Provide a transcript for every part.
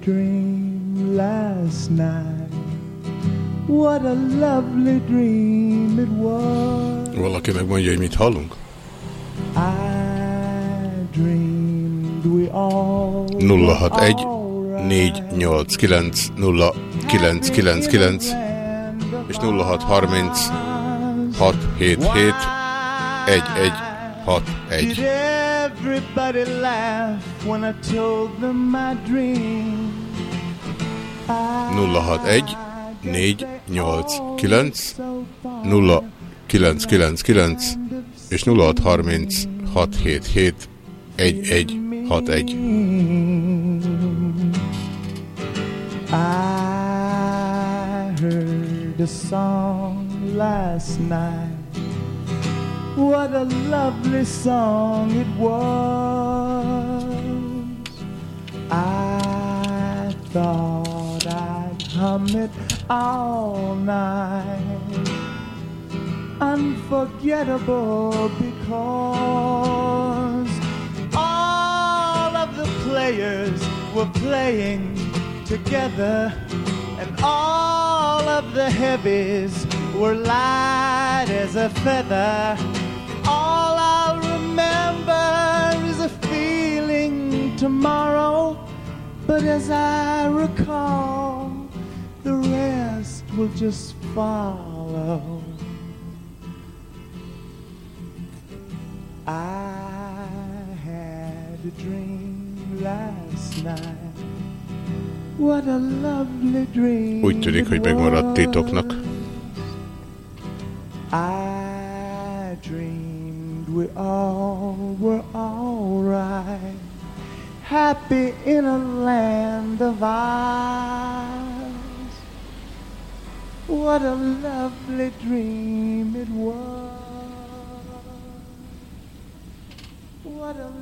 Dream last night. What a lovely dream it was. Valaki megmondja, hogy mit hallunk? I dreamed we all 061 489 0999 és 0630 677 1161. Everybody laughed when I told them my dream? 061 489 0999 és 0630 677 1161. I heard a song last night. What a lovely song it was. I thought I'd hum it all night. Unforgettable because all of the players were playing together and all of the heavies were light as a feather. Remember is a feeling tomorrow, but as I recall, the rest will just follow. I had a dream last night. What a lovely dream. Úgy tűnik, hogy megmaradt titoknak. I we all were alright, happy in a land of ours. What a lovely dream it was. What a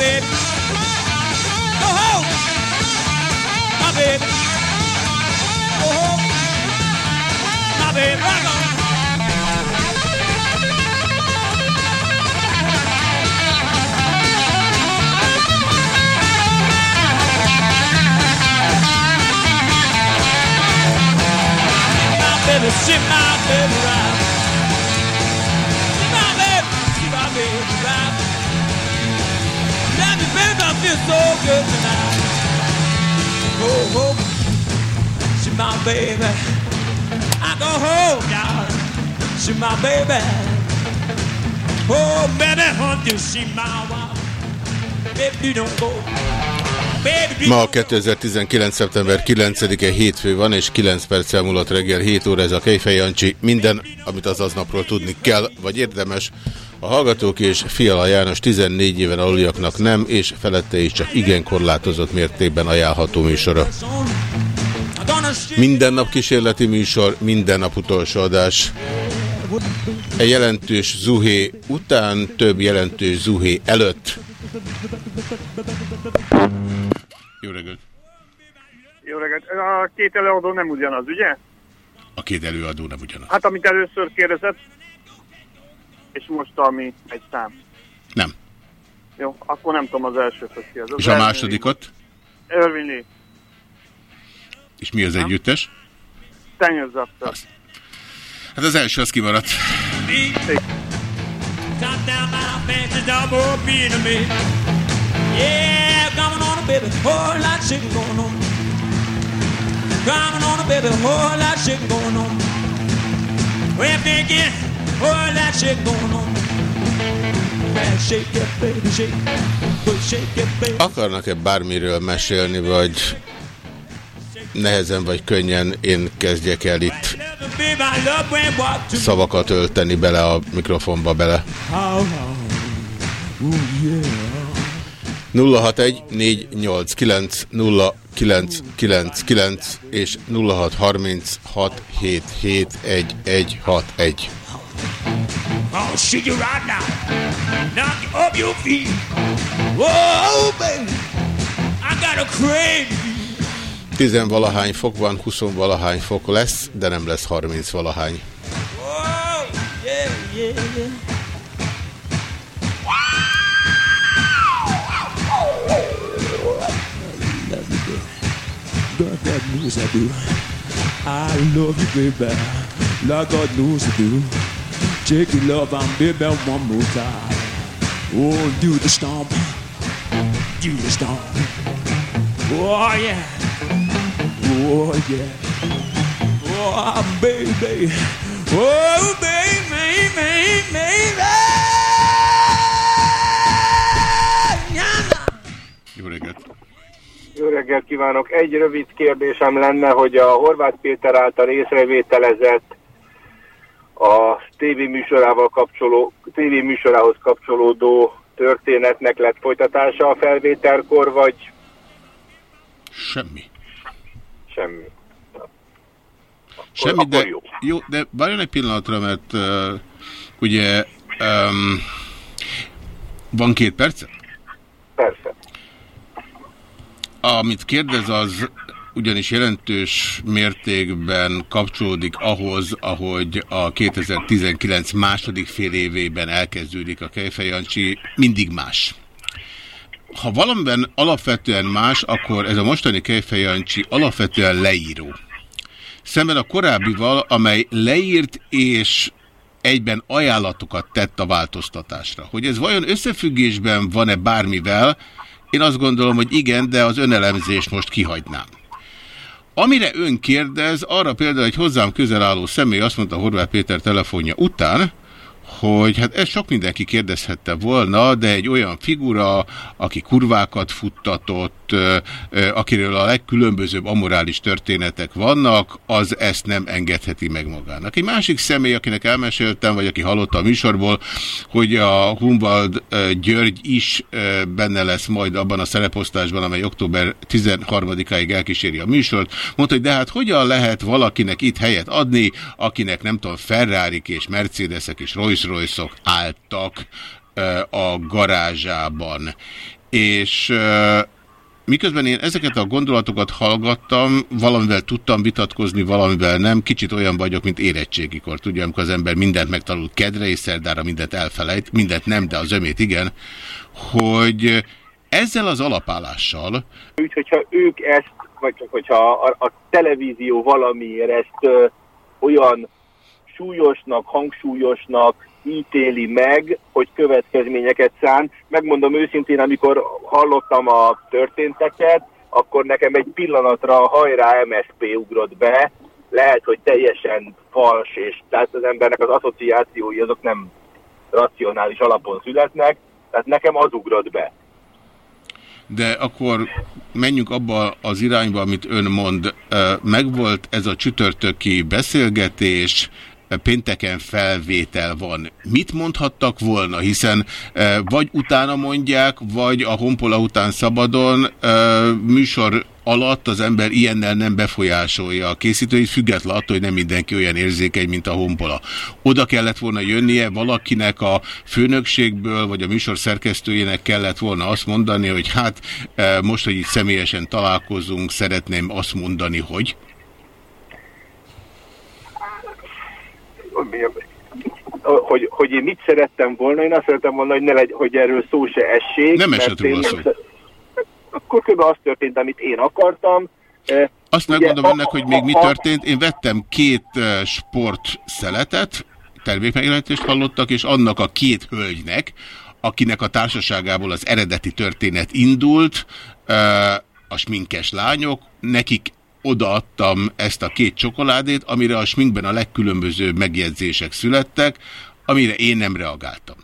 baby. Go home. My baby. Oh, my baby, rock on. My baby, she my baby, right. Me, baby, I feel so good tonight. Oh, oh. She my baby. I go home, y'all. She my baby. Oh, baby, hunt you. She my wife. Baby, you don't go. Ma don't go. 2019. szeptember 9-e hétfő van, és 9 perccel múlott reggel 7 óra ez a Kejfej Jancsi. Minden, amit az aznapról tudni kell, vagy érdemes. A Hallgatók és Fiala János 14 éven aluliaknak nem, és felette is csak igen korlátozott mértékben ajánlható műsora. Minden nap kísérleti műsor, minden nap utolsó adás. Egy jelentős zuhé után, több jelentős zuhé előtt. Jó reggelt! Jó reggelt. A két előadó nem ugyanaz, ugye? A két előadó nem ugyanaz. Hát amit először kérdezett, és most ami egy szám. Nem. Jó, akkor nem tudom az elsőt, hogy ki az. az És a Irving másodikot? Lee. És mi az együttes? Tenyőz. Hát az első az kimaradt. Yeah, coming on, baby, whole lot shaking going on. Coming on, baby, whole lot shaking going on. We're thinking, whole lot shaking going on. Akarnak-e bármiről mesélni, vagy nehezen vagy könnyen én kezdjek el itt szavakat ölteni bele a mikrofonba bele. how, how. Ooh, yeah. 061 489 0999 és 0636 771161. I'll shake you right now. Knock you off your feet. Whoa, baby. I got a crave. Tizenvalahány fok van, 20 valahány fok lesz, de nem lesz 30 valahány. Whoa, yeah, yeah, yeah. God, God knows I do. I love you, baby. Like God knows I do. Take your love and baby one more time. Oh, do the stomp. Do the stomp. Oh, yeah. Oh, yeah. Oh, baby. Oh, baby, baby, baby. Jó reggelt! Jó reggelt kívánok! Egy rövid kérdésem lenne, hogy a Horváth Péter által észrevételezett a tévéműsorával kapcsoló, tévéműsorához kapcsolódó történetnek lett folytatása a felvételkor, vagy Semmi. semmi? Semmi, de akkor jó. jó, de várjon egy pillanatra, mert uh, ugye um, van két perc? Persze. Amit kérdez, az ugyanis jelentős mértékben kapcsolódik ahhoz, ahogy a 2019 második fél évében elkezdődik a Kejfej Jancsi, mindig más. Ha valamiben alapvetően más, akkor ez a mostani Kejfej Jancsi alapvetően leíró. Szemben a korábbival, amely leírt és egyben ajánlatokat tett a változtatásra. Hogy ez vajon összefüggésben van-e bármivel, én azt gondolom, hogy igen, de az önelemzést most kihagynám. Amire ön kérdez, arra például egy hozzám közel álló személy azt mondta Horváth Péter telefonja után, hogy hát ezt sok mindenki kérdezhette volna, de egy olyan figura, aki kurvákat futtatott, akiről a legkülönbözőbb amorális történetek vannak, az ezt nem engedheti meg magának. Egy másik személy, akinek elmeséltem, vagy aki hallotta a műsorból, hogy a Humboldt ö, György is benne lesz majd abban a szereposztásban, amely október 13-áig elkíséri a műsort, mondta, hogy de hát hogyan lehet valakinek itt helyet adni, akinek nem tudom, ferrari és Mercedesek és rolls royce -ok álltak a garázsában. És Miközben én ezeket a gondolatokat hallgattam, valamivel tudtam vitatkozni, valamivel nem. Kicsit olyan vagyok, mint érettségikor. Tudja, amikor az ember mindent megtanul kedre és szerdára mindent elfelejt, mindent nem, de az ömét igen, hogy ezzel az alapállással Úgy, hogyha ők ezt, vagy csak hogyha a, a televízió valamiért ezt ö, olyan súlyosnak, hangsúlyosnak ítéli meg, hogy következményeket szán. Megmondom őszintén, amikor hallottam a történteket, akkor nekem egy pillanatra a hajrá MSP ugrott be, lehet, hogy teljesen fals, és tehát az embernek az asszociációi azok nem racionális alapon születnek, tehát nekem az ugrott be. de akkor menjünk abba az irányba, amit ön mond. Megvolt ez a csütörtöki beszélgetés, pénteken felvétel van. Mit mondhattak volna, hiszen ö, vagy utána mondják, vagy a honpola után szabadon ö, műsor alatt az ember ilyennel nem befolyásolja a készítőit, független attól, hogy nem mindenki olyan érzékeny, mint a honpola. Oda kellett volna jönnie valakinek a főnökségből, vagy a műsor szerkesztőjének kellett volna azt mondani, hogy hát e, most, hogy itt személyesen találkozunk, szeretném azt mondani, hogy... Hogy, hogy én mit szerettem volna, én azt szerettem volna, hogy, ne legy, hogy erről szó se essék. Nem esett róla szó. Akkor kb. az történt, amit én akartam. Eh, Azt ugye, megmondom önnek, hogy még mi történt. Én vettem két eh, sportszeletet, termékmegjelentést hallottak, és annak a két hölgynek, akinek a társaságából az eredeti történet indult, eh, a sminkes lányok, nekik odaadtam ezt a két csokoládét, amire a sminkben a legkülönbözőbb megjegyzések születtek, amire én nem reagáltam.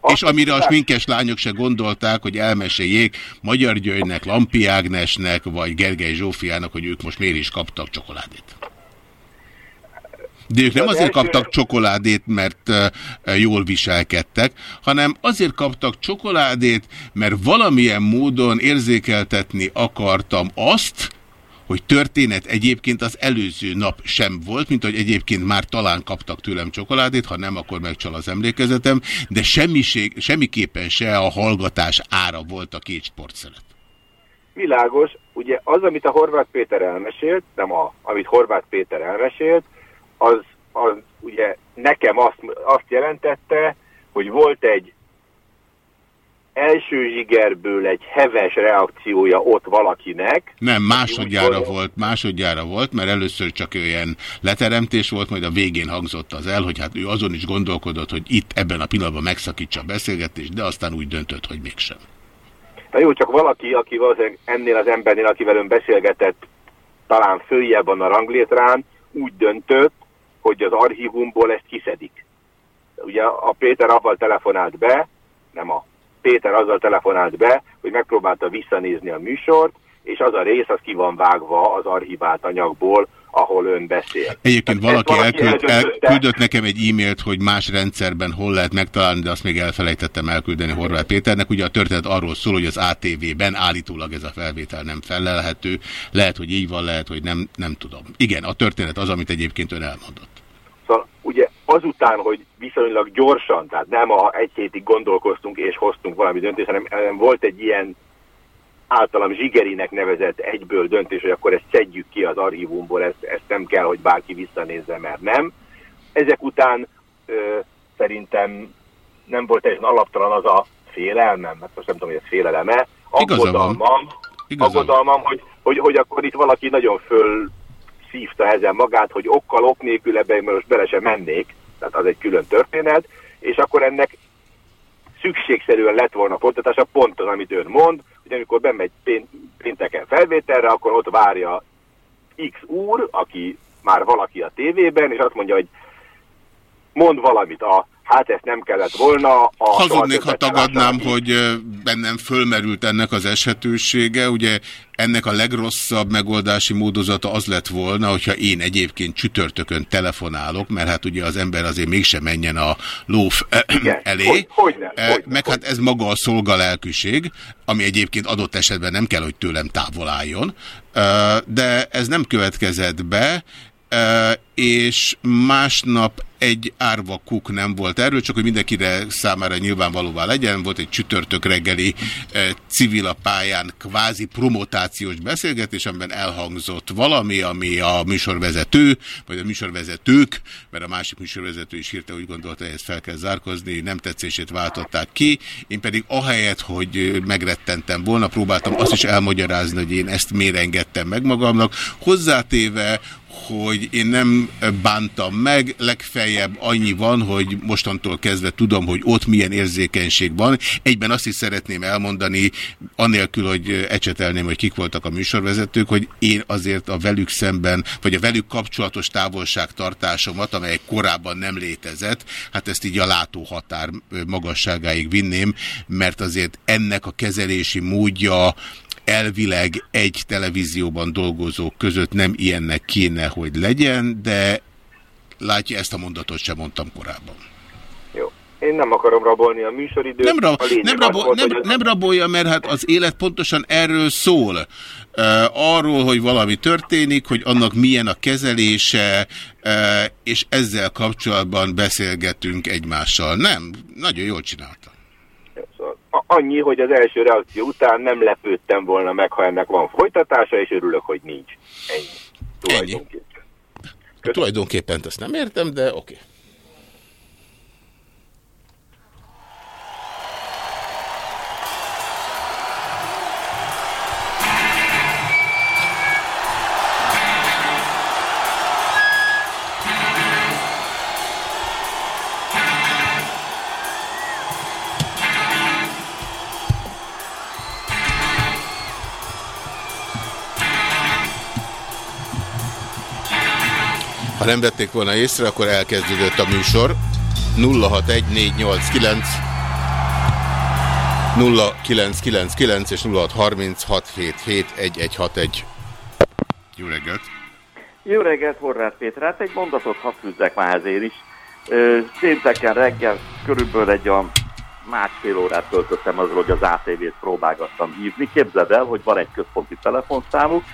a- És amire a sminkes lányok se gondolták, hogy elmeséljék Magyar Györgynek, Lampi Ágnesnek, vagy Gergely Zsófiának, hogy ők most miért is kaptak csokoládét. De ők nem Az azért kaptak csokoládét, mert jól viselkedtek, hanem azért kaptak csokoládét, mert valamilyen módon érzékeltetni akartam azt, hogy történet egyébként az előző nap sem volt, mint hogy egyébként már talán kaptak tőlem csokoládét, ha nem, akkor megcsal az emlékezetem, de semmiség, semmiképpen se a hallgatás ára volt a két sportszelet. Világos, ugye az, amit a Horváth Péter elmesélt, nem a, amit Horváth Péter elmesélt, az, az ugye nekem azt, azt jelentette, hogy volt egy első zsigerből egy heves reakciója ott valakinek. Nem, másodjára Úgy volt, másodjára volt, mert először csak olyan leteremtés volt, majd a végén hangzott az el, hogy hát ő azon is gondolkodott, hogy itt ebben a pillanatban megszakítsa a beszélgetést, de aztán úgy döntött, hogy mégsem. Na jó, csak valaki, aki valószínűleg ennél az embernél, akivel ön beszélgetett, talán följebb van a ranglétrán, úgy döntött, hogy az archívumból ezt kiszedik. Ugye a Péter avval telefonált be, nem a Péter azzal telefonált be, hogy megpróbálta visszanézni a műsort, és az a rész az ki van vágva az archivált anyagból, ahol ön beszél. Egyébként Tehát valaki ezt elküld, elküldött nekem egy e-mailt, hogy más rendszerben hol lehet megtalálni, de azt még elfelejtettem elküldeni Horváth Péternek. Ugye a történet arról szól, hogy az ATV-ben állítólag ez a felvétel nem felelhető. Lehet, hogy így van, lehet, hogy nem, nem tudom. Igen, a történet az, amit egyébként ön elmondott. Azután, hogy viszonylag gyorsan, tehát nem a egy hétig gondolkoztunk és hoztunk valami döntést, hanem, hanem volt egy ilyen általam zsigerinek nevezett egyből döntés, hogy akkor ezt szedjük ki az archívumból, ezt, ezt nem kell, hogy bárki visszanézze, mert nem. Ezek után ö, szerintem nem volt teljesen alaptalan az a félelmem, mert most nem tudom, hogy ez féleleme, aggodalmam, aggodalmam hogy, hogy, hogy akkor itt valaki nagyon föl szívta ezen magát, hogy okkal, ok nélkül ebben most bele sem mennék, tehát az egy külön történet, és akkor ennek szükségszerűen lett volna folytatása, pont az, amit ön mond, hogy amikor bemegy pén- pénteken felvételre, akkor ott várja X úr, aki már valaki a tévében, és azt mondja, hogy mond valamit, a, hát ezt nem kellett volna. A Hazudnék, ha tagadnám, látnám. hogy bennem fölmerült ennek az eshetősége. Ugye ennek a legrosszabb megoldási módozata az lett volna, hogyha én egyébként csütörtökön telefonálok, mert hát ugye az ember azért mégsem menjen a lóf Igen. elé. Hogy- hogyne, Eh, hogyne, Meg hát ez maga a szolgalelkűség, ami egyébként adott esetben nem kell, hogy tőlem távol álljon. De ez nem következett be, és másnap egy árva kuk nem volt erről, csak hogy mindenkire számára nyilvánvalóvá legyen, volt egy csütörtök reggeli eh, civil a pályán kvázi promotációs beszélgetés, amiben elhangzott valami, ami a műsorvezető, vagy a műsorvezetők, mert a másik műsorvezető is hirtelen úgy gondolta, hogy ezt fel kell zárkozni, nem tetszését váltották ki, én pedig ahelyett, hogy megrettentem volna, próbáltam azt is elmagyarázni, hogy én ezt miért engedtem meg magamnak, hozzátéve, hogy én nem bántam meg, legfeljebb annyi van, hogy mostantól kezdve tudom, hogy ott milyen érzékenység van. Egyben azt is szeretném elmondani, anélkül, hogy ecsetelném, hogy kik voltak a műsorvezetők, hogy én azért a velük szemben, vagy a velük kapcsolatos távolságtartásomat, amely korábban nem létezett, hát ezt így a látóhatár magasságáig vinném, mert azért ennek a kezelési módja elvileg egy televízióban dolgozók között nem ilyennek kéne, hogy legyen, de látja, ezt a mondatot sem mondtam korábban. Jó. én nem akarom rabolni a műsoridőt. Nem, rab, a nem, rabol, volt, nem, nem rabolja, mert hát az élet pontosan erről szól. Uh, arról, hogy valami történik, hogy annak milyen a kezelése, uh, és ezzel kapcsolatban beszélgetünk egymással. Nem, nagyon jól csinálta. Annyi, hogy az első reakció után nem lepődtem volna meg, ha ennek van folytatása, és örülök, hogy nincs. Ennyi. Tulajdonképpen. Tulajdonképpen ezt nem értem, de oké. Okay. Ha nem vették volna észre, akkor elkezdődött a műsor. 061489 0999 és 0636771161. Jó reggelt! Jó reggelt, Horváth Péter. Hát egy mondatot hadd fűzzek már ezért is. Pénteken reggel körülbelül egy olyan másfél órát töltöttem azról, hogy az ATV-t próbálgattam hívni. Képzeld el, hogy van egy központi telefonszámuk,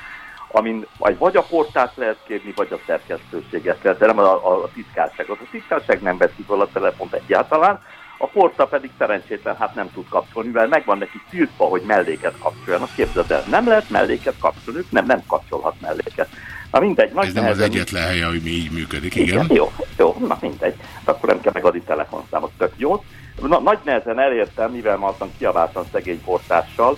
amin vagy, vagy a portát lehet kérni, vagy a szerkesztőséget lehet, de nem a, a, a titkárságot. A titkárság nem veszi fel a telefont egyáltalán, a porta pedig szerencsétlen hát nem tud kapcsolni, mivel megvan neki tiltva, hogy melléket kapcsoljon. Azt képzeld el, nem lehet melléket kapcsolni, nem, nem kapcsolhat melléket. Na mindegy, nagy Ez nem az egyetlen helye, hogy mi így működik, igen. igen. Jó, jó, na mindegy. Akkor nem kell megadni telefonszámot, tök jó. Na, nagy nehezen elértem, mivel ma aztán kiabáltam szegény portással,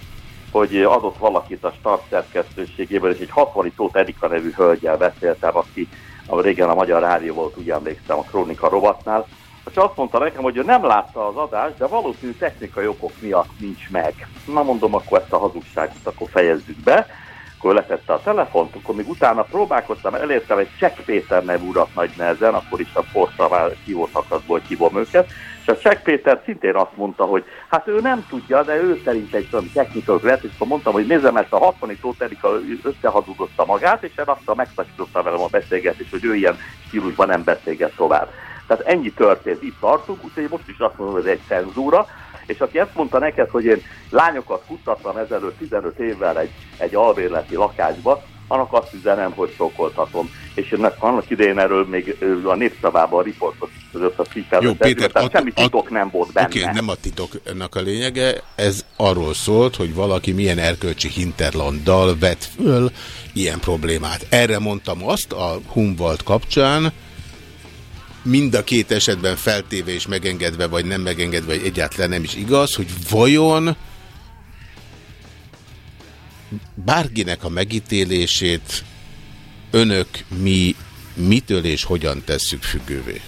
hogy adott valakit a start szerkesztőségéből, és egy 60 Tóth Erika nevű hölgyel beszéltem, aki a régen a Magyar Rádió volt, úgy emlékszem, a Krónika rovatnál, és azt mondta nekem, hogy ő nem látta az adást, de valószínű technikai okok miatt nincs meg. Na mondom, akkor ezt a hazugságot akkor fejezzük be. Akkor letette a telefont, akkor még utána próbálkoztam, elértem egy Csek Péter nevű urat nagy nehezen, akkor is a portavál hívószakaszból hívom őket, és a Csek Péter szintén azt mondta, hogy hát ő nem tudja, de ő szerint egy olyan technikai lehet, és akkor mondtam, hogy nézem ezt a 60 Tóth Erika összehazudozta magát, és én azt megszakította velem a beszélgetést, hogy ő ilyen stílusban nem beszélget tovább. Tehát ennyi történt, itt tartunk, úgyhogy most is azt mondom, hogy ez egy cenzúra, és aki ezt mondta neked, hogy én lányokat futtattam ezelőtt 15 évvel egy, egy alvérleti lakásba, annak azt üzenem, hogy szokoltatom. És ennek annak idején erről még a népszavában a riportot között a cikkelt, Jó, Péter, at- semmi titok nem volt benne. Oké, okay, nem a titoknak a lényege, ez arról szólt, hogy valaki milyen erkölcsi hinterlanddal vet föl ilyen problémát. Erre mondtam azt a Humboldt kapcsán, mind a két esetben feltéve és megengedve, vagy nem megengedve, vagy egyáltalán nem is igaz, hogy vajon bárkinek a megítélését önök mi mitől és hogyan tesszük függővé?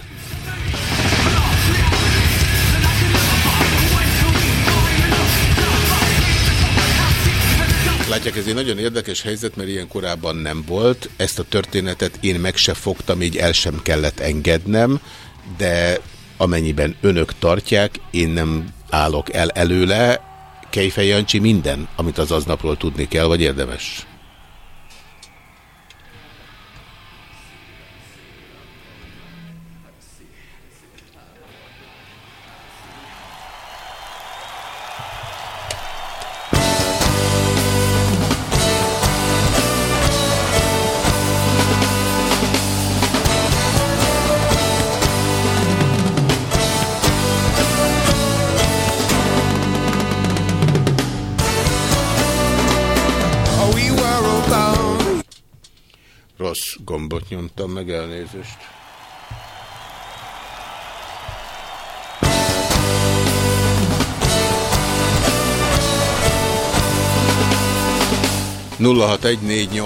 Látják, ez egy nagyon érdekes helyzet, mert ilyen korábban nem volt. Ezt a történetet én meg se fogtam, így el sem kellett engednem, de amennyiben önök tartják, én nem állok el előle. Kejfej Jancsi minden, amit az aznapról tudni kell, vagy érdemes? Rossz gombot nyomtam meg, elnézést. nulla hat egy négy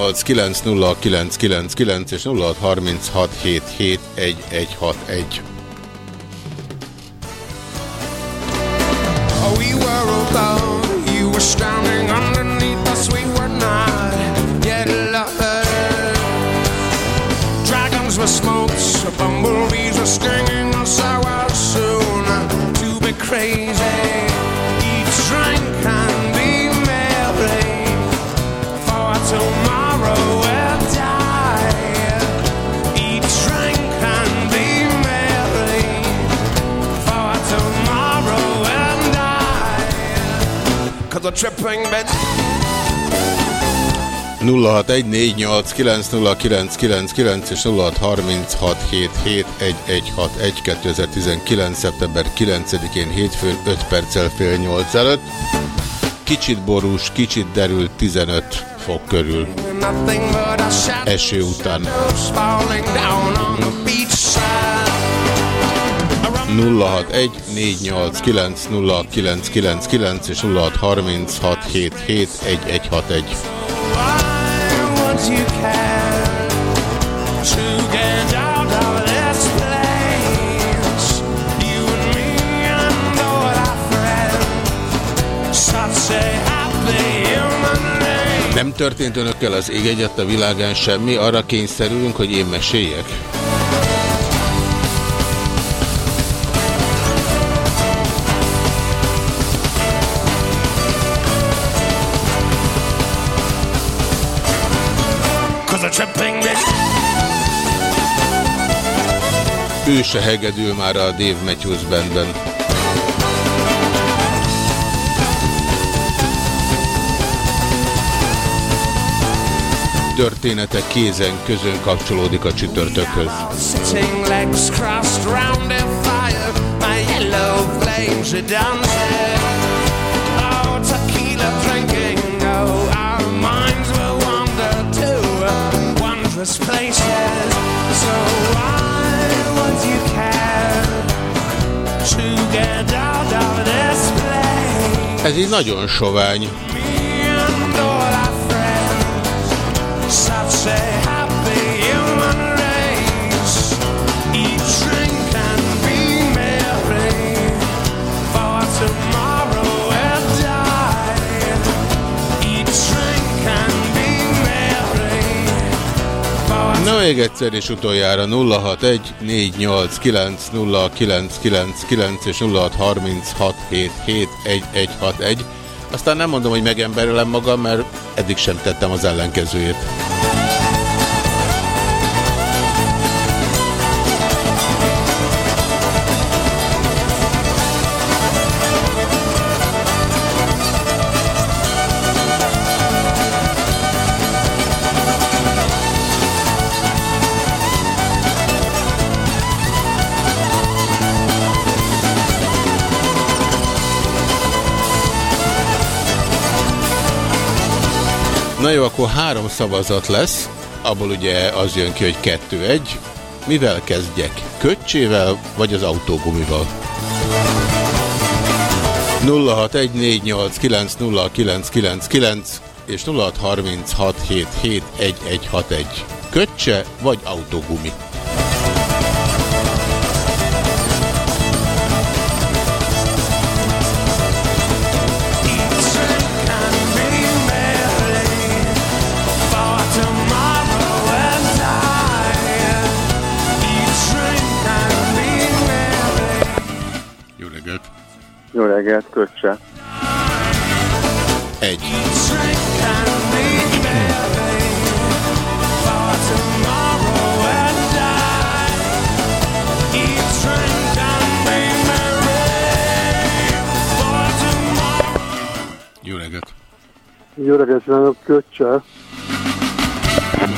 tripping bitch. 0614890999 és 0636771161 2019. szeptember 9-én hétfőn 5 perccel fél 8 előtt. Kicsit borús, kicsit derült 15 fok körül. A Eső után. 061 489 és 0636771161. Nem történt önökkel az ég egyet a világán semmi, arra kényszerülünk, hogy én meséljek? Ő se hegedül már a Dave Matthews Bandben. Története kézen közön kapcsolódik a csütörtökhöz. Oh, oh, places. So Ez így nagyon sovány. Na még egyszer és utoljára 061 489 és 0636771161. Aztán nem mondom, hogy megemberelem magam, mert eddig sem tettem az ellenkezőjét. Na jó, akkor három szavazat lesz, abból ugye az jön ki, hogy kettő-egy. Mivel kezdjek? Köccsével vagy az autógumival? 0614890999 és 0636771161. Köccse vagy autógumi? Reggelt, kötse. Egy. Jó reggelt! Jó reggelt, kívánok, kötse.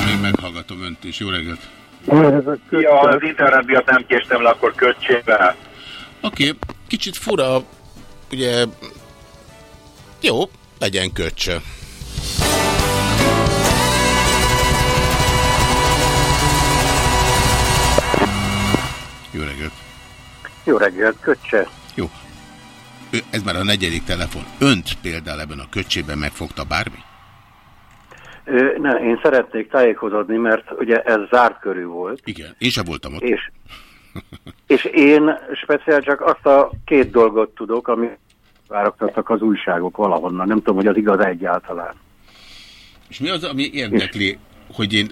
Még meghallgatom önt is. Jó reggelt! Ja, az internet miatt nem késtem le, akkor kötsével. Oké, okay. kicsit fura, ugye, jó, legyen köccse. Jó reggelt! Jó reggelt, kötse. Jó. Ez már a negyedik telefon. Önt például ebben a köcsében megfogta bármi? Ne, én szeretnék tájékozódni, mert ugye ez zárt körű volt, Igen, én sem voltam ott. és, és én speciál csak azt a két dolgot tudok, ami váraktattak az újságok valahonnan. Nem tudom, hogy az igaz egyáltalán. És mi az, ami érdekli, hogy én,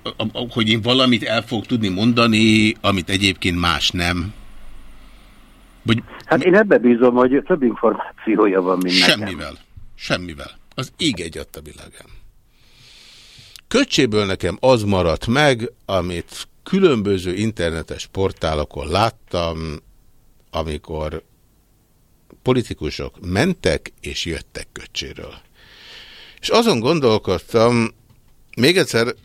hogy én valamit el fogok tudni mondani, amit egyébként más nem? Vagy Hát én ebbe bízom, hogy több információja van, mint nekem. semmivel. Semmivel. Az ég egy a világán. Köcséből nekem az maradt meg, amit különböző internetes portálokon láttam, amikor politikusok mentek és jöttek köcséről. És azon gondolkodtam, még egyszer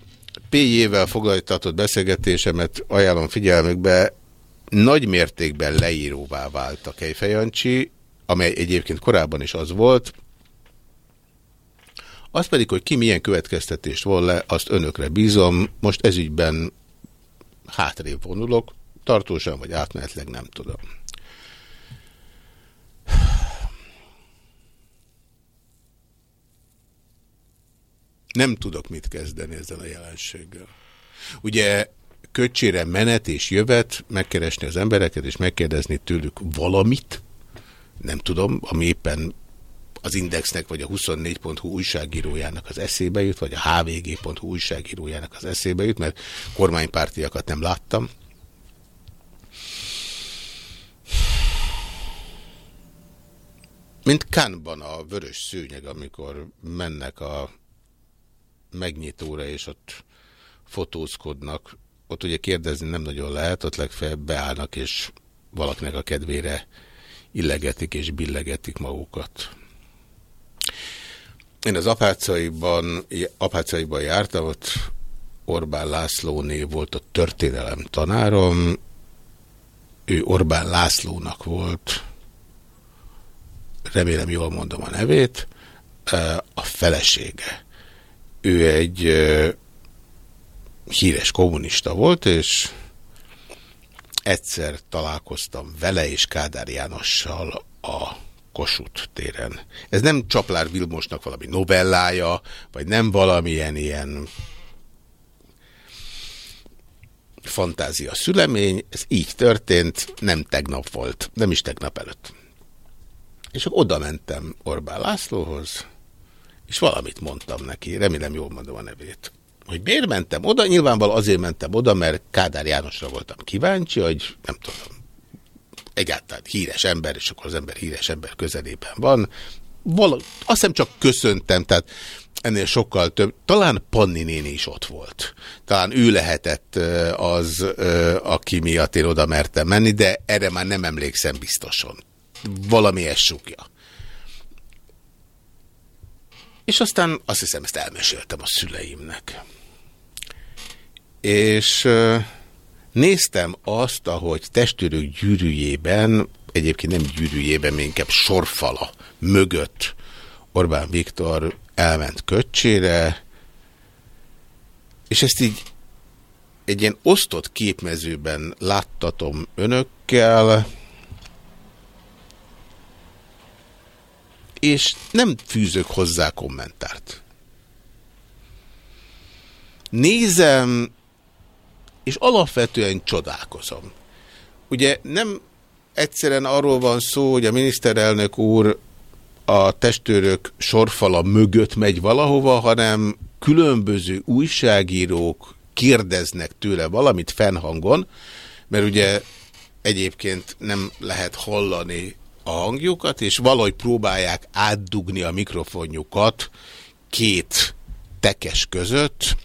PJ-vel foglaltatott beszélgetésemet ajánlom figyelmükbe, nagy mértékben leíróvá vált a Kejfejancsi, amely egyébként korábban is az volt, az pedig, hogy ki milyen következtetést von le, azt önökre bízom. Most ezügyben hátrébb vonulok, tartósan vagy átmenetleg nem tudom. Nem tudok mit kezdeni ezzel a jelenséggel. Ugye köcsére menet és jövet, megkeresni az embereket és megkérdezni tőlük valamit, nem tudom, ami éppen az Indexnek vagy a 24.hu újságírójának az eszébe jut, vagy a hvg.hu újságírójának az eszébe jut, mert kormánypártiakat nem láttam. Mint Kánban a vörös szőnyeg, amikor mennek a megnyitóra, és ott fotózkodnak. Ott ugye kérdezni nem nagyon lehet, ott legfeljebb beállnak, és valakinek a kedvére illegetik és billegetik magukat. Én az apácaiban, apácaiban jártam, ott Orbán Lászlóné volt a történelem tanárom, ő Orbán Lászlónak volt, remélem jól mondom a nevét, a felesége. Ő egy híres kommunista volt, és egyszer találkoztam vele és Kádár Jánossal a Kossuth téren. Ez nem Csaplár Vilmosnak valami novellája, vagy nem valamilyen ilyen fantázia szülemény, ez így történt, nem tegnap volt, nem is tegnap előtt. És akkor oda mentem Orbán Lászlóhoz, és valamit mondtam neki, remélem jól mondom a nevét. Hogy miért mentem oda? Nyilvánvalóan azért mentem oda, mert Kádár Jánosra voltam kíváncsi, hogy nem tudom, egyáltalán híres ember, és akkor az ember híres ember közelében van. Val azt hiszem csak köszöntem, tehát ennél sokkal több. Talán Panni néni is ott volt. Talán ő lehetett az, aki miatt én oda mertem menni, de erre már nem emlékszem biztosan. Valami esukja. És aztán azt hiszem, ezt elmeséltem a szüleimnek. És Néztem azt, ahogy testőrök gyűrűjében, egyébként nem gyűrűjében, inkább sorfala mögött Orbán Viktor elment köcsére, és ezt így egy ilyen osztott képmezőben láttatom önökkel, és nem fűzök hozzá kommentárt. Nézem, és alapvetően csodálkozom. Ugye nem egyszerűen arról van szó, hogy a miniszterelnök úr a testőrök sorfala mögött megy valahova, hanem különböző újságírók kérdeznek tőle valamit fennhangon, mert ugye egyébként nem lehet hallani a hangjukat, és valahogy próbálják átdugni a mikrofonjukat két tekes között,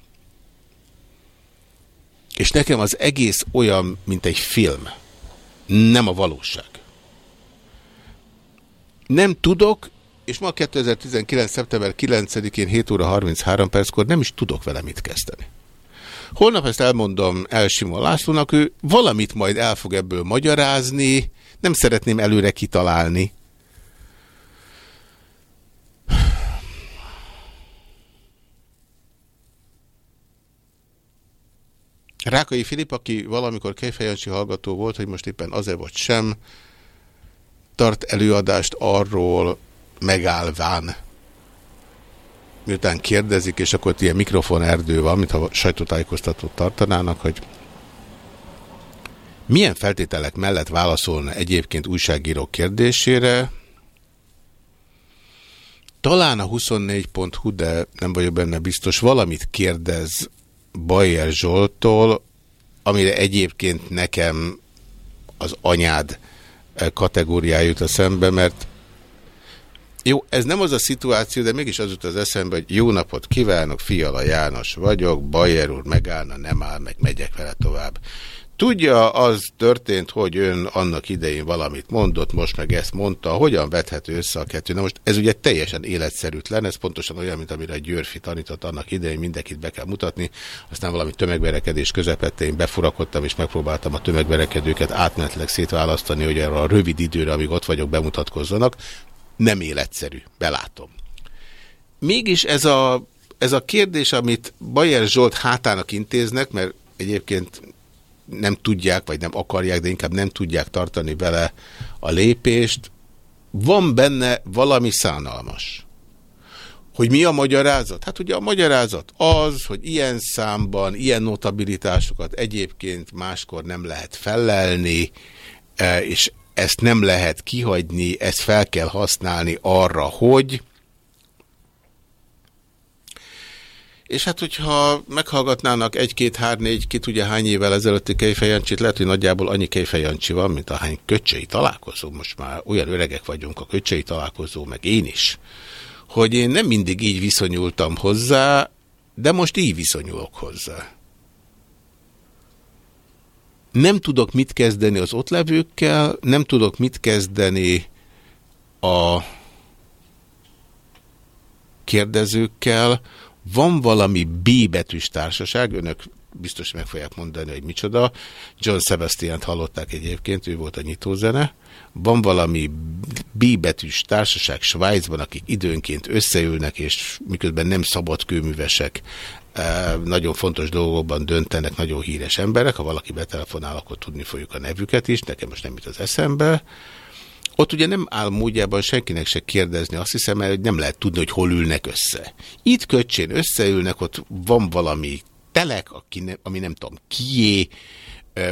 és nekem az egész olyan, mint egy film. Nem a valóság. Nem tudok, és ma 2019. szeptember 9-én 7 óra 33 perckor nem is tudok vele mit kezdeni. Holnap ezt elmondom Elsimon Lászlónak, ő valamit majd el fog ebből magyarázni, nem szeretném előre kitalálni. Rákai Filip, aki valamikor Kejfejancsi hallgató volt, hogy most éppen azért vagy sem, tart előadást arról megállván, miután kérdezik, és akkor ilyen mikrofonerdő van, mintha sajtótájékoztatót tartanának, hogy milyen feltételek mellett válaszolna egyébként újságíró kérdésére, talán a 24.hu, de nem vagyok benne biztos, valamit kérdez Bajer Zsoltól, amire egyébként nekem az anyád kategóriája jut a szembe, mert Jó, ez nem az a szituáció, de mégis az jut az eszembe, hogy jó napot kívánok, Fiala János vagyok, Bajer úr megállna, nem áll meg, megyek vele tovább. Tudja, az történt, hogy ön annak idején valamit mondott, most meg ezt mondta, hogyan vethető össze a kettő? Na most ez ugye teljesen életszerűtlen, ez pontosan olyan, mint amire Györfi tanított annak idején, mindenkit be kell mutatni, aztán valami tömegverekedés közepette én befurakodtam, és megpróbáltam a tömegverekedőket átmenetleg szétválasztani, hogy erre a rövid időre, amíg ott vagyok, bemutatkozzanak. Nem életszerű, belátom. Mégis ez a, ez a kérdés, amit Bajer Zsolt hátának intéznek, mert egyébként nem tudják, vagy nem akarják, de inkább nem tudják tartani vele a lépést, van benne valami szánalmas. Hogy mi a magyarázat? Hát ugye a magyarázat az, hogy ilyen számban, ilyen notabilitásokat egyébként máskor nem lehet felelni, e, és ezt nem lehet kihagyni, ezt fel kell használni arra, hogy És hát, hogyha meghallgatnának egy-két, hár, négy, ki tudja hány évvel ezelőtti Kejfejancsit, lehet, hogy nagyjából annyi Kejfejancsi van, mint ahány köcsei találkozó. Most már olyan öregek vagyunk a köcsei találkozó, meg én is, hogy én nem mindig így viszonyultam hozzá, de most így viszonyulok hozzá. Nem tudok mit kezdeni az ott levőkkel, nem tudok mit kezdeni a kérdezőkkel, van valami B betűs társaság, önök biztos meg fogják mondani, hogy micsoda. John Sebastian-t hallották egyébként, ő volt a nyitózene. Van valami B betűs társaság Svájcban, akik időnként összeülnek, és miközben nem szabad kőművesek, eh, nagyon fontos dolgokban döntenek nagyon híres emberek. Ha valaki betelefonál, akkor tudni fogjuk a nevüket is. Nekem most nem jut az eszembe. Ott ugye nem áll módjában senkinek se kérdezni, azt hiszem, mert nem lehet tudni, hogy hol ülnek össze. Itt köcsén összeülnek, ott van valami telek, aki ne, ami nem tudom kié,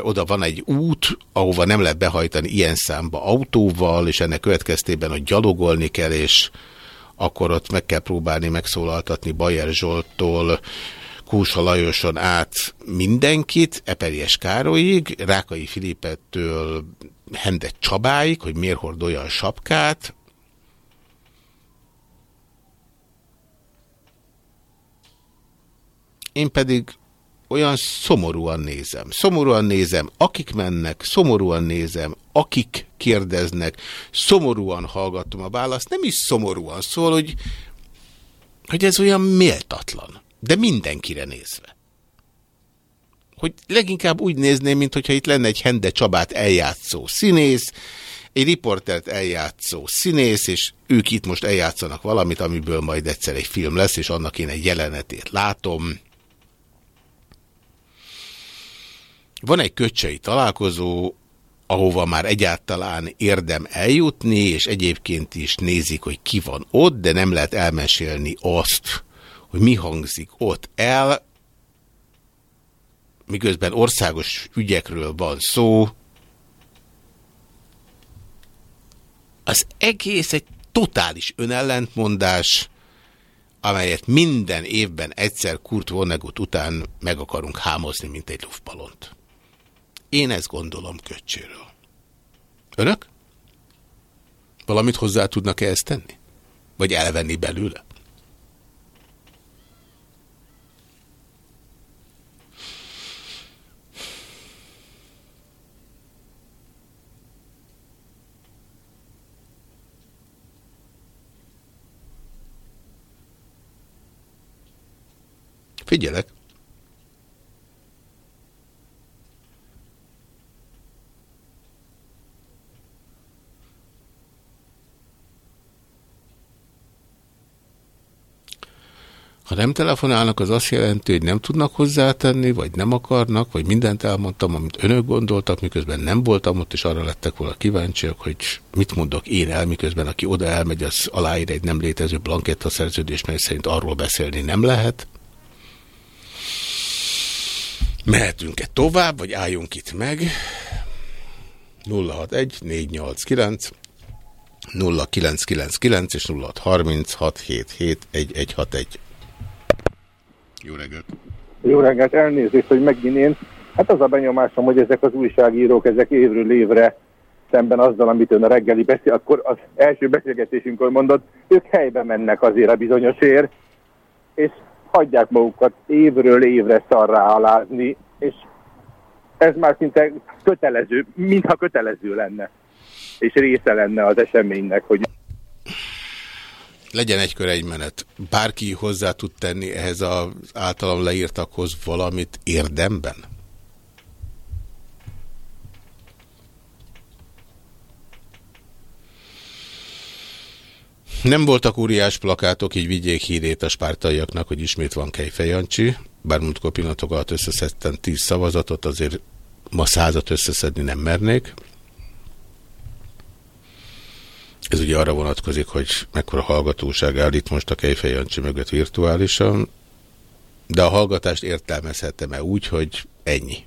oda van egy út, ahova nem lehet behajtani ilyen számba autóval, és ennek következtében, hogy gyalogolni kell, és akkor ott meg kell próbálni megszólaltatni Bajer Zsolttól, Kúsa Lajoson át mindenkit, Eperjes Károlyig, Rákai Filipettől Hendet Csabáig, hogy miért hord olyan sapkát. Én pedig olyan szomorúan nézem. Szomorúan nézem, akik mennek, szomorúan nézem, akik kérdeznek, szomorúan hallgatom a választ, nem is szomorúan szól, hogy, hogy ez olyan méltatlan, de mindenkire nézve hogy leginkább úgy nézném, mint hogyha itt lenne egy Hende Csabát eljátszó színész, egy riportert eljátszó színész, és ők itt most eljátszanak valamit, amiből majd egyszer egy film lesz, és annak én egy jelenetét látom. Van egy köcsei találkozó, ahova már egyáltalán érdem eljutni, és egyébként is nézik, hogy ki van ott, de nem lehet elmesélni azt, hogy mi hangzik ott el, miközben országos ügyekről van szó, az egész egy totális önellentmondás, amelyet minden évben egyszer Kurt Vonnegut után meg akarunk hámozni, mint egy luftballont. Én ezt gondolom köcséről. Önök? Valamit hozzá tudnak-e ezt tenni? Vagy elvenni belőle? Figyelek. Ha nem telefonálnak, az azt jelenti, hogy nem tudnak hozzátenni, vagy nem akarnak, vagy mindent elmondtam, amit önök gondoltak, miközben nem voltam ott, és arra lettek volna kíváncsiak, hogy mit mondok én el, miközben aki oda elmegy, az aláír egy nem létező blanketta szerződés, mely szerint arról beszélni nem lehet. Mehetünk-e tovább, vagy álljunk itt meg? 061 489 0999 és 0636771161. Jó reggelt! Jó reggelt, elnézést, hogy megint én. Hát az a benyomásom, hogy ezek az újságírók, ezek évről évre szemben azzal, amit ön a reggeli beszél, akkor az első beszélgetésünkkor mondott, ők helybe mennek azért a bizonyosért, és hagyják magukat évről évre szarrá alázni, és ez már szinte kötelező, mintha kötelező lenne, és része lenne az eseménynek, hogy Legyen egy kör egy menet. Bárki hozzá tud tenni ehhez az általam leírtakhoz valamit érdemben? Nem voltak óriás plakátok, így vigyék hírét a spártaiaknak, hogy ismét van Kejfej Jancsi. Bár múltkor pillanatok alatt összeszedtem tíz szavazatot, azért ma százat összeszedni nem mernék. Ez ugye arra vonatkozik, hogy mekkora hallgatóság áll itt most a Kejfej Jancsi mögött virtuálisan, de a hallgatást értelmezhetem-e úgy, hogy ennyi.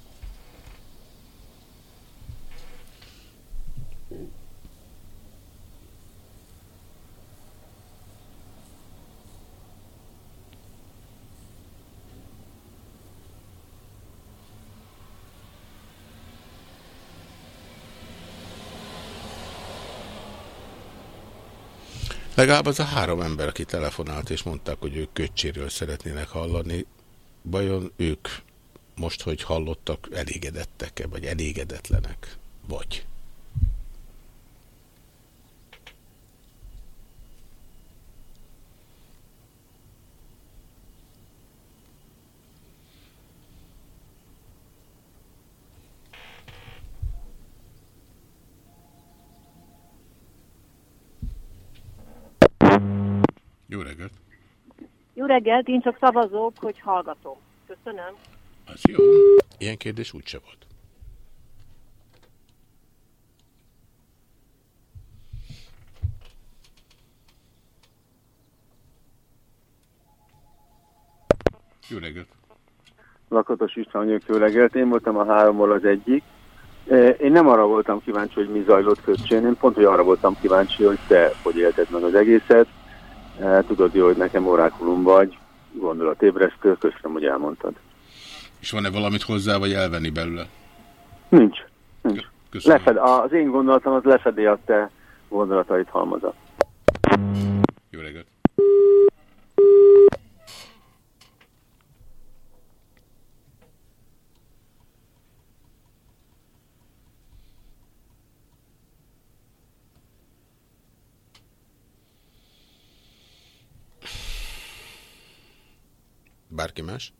Legalább az a három ember, aki telefonált és mondták, hogy ők köcséről szeretnének hallani, vajon ők most, hogy hallottak, elégedettek-e, vagy elégedetlenek? Vagy? Jó reggelt! Jó reggelt, én csak szavazok, hogy hallgatom. Köszönöm. Az jó. Ilyen kérdés úgyse volt. Jó reggelt! Lakatos István vagyok, jó reggelt. Én voltam a háromból az egyik. E, Én nem arra voltam kíváncsi, hogy mi zajlott köcsén, én pont, hogy arra voltam kíváncsi, hogy te hogy élted meg az egészet. E, Tudod jó, hogy nekem orákulum vagy, gondolatébresztő, köszönöm, hogy elmondtad. És van-e valamit hozzá, vagy elvenni belőle? Nincs. Nincs. Köszönöm. Lefed, az én gondolatom az lefedi a te gondolatait halmaza. Jó reggelt! Bárki más?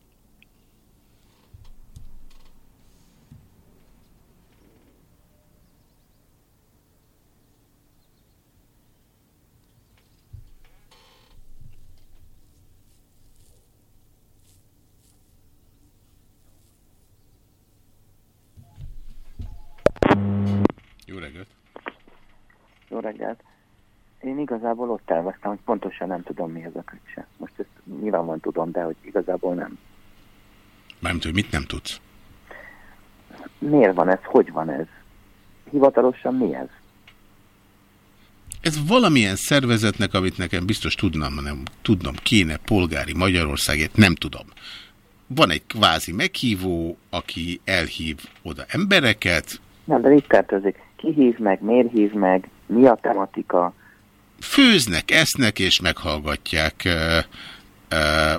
Jó reggelt! Jó reggelt. Én igazából ott elvesztem, hogy pontosan nem tudom, mi ez a köcse. Most ezt nyilvánvalóan tudom, de hogy igazából nem. Mármint, hogy mit nem tudsz? Miért van ez? Hogy van ez? Hivatalosan mi ez? Ez valamilyen szervezetnek, amit nekem biztos tudnom, nem tudnom kéne, polgári Magyarországért, nem tudom. Van egy kvázi meghívó, aki elhív oda embereket, Nem, de itt tartozik. Ki hív meg, miért hív meg, mi a tematika? főznek, esznek és meghallgatják uh,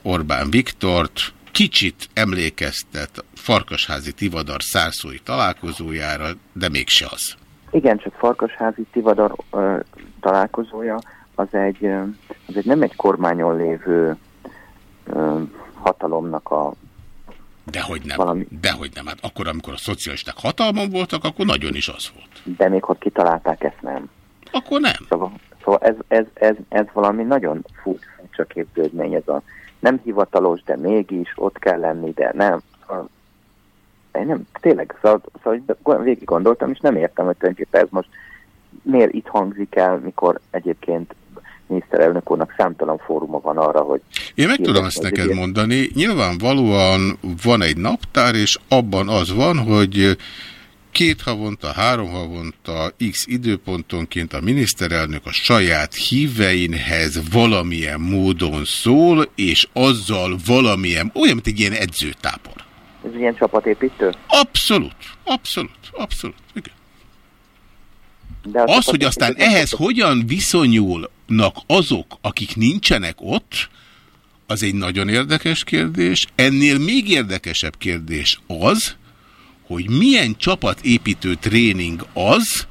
Orbán Viktort, kicsit emlékeztet Farkasházi Tivadar szárszói találkozójára, de mégse az. Igen, csak Farkasházi Tivadar ö, találkozója az egy, ö, az egy nem egy kormányon lévő ö, hatalomnak a Dehogy nem, Valami. dehogy nem. Hát akkor, amikor a szocialisták hatalmon voltak, akkor nagyon is az volt. de még hogy kitalálták, ezt nem. Akkor nem. Szóval, szóval ez, ez, ez, ez valami nagyon furcsa képződmény, ez a nem hivatalos, de mégis ott kell lenni, de nem. Én nem, tényleg, szóval, szóval végig gondoltam, és nem értem, hogy tulajdonképpen ez most miért itt hangzik el, mikor egyébként miniszterelnök úrnak számtalan fóruma van arra, hogy... Én meg tudom ezt neked ügyet. mondani. Nyilvánvalóan van egy naptár, és abban az van, hogy két havonta, három havonta, x időpontonként a miniszterelnök a saját híveinhez valamilyen módon szól, és azzal valamilyen, olyan, mint egy ilyen edzőtábor. Ez ilyen csapatépítő? Abszolút, abszolút, abszolút. Igen. De a Az, hogy aztán ehhez hogyan viszonyulnak azok, akik nincsenek ott, az egy nagyon érdekes kérdés. Ennél még érdekesebb kérdés az, hogy milyen csapatépítő tréning az,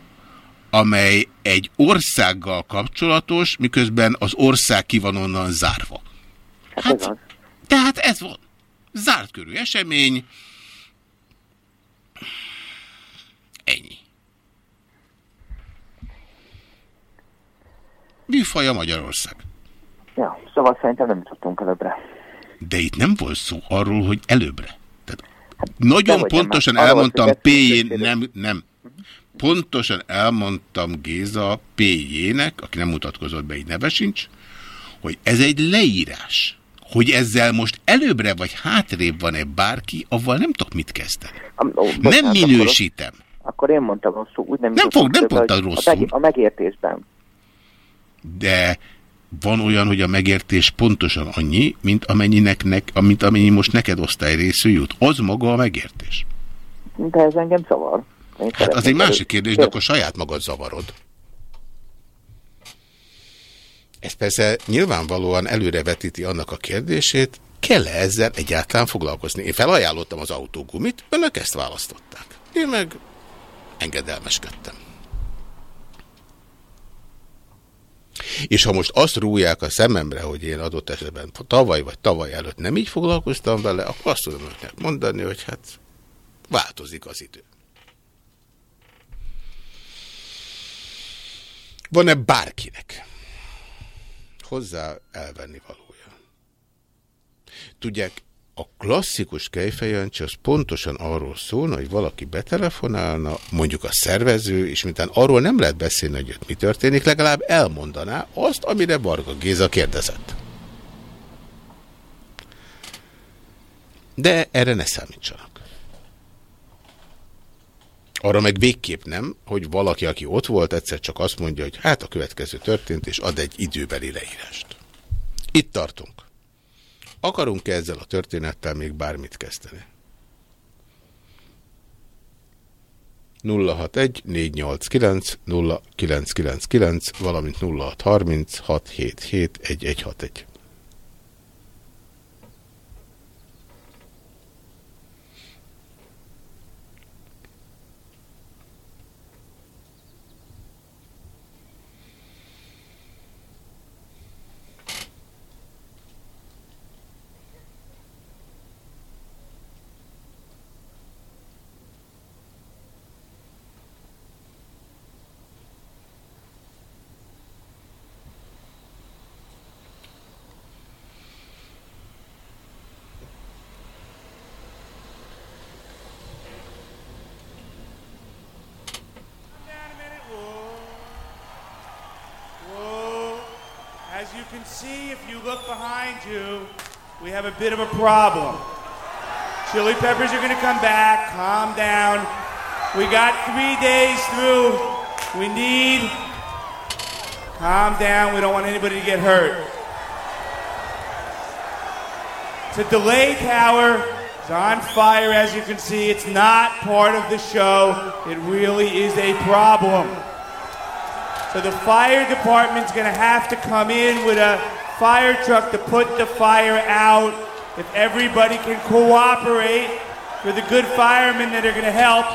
amely egy országgal kapcsolatos, miközben az ország ki van onnan zárva. Hát, ez az. Tehát ez van. Zárt körű esemény. Ennyi. Műfaja Magyarország. Ja, szóval szerintem nem jutottunk előbbre. De itt nem volt szó arról, hogy előbbre. Nagyon pontosan elmondtam volt, p hogy nem, nem. Pontosan elmondtam Géza P-jének, aki nem mutatkozott be, így neve sincs, hogy ez egy leírás. Hogy ezzel most előbbre vagy hátrébb van-e bárki, avval nem tudok mit kezdeni. Nem minősítem. Akkor, én mondtam rosszul. Úgy nem, Nem fog- nem mondtad rosszul. A megértésben. de van olyan, hogy a megértés pontosan annyi, mint amennyinek, nek, mint amennyi most neked osztályrészű jut. Az maga a megértés. De ez engem zavar. Én Hát az egy másik kérdés, de akkor saját magad zavarod. Ez persze nyilvánvalóan előrevetíti annak a kérdését, kell-e ezzel egyáltalán foglalkozni? Én felajánlottam az autógumit, önök ezt választották. Én meg engedelmeskedtem. És ha most azt rúják a szememre, hogy én adott esetben tavaly vagy tavaly előtt nem így foglalkoztam vele, akkor azt tudom önöknek mondani, hogy hát változik az idő. Van-e bárkinek hozzá elvenni valója? Tudják, a klasszikus kejfejancsi az pontosan arról szólna, hogy valaki betelefonálna, mondjuk a szervező, és mintán arról nem lehet beszélni, hogy ott mi történik, legalább elmondaná azt, amire Varga Géza kérdezett. De erre ne számítsanak. Arra meg végképp nem, hogy valaki, aki ott volt, egyszer csak azt mondja, hogy hát a következő történt, és ad egy időbeli leírást. Itt tartunk. Akarunk-e ezzel a történettel még bármit kezdeni? 061 489 0999, valamint 0630 677 1161. Problem. Chili peppers are going to come back. Calm down. We got three days through. We need. Calm down. We don't want anybody to get hurt. A delay tower. It's on fire, as you can see. It's not part of the show. It really is a problem. So the fire department's gonna have to come in with a fire truck to put the fire out. If everybody can cooperate for the good firemen that are gonna help,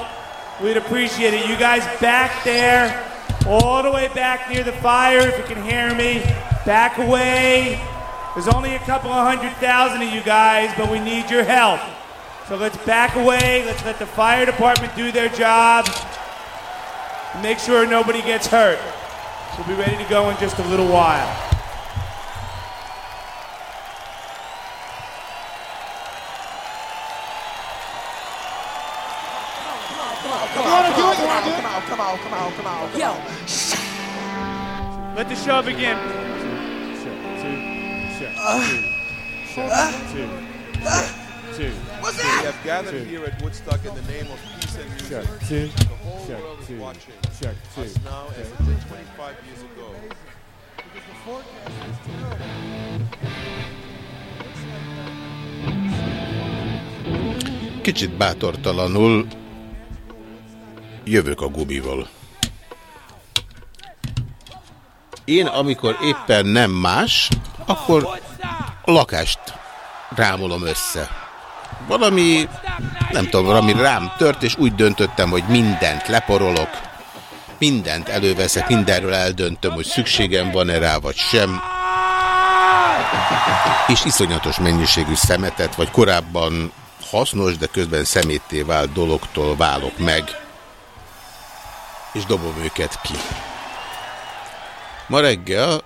we'd appreciate it. You guys back there, all the way back near the fire, if you can hear me, back away. There's only a couple of hundred thousand of you guys, but we need your help. So let's back away. Let's let the fire department do their job. Make sure nobody gets hurt. We'll be ready to go in just a little while. Come on, come on, come on, come on, come on. Let the show begin. What's that? We have gathered here at Woodstock in the name of peace and check two, check two, check two. Us now as it did 25 years ago. Because the forecast is terrible. Kicsit bátortalanul jövök a gumival. Én, amikor éppen nem más, akkor a lakást rámolom össze. Valami, nem tudom, valami rám tört, és úgy döntöttem, hogy mindent leporolok, mindent előveszek, mindenről eldöntöm, hogy szükségem van-e rá, vagy sem. És iszonyatos mennyiségű szemetet, vagy korábban hasznos, de közben szemétté vált dologtól válok meg, és dobom őket ki. Ma reggel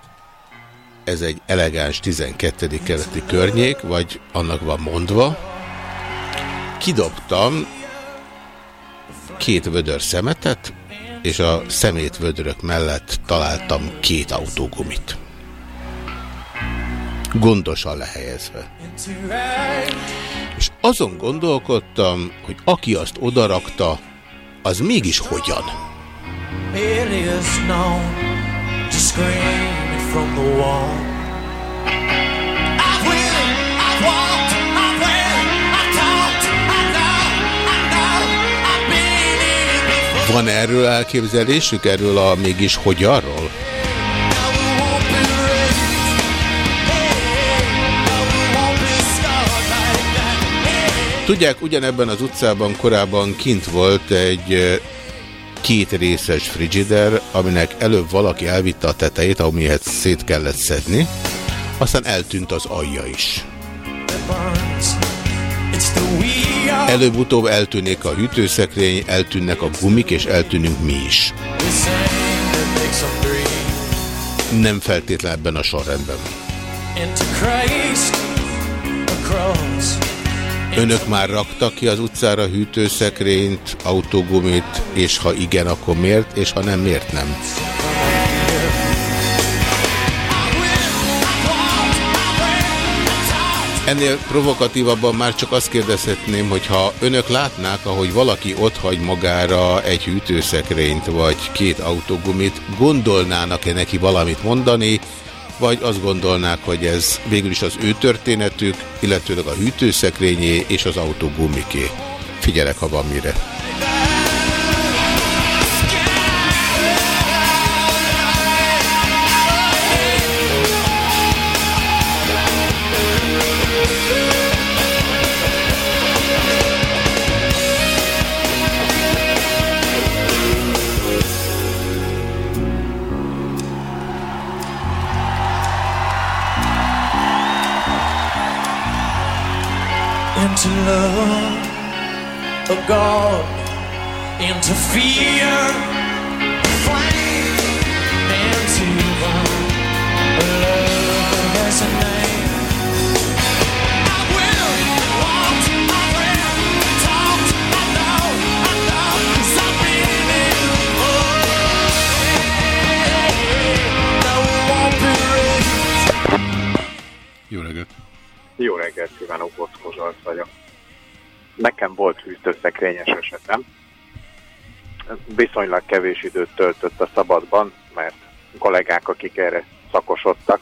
ez egy elegáns 12. keleti környék, vagy annak van mondva. Kidobtam két vödör szemetet, és a szemétvödörök mellett találtam két autógumit. Gondosan lehelyezve. És azon gondolkodtam, hogy aki azt odarakta, az mégis hogyan. It is known to scream it from the wall. I've written, I've walked, I've ran, I've talked, I know, I know, I've been here before. Van erről elképzelésük, erről a mégis hogyanról? Tudják, ugyanebben az utcában korábban kint volt egy két részes frigider, aminek előbb valaki elvitte a tetejét, amihez szét kellett szedni, aztán eltűnt az alja is. Előbb-utóbb eltűnik a hűtőszekrény, eltűnnek a gumik, és eltűnünk mi is. Nem feltétlen ebben a sorrendben. Into Christ across. Önök már raktak ki az utcára hűtőszekrényt, autógumit, és ha igen, akkor miért, és ha nem, miért nem? Ennél provokatívabban már csak azt kérdezhetném, hogy ha önök látnák, ahogy valaki ott hagy magára egy hűtőszekrényt vagy két autógumit, gondolnának-e neki valamit mondani, vagy azt gondolnák, hogy ez végül is az ő történetük, illetőleg a hűtőszekrényé és az autógumiké. Figyelek, ha van mire. Into love of God, into fear, Jó reggelt kívánok, Boszko Zsolt vagyok. Nekem volt hűtőszekrényes esetem. Viszonylag kevés időt töltött a szabadban, mert kollégák, akik erre szakosodtak,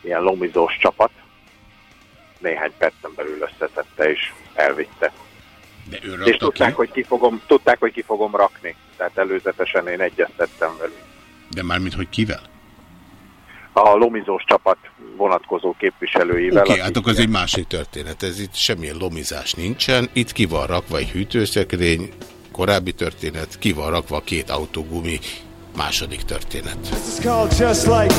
ilyen lomizós csapat, néhány percen belül összeszedte és elvitte. De ő És tudták, hogy ki fogom, tudták, hogy ki fogom rakni. Tehát előzetesen én egyeztettem velük. De mármint, hogy kivel? A lomizós csapat vonatkozó képviselőivel. Oké, okay, hát akkor ez egy másik történet. Ez itt semmilyen lomizás nincsen. Itt ki van rakva egy hűtőszekrény, korábbi történet, ki van rakva két autógumi, második történet. Like.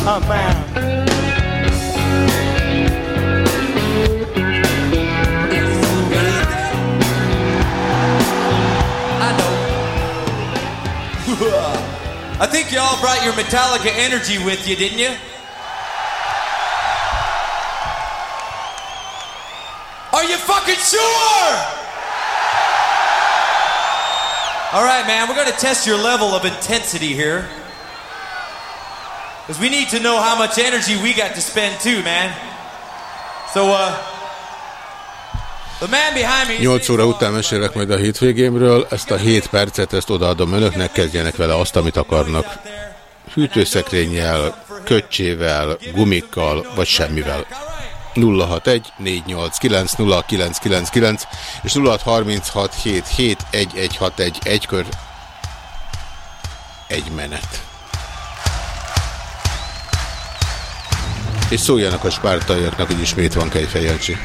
I think you all brought your Metallica energy with you, didn't you? Are you fucking sure? All right, man, we're going test your level of intensity here. Because we need to know how much energy we got to spend, too, man. So, uh, The man behind me. 8 óra után mesélek majd a hétvégémről, ezt a 7 percet, ezt odaadom önöknek, kezdjenek vele azt, amit akarnak. Hűtőszekrényel, köccsével, gumikkal, vagy semmivel. 061 489 0999 és 0636 77 1161 egy kör egy menet. És szóljanak a spártaiaknak, hogy ismét van Kejfejancsi.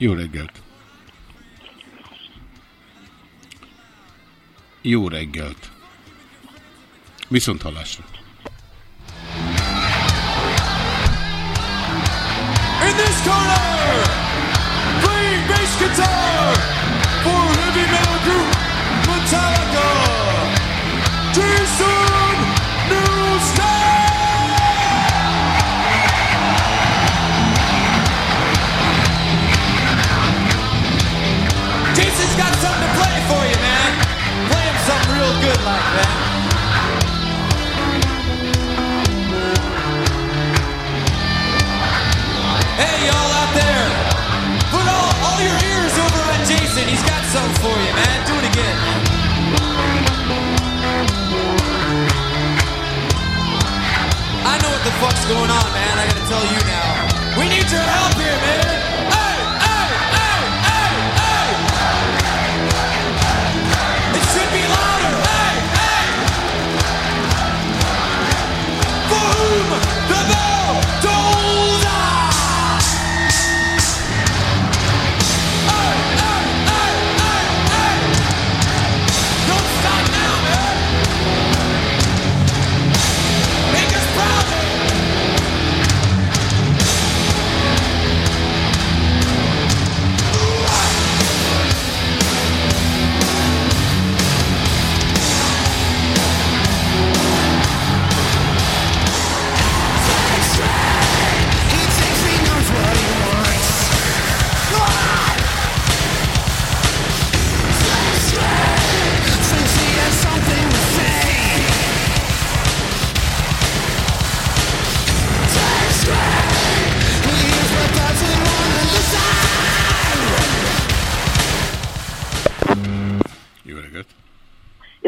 Jó reggelt! Jó reggelt! Viszont hallásra! In this corner, playing bass guitar Hey, y'all out there. Put all, all your ears over on Jason. He's got something for you, man. Do it again. I know what the fuck's going on, man. I gotta tell you now. We need your help here, man.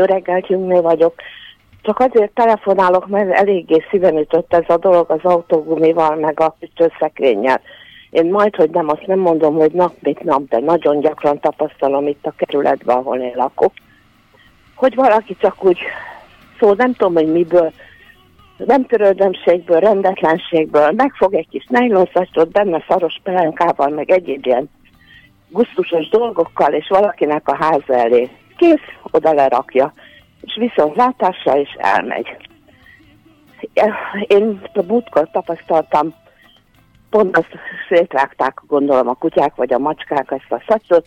Jó reggelt, Jungné vagyok. Csak azért telefonálok, mert eléggé szíven ütött ez a dolog az autógumival, meg a ütőszekrényel. Én majd, hogy nem, azt nem mondom, hogy nap mint nap, de nagyon gyakran tapasztalom itt a kerületben, ahol én lakok, hogy valaki csak úgy, szó nem tudom, hogy miből, nem törődömségből, rendetlenségből megfog egy kis nejlonszastot, benne szaros pelenkával, meg egyéb ilyen gusztusos dolgokkal, és valakinek a háza elé kész, oda lerakja, és viszont látásra is elmegy. Én a múltkor tapasztaltam, pont azt szétrágták, gondolom a kutyák vagy a macskák ezt a szatyrot,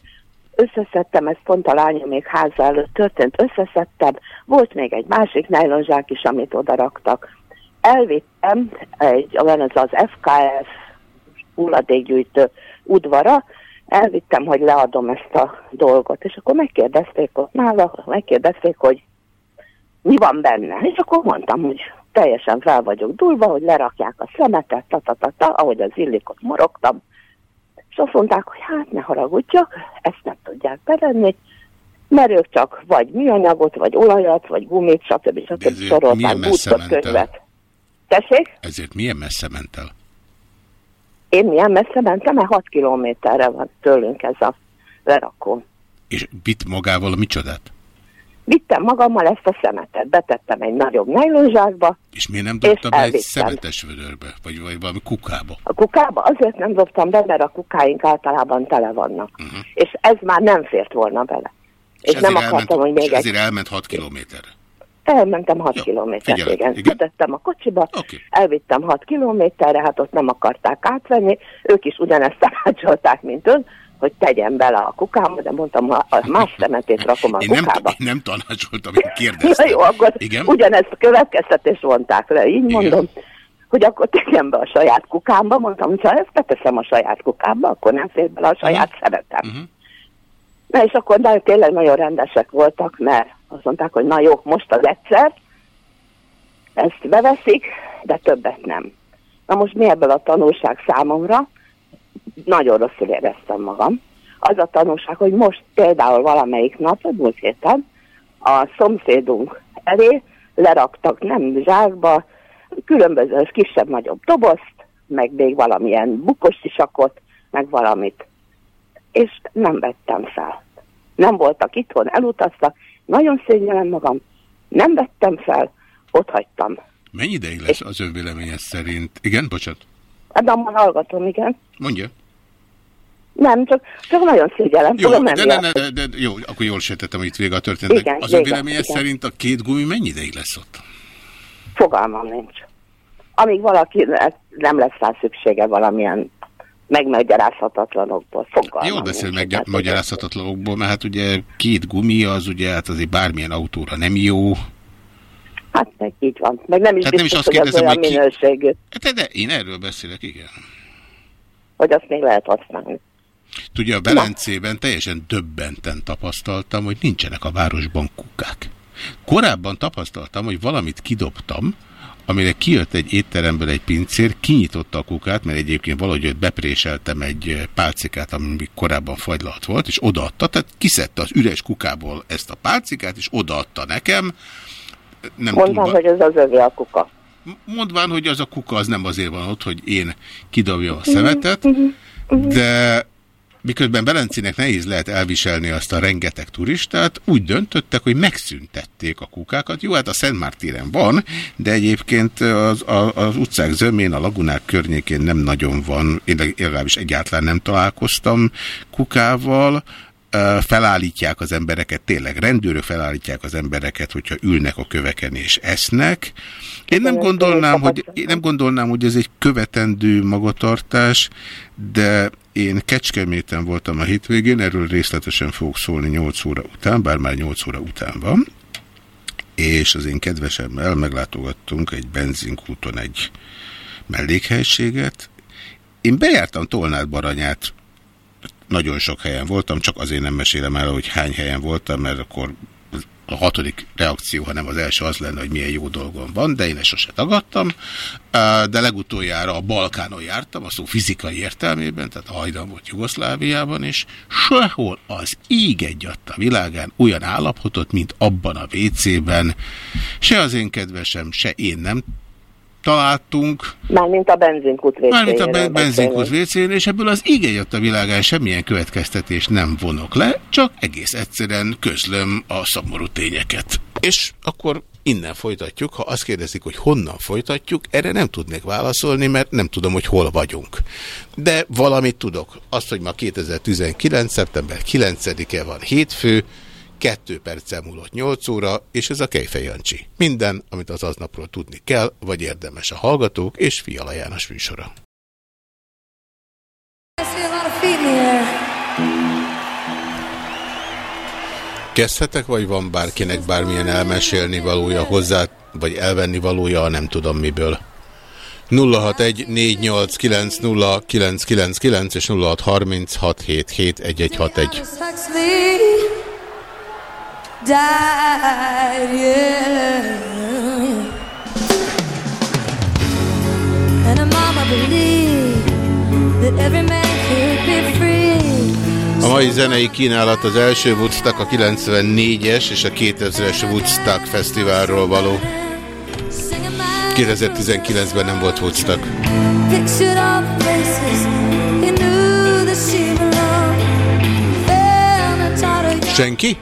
összeszedtem, ez pont a lányom még háza előtt történt, összeszedtem, volt még egy másik nejlonzsák is, amit oda raktak. Elvittem egy, olyan ez az FKS hulladékgyűjtő udvara, elvittem, hogy leadom ezt a dolgot, és akkor megkérdezték ott nála, megkérdezték, hogy mi van benne, és akkor mondtam, hogy teljesen fel vagyok dulva, hogy lerakják a szemetet, ta, ta, ta, ta, ahogy az illikot morogtam, és azt mondták, hogy hát ne haragudjak, ezt nem tudják bevenni, mert ők csak vagy műanyagot, vagy olajat, vagy gumit, stb. stb. sorolták, búcsot, könyvet. Tessék? Ezért milyen messze ment el? Én milyen messze mentem, mert 6 kilométerre van tőlünk ez a lerakó. És vitt magával a micsodát? Vittem magammal ezt a szemetet, betettem egy nagyobb nejlonzsákba, És miért nem dobta be egy szemetes vödörbe? Vagy, vagy valami kukába? A kukába azért nem dobtam be, mert a kukáink általában tele vannak. Mhm. Uh-huh. És ez már nem fért volna bele. És, és nem akartam, elment, hogy még és egy... ezért elment 6 kilométerre. Elmentem 6 kilométert, figyelek, igen. igen. Betettem a kocsiba, elvittem 6 kilométerre, hát ott nem akarták átvenni, ők is ugyanezt tanácsolták, mint ön, hogy tegyem bele a kukámba, de mondtam, ha a más szemetét rakom a Én nem, kukába. én nem tanácsoltam, én Na kérdeztem. jó, akkor Igen? ugyanezt a következtetést vonták le, így mondom, hogy akkor tegyem be a saját kukámba, mondtam, hogy ha ezt beteszem a saját kukámba, akkor nem fér bele a saját szemetem. Na és akkor de tényleg nagyon rendesek voltak, mert azt mondták, hogy na jó, most az egyszer, ezt beveszik, de többet nem. Na most mi ebből a tanulság számomra? Nagyon rosszul éreztem magam. Az a tanulság, hogy most például valamelyik nap, múlt héten, a szomszédunk elé leraktak nem zsákba, különböző kisebb-nagyobb dobozt, meg még valamilyen bukos isakot, meg valamit. És nem vettem fel. Nem voltak itthon, elutaztak, nagyon szégyellem magam, nem vettem fel, ott hagytam. Mennyi ideig lesz az ön véleménye szerint? Igen, bocsánat. Hát de már hallgatom, igen. Mondja. Nem, csak, csak nagyon szégyellem Jó, nem de, ne, ne, de, de, jó, akkor jól sejtettem, hogy itt vége a történetnek. Igen, az ön véleménye igen. szerint a két gumi mennyi ideig lesz ott? Fogalmam nincs. Amíg valaki nem lesz rá szüksége valamilyen megmagyarázhatatlanokból. Fogalmam Jól beszél nincs. meg magyarázhatatlanokból, mert hát ugye két gumi az ugye hát azért bármilyen autóra nem jó. Hát meg így van. Meg nem is Hát nem is azt kérdezem, hogy ki- minőségű, De, de én erről beszélek, igen. hogy azt még lehet használni. Tudja, a Velencében teljesen döbbenten tapasztaltam, hogy nincsenek a városban kukák. Korábban tapasztaltam, hogy valamit kidobtam, amire kijött egy étteremből egy pincér, kinyitotta a kukát, mert egyébként valahogy őt bepréseltem egy eh, pálcikát, ami korábban fagylalt volt, és odaadta, tehát kiszedte az üres kukából ezt a pálcikát, és odaadta nekem. Nem Mondtam, túlba- hogy ez az övé a kuka. mondván, hogy az a kuka az nem azért van ott, hogy én kidobjam a szemetet, de miközben Belencinek nehéz lehet elviselni azt a rengeteg turistát, úgy döntöttek, hogy megszüntették a kukákat. Jó, hát a Szent Mártíren van, de egyébként az, a, az utcák zömén, a lagunák környékén nem nagyon van, én leg- legalábbis egyáltalán nem találkoztam kukával, felállítják az embereket, tényleg rendőrök felállítják az embereket, hogyha ülnek a köveken és esznek. Én nem gondolnám, hogy, én nem gondolnám, hogy ez egy követendő magatartás, de én Kecskeméten voltam a hétvégén, erről részletesen fogok szólni 8 óra után, bár már 8 óra után van, és az én kedvesemmel meglátogattunk egy benzinkúton egy mellékhelységet. Én bejártam Tolnát Baranyát, nagyon sok helyen voltam, csak azért nem mesélem el, hogy hány helyen voltam, mert akkor a hatodik reakció, hanem az első az lenne, hogy milyen jó dolgom van, de én ezt sose tagadtam. De legutoljára a Balkánon jártam, a szó fizikai értelmében, tehát a hajdan volt Jugoszláviában, és sehol az íg egy a világán olyan állapotot, mint abban a WC-ben. Se az én kedvesem, se én nem találtunk. Mármint a benzinkút Mármint a ben- benzinkút. WC-n, és ebből az így a világán semmilyen következtetést nem vonok le, csak egész egyszerűen közlöm a szomorú tényeket. És akkor innen folytatjuk. Ha azt kérdezik, hogy honnan folytatjuk, erre nem tudnék válaszolni, mert nem tudom, hogy hol vagyunk. De valamit tudok. Azt, hogy ma 2019. szeptember 9-e van hétfő, 2 perccel múlott 8 óra, és ez a Kejfej Jancsi. Minden, amit az aznapról tudni kell, vagy érdemes a hallgatók és Fiala János műsora. Kezdhetek, vagy van bárkinek bármilyen elmesélni valója hozzá, vagy elvenni valója, nem tudom miből. 061 489 és 0636771161. Died, yeah. And a mama believed that every man could be free. A mai zenei kínálat az első Woodstock, a 94-es és a 2000-es Woodstock fesztiválról való. 2019-ben nem volt Woodstock. Senki?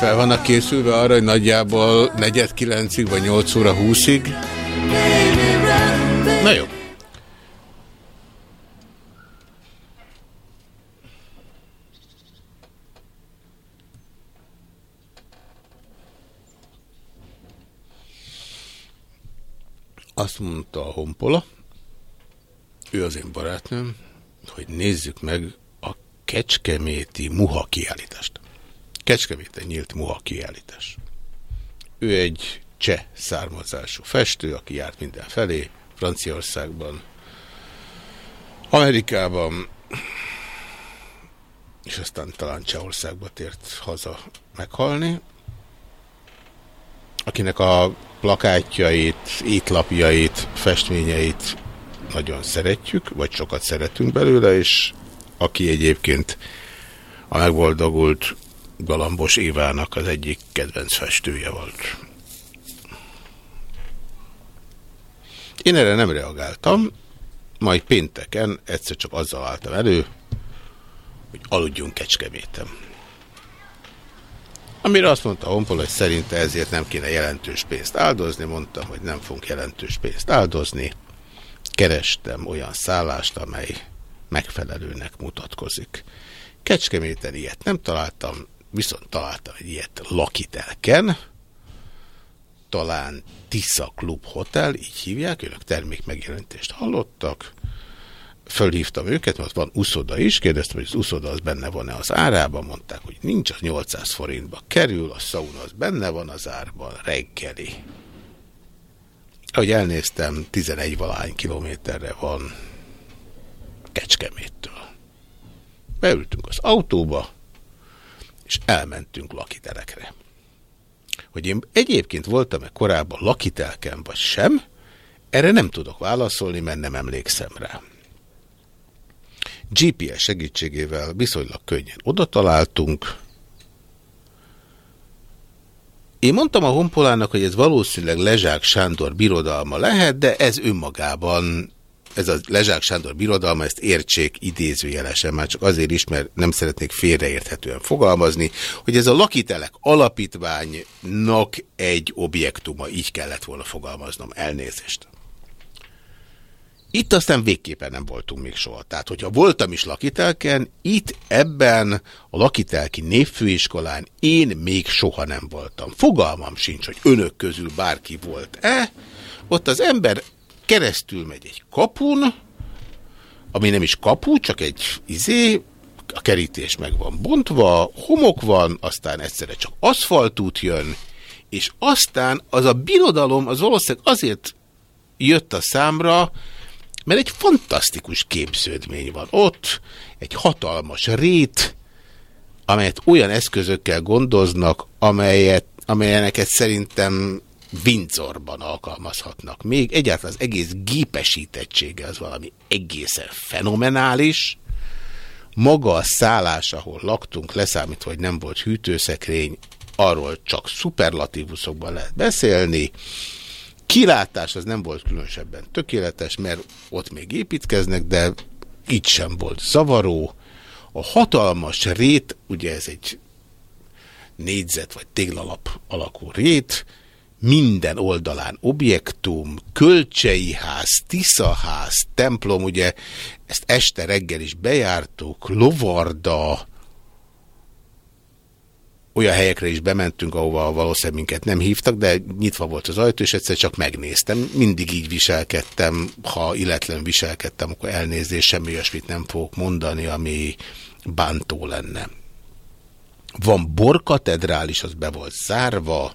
Fel vannak készülve arra, hogy nagyjából negyed kilencig vagy 8 óra 20-ig? Na jó. Azt mondta a honpola, ő az én barátnőm, hogy nézzük meg a Kecskeméti Muha kiállítást. Kecskeméten nyílt Muha kiállítás. Ő egy cseh származású festő, aki járt mindenfelé, Franciaországban, Amerikában, és aztán talán Csehországba tért haza meghalni, akinek a plakátjait, étlapjait, festményeit nagyon szeretjük, vagy sokat szeretünk belőle, és aki egyébként a megboldogult Galambos Évának az egyik kedvenc festője volt. Én erre nem reagáltam, majd pénteken egyszer csak azzal álltam elő, hogy aludjunk Kecskeméten. Amire azt mondta Honpol, hogy szerinte ezért nem kéne jelentős pénzt áldozni, mondtam, hogy nem fogunk jelentős pénzt áldozni. Kerestem olyan szállást, amely megfelelőnek mutatkozik. Kecskeméten ilyet nem találtam, viszont találtam egy ilyet Lakitelken, talán Tisza Club Hotel, így hívják, önök termék megjelentést hallottak. Fölhívtam őket, mert van uszoda is, kérdeztem, hogy az uszoda az benne van-e az árában, mondták, hogy nincs, az 800 forintba kerül, a sauna az benne van az árban, reggeli. Ahogy elnéztem, 11 valány kilométerre van Kecskeméttől. Beültünk az autóba, és elmentünk lakiterekre. Hogy én egyébként voltam-e korábban lakitelken, vagy sem, erre nem tudok válaszolni, mert nem emlékszem rá. GPS segítségével viszonylag könnyen oda találtunk. Én mondtam a honpolának, hogy ez valószínűleg Lezsák Sándor birodalma lehet, de ez önmagában ez a Lezsák Sándor birodalma, ezt értsék idézőjelesen, már csak azért is, mert nem szeretnék félreérthetően fogalmazni, hogy ez a lakitelek alapítványnak egy objektuma, így kellett volna fogalmaznom, elnézést. Itt aztán végképpen nem voltunk még soha. Tehát, hogyha voltam is lakitelken, itt ebben a lakitelki népfőiskolán én még soha nem voltam. Fogalmam sincs, hogy önök közül bárki volt-e. Ott az ember keresztül megy egy kapun, ami nem is kapu, csak egy izé, a kerítés meg van bontva, homok van, aztán egyszerre csak aszfaltút jön, és aztán az a birodalom az valószínűleg azért jött a számra, mert egy fantasztikus képződmény van ott, egy hatalmas rét, amelyet olyan eszközökkel gondoznak, amelyet, amelyeneket szerintem Windsorban alkalmazhatnak. Még egyáltalán az egész gépesítettsége az valami egészen fenomenális. Maga a szállás, ahol laktunk, leszámítva, hogy nem volt hűtőszekrény, arról csak szuperlatívuszokban lehet beszélni. Kilátás az nem volt különösebben tökéletes, mert ott még építkeznek, de így sem volt zavaró. A hatalmas rét, ugye ez egy négyzet vagy téglalap alakú rét, minden oldalán objektum, kölcsei ház, tiszaház, templom, ugye ezt este reggel is bejártuk, lovarda, olyan helyekre is bementünk, ahova valószínűleg minket nem hívtak, de nyitva volt az ajtó, és egyszer csak megnéztem. Mindig így viselkedtem, ha illetlen viselkedtem, akkor elnézés, semmi olyasmit nem fogok mondani, ami bántó lenne. Van borkatedrális, az be volt zárva,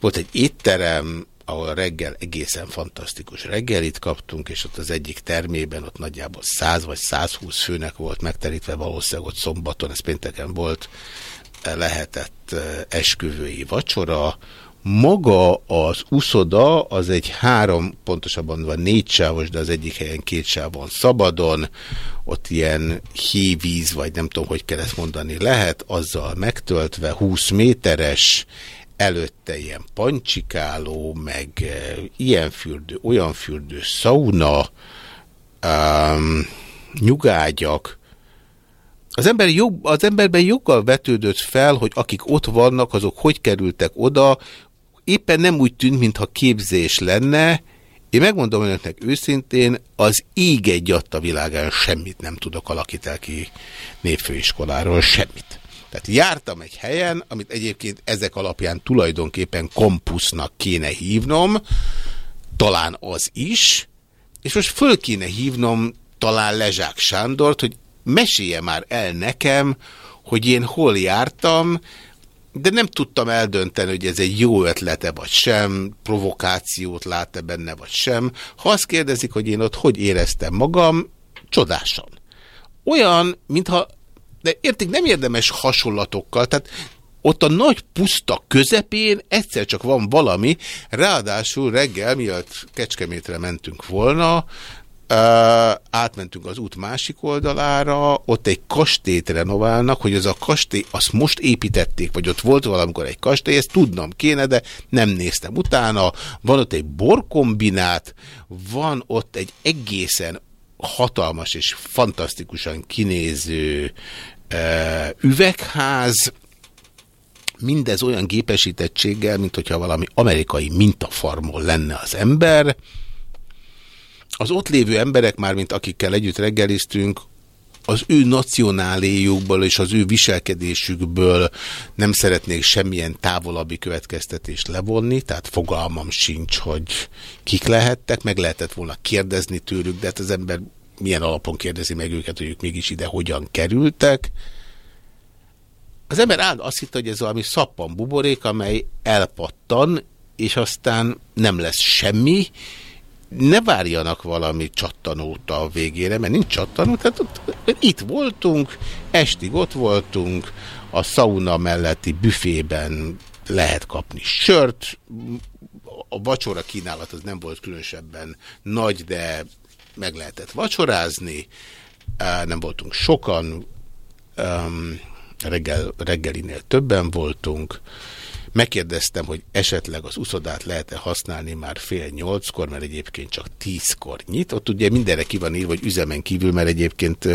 volt egy étterem, ahol reggel egészen fantasztikus reggelit kaptunk, és ott az egyik termében ott nagyjából 100 vagy 120 főnek volt megterítve, valószínűleg ott szombaton, ez pénteken volt, lehetett esküvői vacsora. Maga az uszoda az egy három, pontosabban van négy sávos, de az egyik helyen két sávon szabadon, ott ilyen hívíz, vagy nem tudom, hogy kell ezt mondani, lehet, azzal megtöltve 20 méteres, előtte ilyen pancsikáló, meg e, ilyen fürdő, olyan fürdő, szauna, um, nyugágyak. Az, ember jog, az emberben joggal vetődött fel, hogy akik ott vannak, azok hogy kerültek oda, éppen nem úgy tűnt, mintha képzés lenne. Én megmondom önöknek őszintén, az ég egy a világán semmit nem tudok alakítani ki népfőiskoláról, semmit. Tehát jártam egy helyen, amit egyébként ezek alapján tulajdonképpen kompusznak kéne hívnom, talán az is, és most föl kéne hívnom talán Lezsák Sándort, hogy mesélje már el nekem, hogy én hol jártam, de nem tudtam eldönteni, hogy ez egy jó ötlete vagy sem, provokációt lát-e benne vagy sem. Ha azt kérdezik, hogy én ott hogy éreztem magam, csodásan. Olyan, mintha, de értik, nem érdemes hasonlatokkal, tehát ott a nagy puszta közepén egyszer csak van valami, ráadásul reggel, mielőtt Kecskemétre mentünk volna, átmentünk az út másik oldalára, ott egy kastélyt renoválnak, hogy az a kastély, azt most építették, vagy ott volt valamikor egy kastély, ezt tudnom kéne, de nem néztem utána. Van ott egy borkombinát, van ott egy egészen hatalmas és fantasztikusan kinéző üvegház, mindez olyan gépesítettséggel, mint hogyha valami amerikai mintafarmon lenne az ember, az ott lévő emberek már, mint akikkel együtt reggeliztünk, az ő nacionáléjukból és az ő viselkedésükből nem szeretnék semmilyen távolabbi következtetést levonni, tehát fogalmam sincs, hogy kik lehettek, meg lehetett volna kérdezni tőlük, de hát az ember milyen alapon kérdezi meg őket, hogy ők mégis ide hogyan kerültek. Az ember áll azt hitt, hogy ez valami szappan buborék, amely elpattan, és aztán nem lesz semmi, ne várjanak valami csattanót a végére, mert nincs csattanó, tehát ott, itt voltunk, estig ott voltunk, a sauna melletti büfében lehet kapni sört, a vacsora kínálat az nem volt különösebben nagy, de meg lehetett vacsorázni, nem voltunk sokan, reggel, reggelinél többen voltunk, Megkérdeztem, hogy esetleg az uszodát lehet-e használni már fél nyolckor, mert egyébként csak tízkor nyit. Ott ugye mindenre ki van írva, hogy üzemen kívül, mert egyébként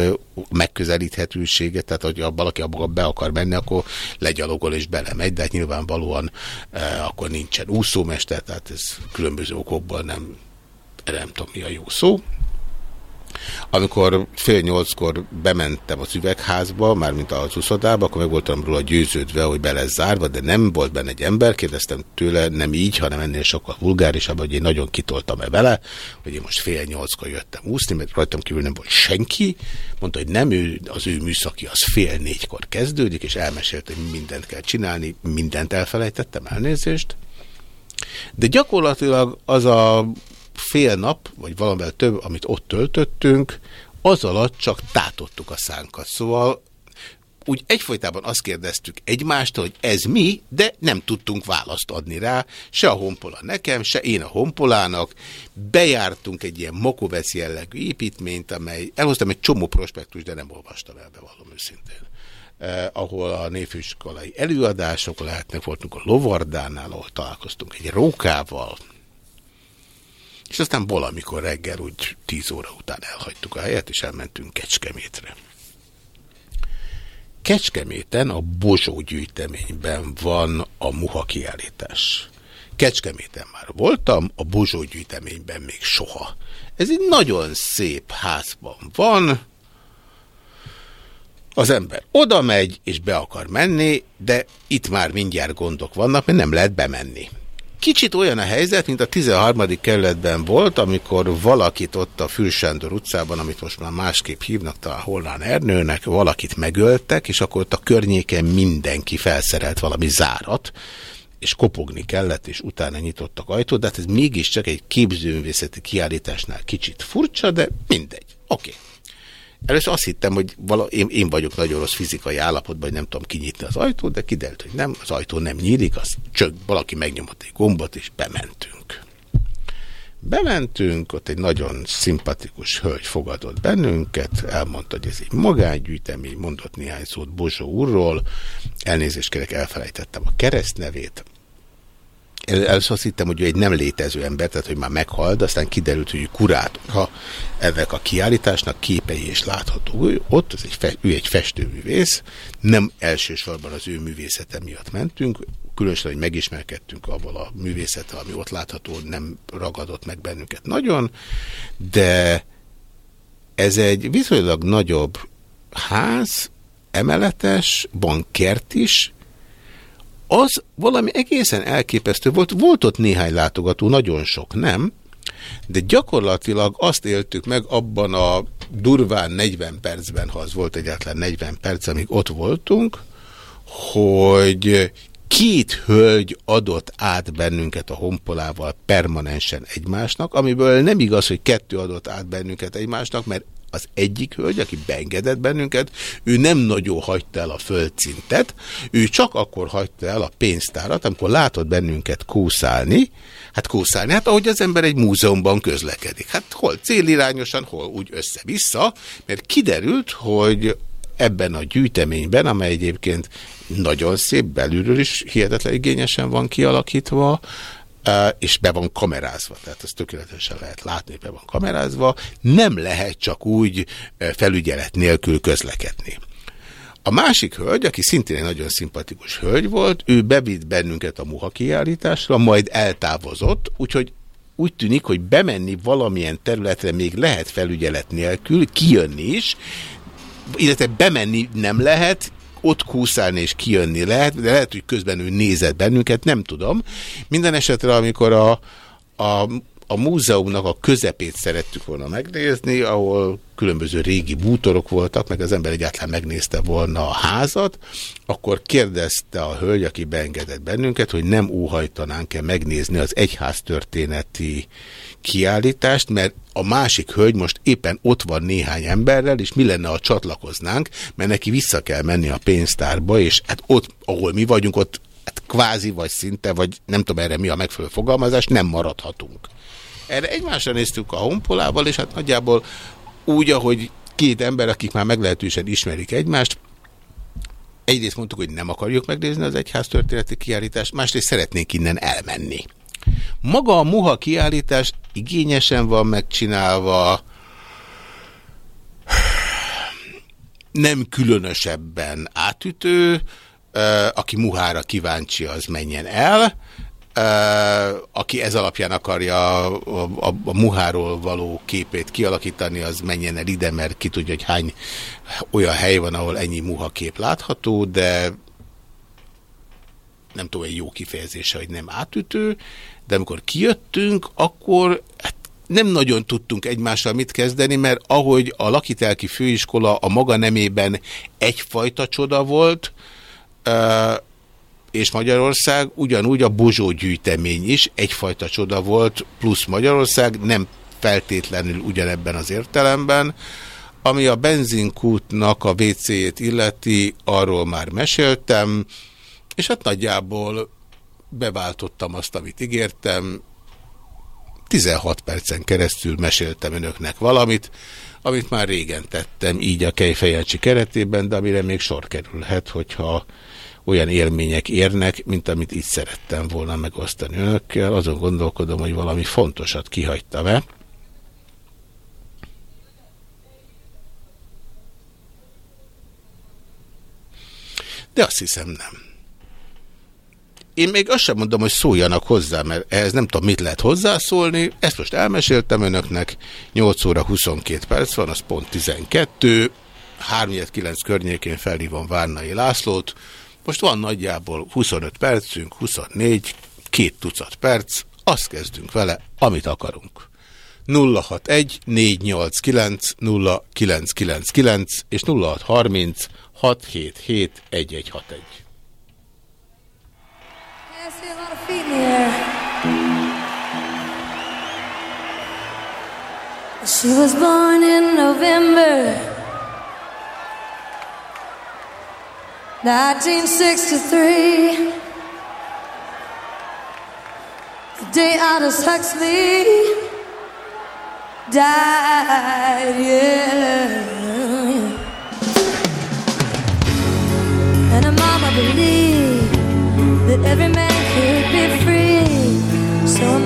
megközelíthetősége, tehát ha valaki abba be akar menni, akkor legyalogol és belemegy, de hát nyilvánvalóan akkor nincsen úszómester, tehát ez különböző okokból nem, nem tudom mi a jó szó. Amikor fél nyolckor bementem az üvegházba, mármint az uszodába, akkor meg voltam róla győződve, hogy be zárva, de nem volt benne egy ember, kérdeztem tőle, nem így, hanem ennél sokkal vulgárisabb, hogy én nagyon kitoltam-e vele, hogy én most fél nyolckor jöttem úszni, mert rajtam kívül nem volt senki, mondta, hogy nem ő, az ő műszaki az fél négykor kezdődik, és elmesélte, hogy mindent kell csinálni, mindent elfelejtettem, elnézést. De gyakorlatilag az a fél nap, vagy valamivel több, amit ott töltöttünk, az alatt csak tátottuk a szánkat. Szóval úgy egyfolytában azt kérdeztük egymást, hogy ez mi, de nem tudtunk választ adni rá, se a honpola nekem, se én a honpolának. Bejártunk egy ilyen mokovec jellegű építményt, amely elhoztam egy csomó prospektus, de nem olvastam el, bevallom őszintén. Eh, ahol a névfőiskolai előadások lehetnek, voltunk a Lovardánál, ahol találkoztunk egy rókával, és aztán valamikor reggel úgy 10 óra után elhagytuk a helyet, és elmentünk Kecskemétre. Kecskeméten a Bozsó gyűjteményben van a muha kiállítás. Kecskeméten már voltam, a Bozsó gyűjteményben még soha. Ez egy nagyon szép házban van, az ember oda megy, és be akar menni, de itt már mindjárt gondok vannak, mert nem lehet bemenni. Kicsit olyan a helyzet, mint a 13. kerületben volt, amikor valakit ott a Fülsándor utcában, amit most már másképp hívnak, talán Hollán Ernőnek, valakit megöltek, és akkor ott a környéken mindenki felszerelt valami zárat, és kopogni kellett, és utána nyitottak ajtót, de hát ez mégiscsak egy képzőművészeti kiállításnál kicsit furcsa, de mindegy. Oké. Okay. Először azt hittem, hogy vala, én, én vagyok nagyon rossz fizikai állapotban, hogy nem tudom kinyitni az ajtót, de kiderült, hogy nem, az ajtó nem nyílik, az csak valaki megnyomott egy gombot, és bementünk. Bementünk, ott egy nagyon szimpatikus hölgy fogadott bennünket, elmondta, hogy ez egy magánygyűjtemény, mondott néhány szót Bozsó úrról, elnézést kérek, elfelejtettem a keresztnevét, Először azt hittem, hogy ő egy nem létező ember, tehát hogy már meghalt, aztán kiderült, hogy kurátor. Ha ennek a kiállításnak képei és látható ott, az egy ő egy festőművész, nem elsősorban az ő művészete miatt mentünk, különösen, hogy megismerkedtünk avval a művészettel, ami ott látható, nem ragadott meg bennünket nagyon, de ez egy viszonylag nagyobb ház, emeletes, van kert is, az valami egészen elképesztő volt. Volt ott néhány látogató, nagyon sok nem, De gyakorlatilag azt éltük meg abban a durván 40 percben, ha az volt egyáltalán 40 perc, amíg ott voltunk, hogy két hölgy adott át bennünket a honpolával permanensen egymásnak, amiből nem igaz, hogy kettő adott át bennünket egymásnak, mert az egyik hölgy, aki beengedett bennünket, ő nem nagyon hagyta el a földszintet, ő csak akkor hagyta el a pénztárat, amikor látott bennünket kószálni, hát kószálni, hát ahogy az ember egy múzeumban közlekedik. Hát hol célirányosan, hol úgy össze-vissza, mert kiderült, hogy ebben a gyűjteményben, amely egyébként nagyon szép, belülről is hihetetlen igényesen van kialakítva, és be van kamerázva, tehát ezt tökéletesen lehet látni, be van kamerázva, nem lehet csak úgy felügyelet nélkül közlekedni. A másik hölgy, aki szintén egy nagyon szimpatikus hölgy volt, ő bevitt bennünket a muha kiállításra, majd eltávozott, úgyhogy úgy tűnik, hogy bemenni valamilyen területre még lehet felügyelet nélkül, kijönni is, illetve bemenni nem lehet, ott kúszálni és kijönni lehet, de lehet, hogy közben ő nézett bennünket, nem tudom. Minden esetre, amikor a, a, a múzeumnak a közepét szerettük volna megnézni, ahol különböző régi bútorok voltak, meg az ember egyáltalán megnézte volna a házat, akkor kérdezte a hölgy, aki beengedett bennünket, hogy nem óhajtanánk-e megnézni az egyház történeti kiállítást, mert a másik hölgy most éppen ott van néhány emberrel, és mi lenne, ha csatlakoznánk, mert neki vissza kell menni a pénztárba, és hát ott, ahol mi vagyunk, ott hát kvázi vagy szinte, vagy nem tudom erre mi a megfelelő fogalmazás, nem maradhatunk. Erre egymásra néztük a honpolával, és hát nagyjából úgy, ahogy két ember, akik már meglehetősen ismerik egymást, egyrészt mondtuk, hogy nem akarjuk megnézni az egyház történeti kiállítást, másrészt szeretnénk innen elmenni. Maga a muha kiállítás igényesen van megcsinálva, nem különösebben átütő, aki muhára kíváncsi, az menjen el, aki ez alapján akarja a, a, a muháról való képét kialakítani, az menjen el ide, mert ki tudja, hogy hány olyan hely van, ahol ennyi muha kép látható, de nem tudom, egy jó kifejezése, hogy nem átütő, de amikor kijöttünk, akkor hát nem nagyon tudtunk egymással mit kezdeni, mert ahogy a Lakitelki főiskola a maga nemében egyfajta csoda volt, és Magyarország, ugyanúgy a Bozsó gyűjtemény is egyfajta csoda volt, plusz Magyarország, nem feltétlenül ugyanebben az értelemben. Ami a benzinkútnak a WC-jét illeti, arról már meséltem, és hát nagyjából beváltottam azt, amit ígértem. 16 percen keresztül meséltem önöknek valamit, amit már régen tettem így a Kejfejancsi keretében, de amire még sor kerülhet, hogyha olyan élmények érnek, mint amit itt szerettem volna megosztani önökkel. Azon gondolkodom, hogy valami fontosat kihagytam-e. De azt hiszem nem. Én még azt sem mondom, hogy szóljanak hozzá, mert ehhez nem tudom, mit lehet hozzászólni. Ezt most elmeséltem önöknek. 8 óra 22 perc van, az pont 12. 3-9 környékén felhívom Várnai Lászlót. Most van nagyjából 25 percünk, 24, két tucat perc. Azt kezdünk vele, amit akarunk. 061 489 0999 és 0630 677 1161. feet in the air. She was born in November 1963. The day Aldous Huxley died, yeah. And her mama believed that every man could be free. So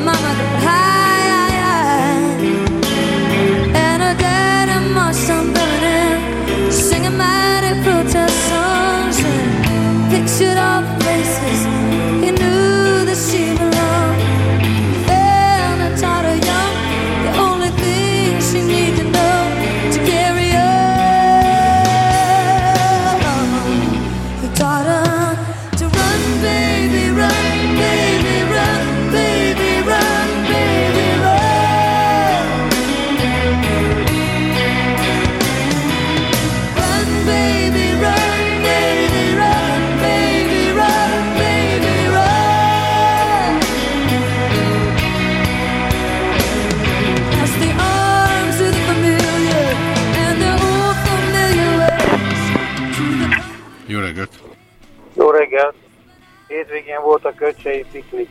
hétvégén volt a Köcsei piknik.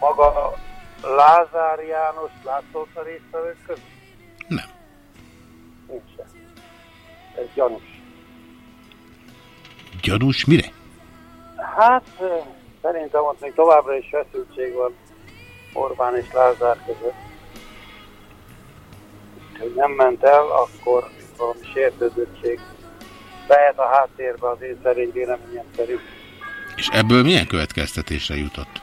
Maga Lázár János látszott a résztvevők között? Nem. Nincsen. Ez gyanús. Gyanús mire? Hát szerintem ott még továbbra is feszültség van Orbán és Lázár között. hogy nem ment el, akkor valami sértődöttség lehet a háttérbe az én szerény véleményem szerint. És ebből milyen következtetésre jutott?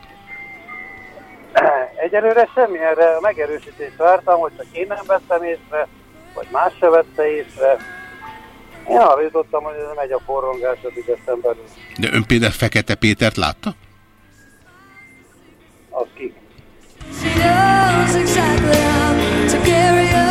Egyelőre semmi erre a megerősítést vártam, hogy csak én nem vettem észre, vagy más se vette észre. Én arra jutottam, hogy ez megy a forrongás a Fideszen belül. De ön például Fekete Pétert látta? Az ki? She knows exactly how to carry on.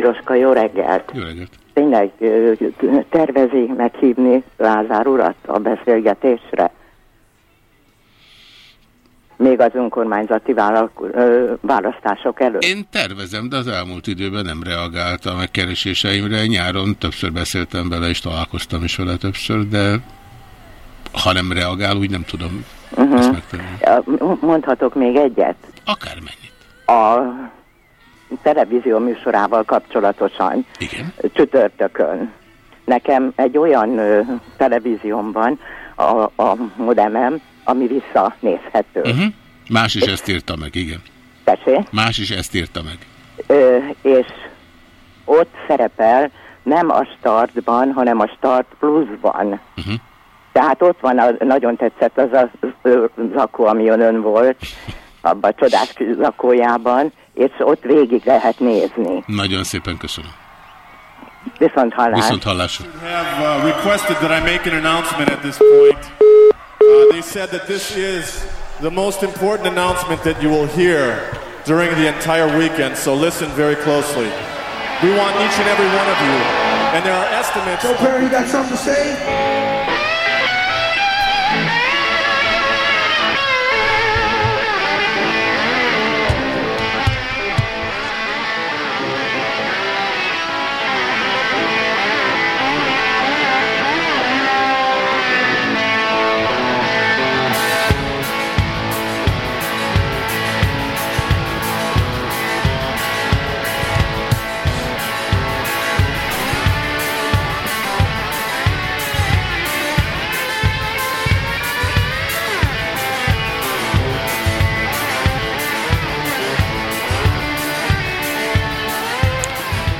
Piroska, jó reggelt! Jó reggelt! Tényleg tervezi meghívni Lázár urat a beszélgetésre? Még az önkormányzati választások előtt? Én tervezem, de az elmúlt időben nem reagált a megkereséseimre. Nyáron többször beszéltem vele, és találkoztam is vele többször, de ha nem reagál, úgy nem tudom Uh-huh. ezt megtenni. Uh, Mondhatok még egyet? Akármennyit. A televízió műsorával kapcsolatosan. Igen. Csütörtökön. Nekem egy olyan ö, televízióm van, a, a modemem, ami visszanézhető. Uh-huh. Más is ezt írta meg, igen. Tessék? Más is ezt írta meg. Ö, és ott szerepel nem a startban, hanem a start plusban. Uh-huh. Tehát ott van, a, nagyon tetszett az a zakó, ami ön volt, abban a csodás kis zakójában, és ott végig lehet nézni. Nagyon szépen köszönöm. Viszont hallás. Viszont hallásra. have uh, requested that I make an announcement at this point. Uh, they said that this is the most important announcement that you will hear during the entire weekend, so listen very closely. We want each and every one of you, and there are estimates. Joe Perry, you got something to say?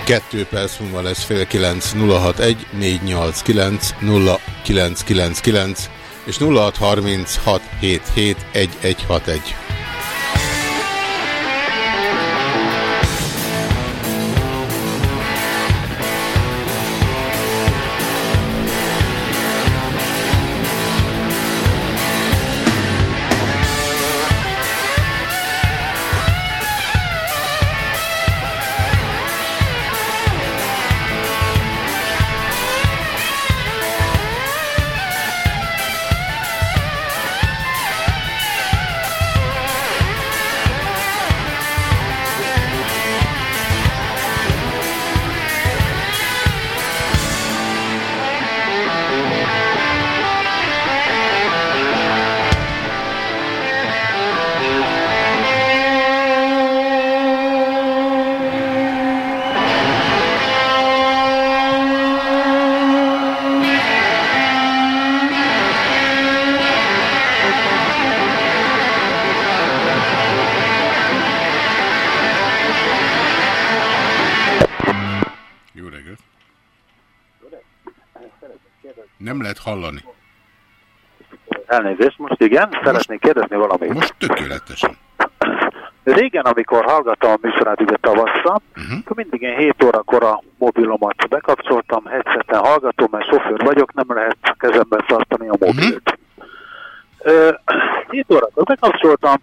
Kettő perc múlva lesz fél kilenc 061 489 0999 és 0636 lehet hallani. Elnézést, most igen, szeretnék kérdezni valamit. Most tökéletesen. Régen, amikor hallgattam a műsorát ugye tavasszal, uh-huh. akkor mindig én 7 órakor a mobilomat bekapcsoltam, headseten hallgatom, mert sofőr vagyok, nem lehet kezemben tartani a mobilt. Uh-huh. 7 órakor bekapcsoltam,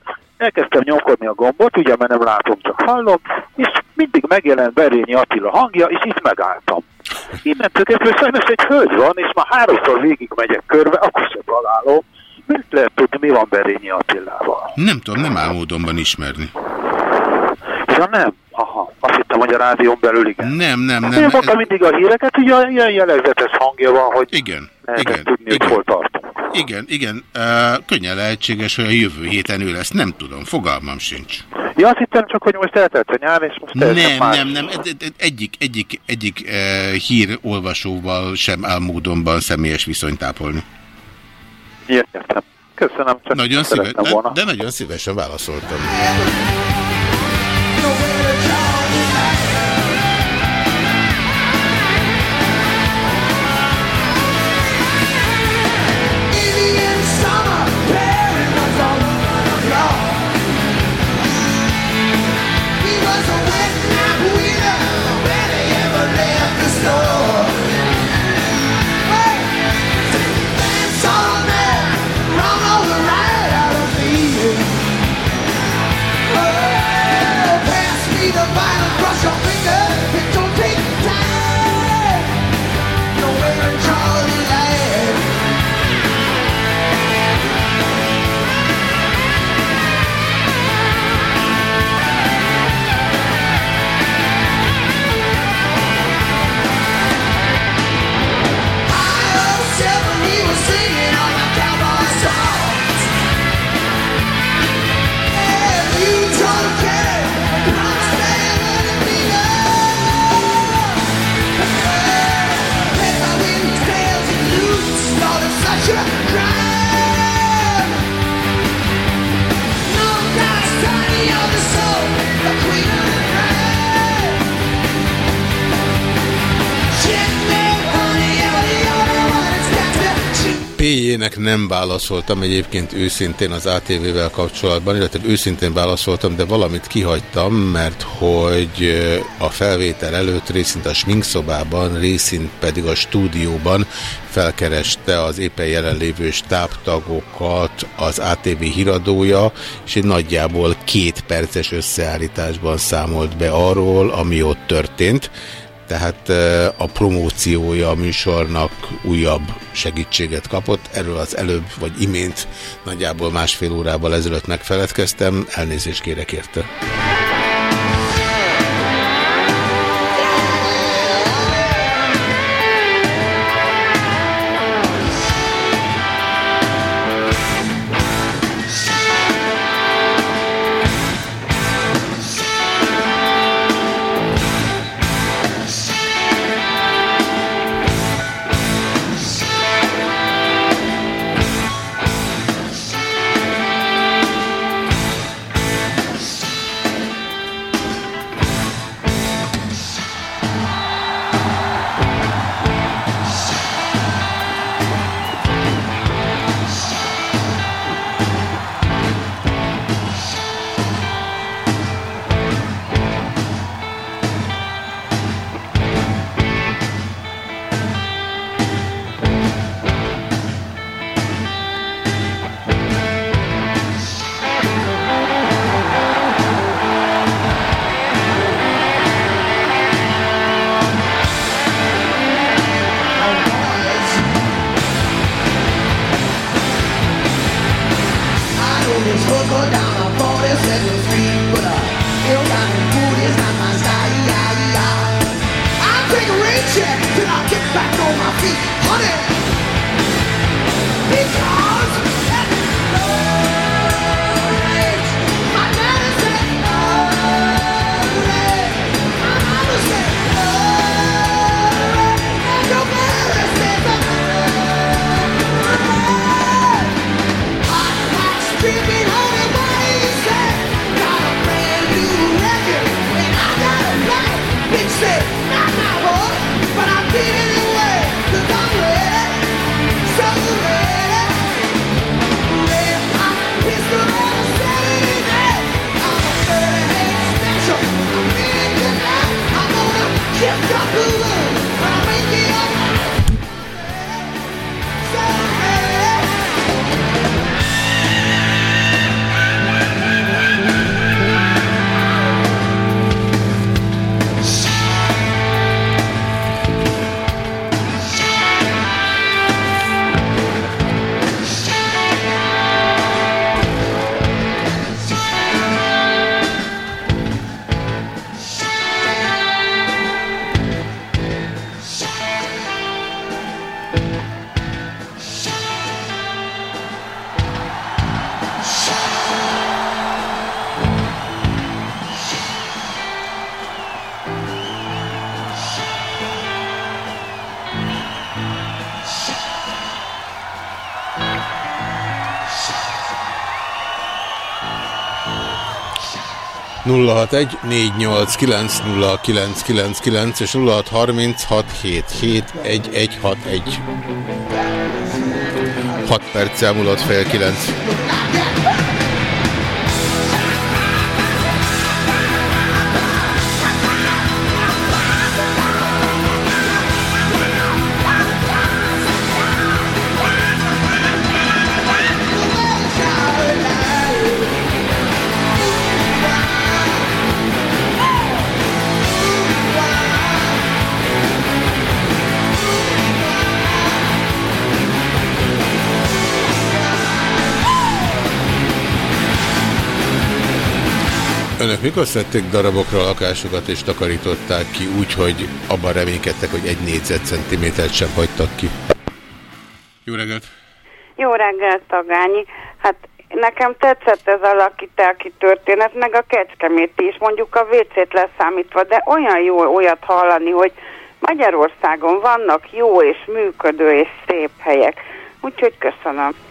elkezdtem nyomkodni a gombot, ugye mert nem látom, csak hallom, és mindig megjelent Berényi Attila hangja, és itt megálltam. Innentől kezdve sajnos egy hölgy van, és már háromszor végig megyek körbe, akkor sem találom. Mit lehet tudni, mi van Berényi Attilával? Nem tudom, nem áll módonban ismerni. Ja nem? Aha, azt hittem, hogy a rádión belül igen. Nem, nem, nem. Én mondtam mindig a híreket, ugye ilyen jellegzetes hangja van, hogy igen, igen, tudni, hogy hol tartunk. Igen, igen. Uh, könnyen lehetséges, hogy a jövő héten ő lesz. Nem tudom, fogalmam sincs. Ja, azt hittem csak, hogy most eltelt a nyár, és most Nem, más. nem, nem. Egyik, egyik, egyik uh, hírolvasóval sem áll módonban személyes viszonyt ápolni. Értem. Köszönöm, csak Nagyon szíves, szerettem de, de nagyon szívesen válaszoltam. no better job. PJ-nek nem válaszoltam egyébként őszintén az ATV-vel kapcsolatban, illetve őszintén válaszoltam, de valamit kihagytam, mert hogy a felvétel előtt részint a sminkszobában, részint pedig a stúdióban felkereste az éppen jelenlévő stábtagokat az ATV híradója, és egy nagyjából két perces összeállításban számolt be arról, ami ott történt tehát eh, a promóciója a műsornak újabb segítséget kapott. Erről az előbb, vagy imént nagyjából másfél órával ezelőtt megfeledkeztem, elnézést kérek érte. 061 és 0636771161. 6 perc elmúlott fél 9. Önök mikor szedték darabokra a lakásokat és takarították ki úgy, hogy abban reménykedtek, hogy egy négyzetcentimétert sem hagytak ki? Jó reggelt! Jó reggelt, Tagányi. Hát nekem tetszett ez a lakitelki történet, meg a kecskeméti is, mondjuk a WC-t leszámítva, de olyan jó olyat hallani, hogy Magyarországon vannak jó és működő és szép helyek. Úgyhogy köszönöm.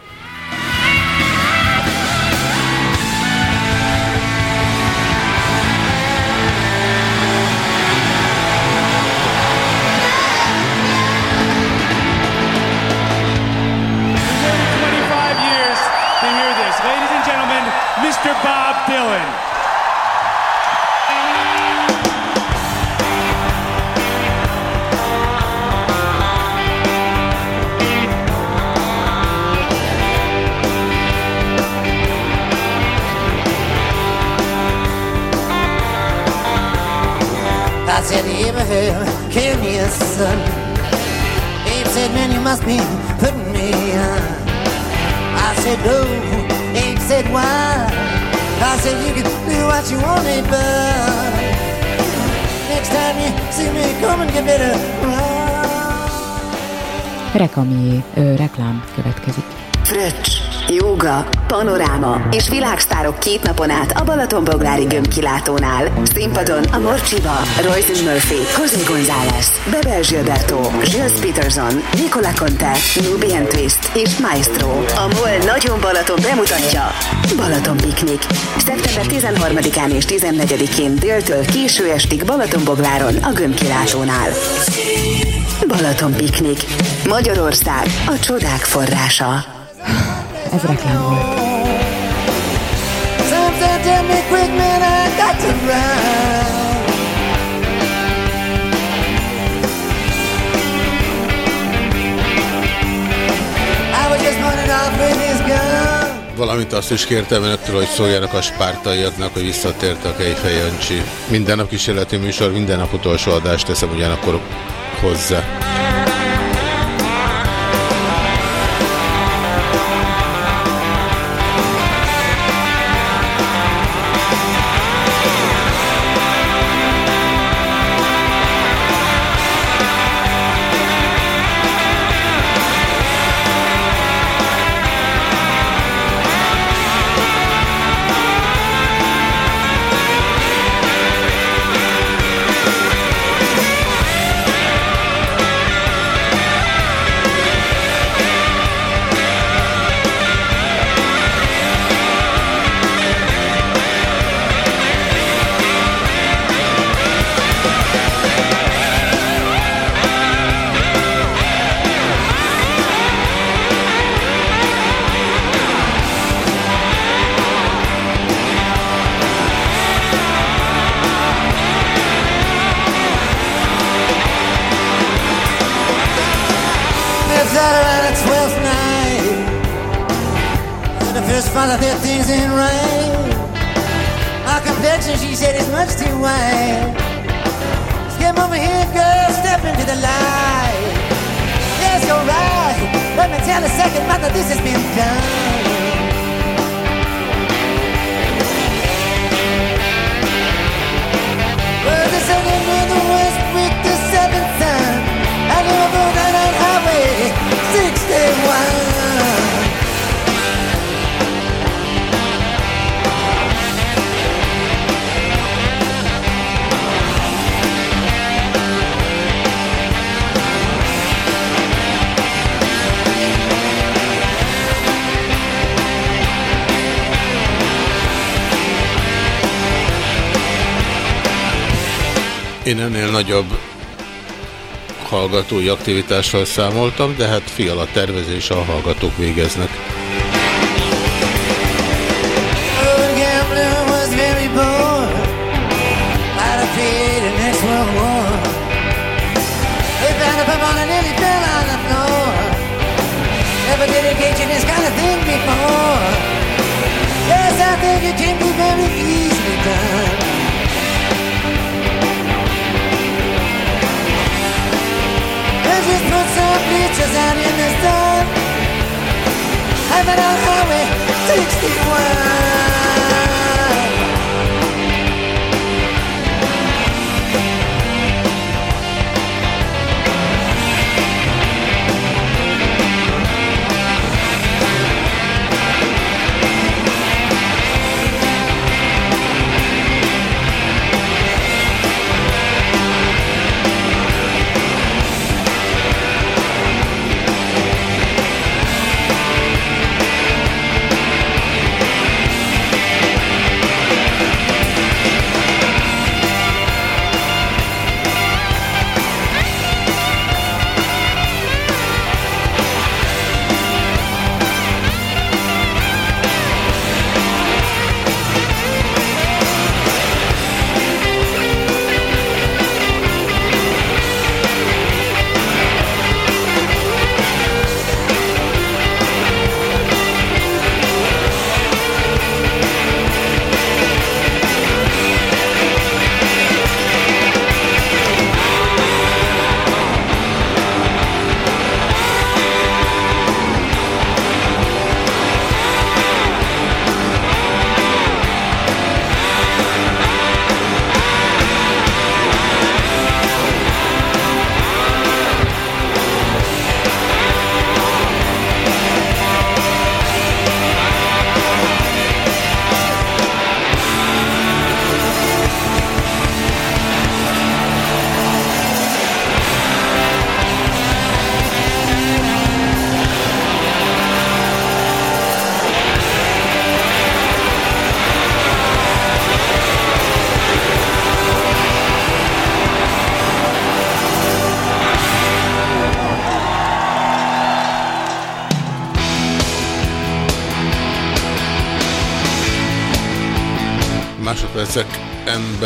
Me a son. Abe said, man, you must be putting me on. I said, no. Abe said, why? I said, you can do what you want, Abe, but next time you see me, come and give it a Rekamié, ö, reklám következik. Fröccs, jóga, panoráma és világsztárok két napon át a Balatonboglári gömbkilátónál. Színpadon a Morcsiba, Royce Murphy, José González, Bebel Gilberto, Gilles Peterson, Nicola Conte, Nubian Twist és Maestro. A MOL Nagyon Balaton bemutatja Balaton Piknik. Szeptember 13-án és 14-én déltől késő estig Balatonbogláron a gömbkilátónál. Balaton Piknik. Magyarország a csodák forrása. Ez reklám volt. Valamint azt is kértem önöktől, hogy szóljanak a spártaiaknak, hogy visszatért a Kejfej Jancsi. Minden nap kísérleti műsor, minden nap utolsó adást teszem ugyanakkor hozzá. First father did things in right. Our complexion, she said, is much too white. Step over here, girl, step into the light. Yes, you're right. Let me tell a second mother this has been done. Well, the second in the west with Én ennél nagyobb hallgatói aktivitással számoltam, de hát fiala tervezés a hallgatók végeznek.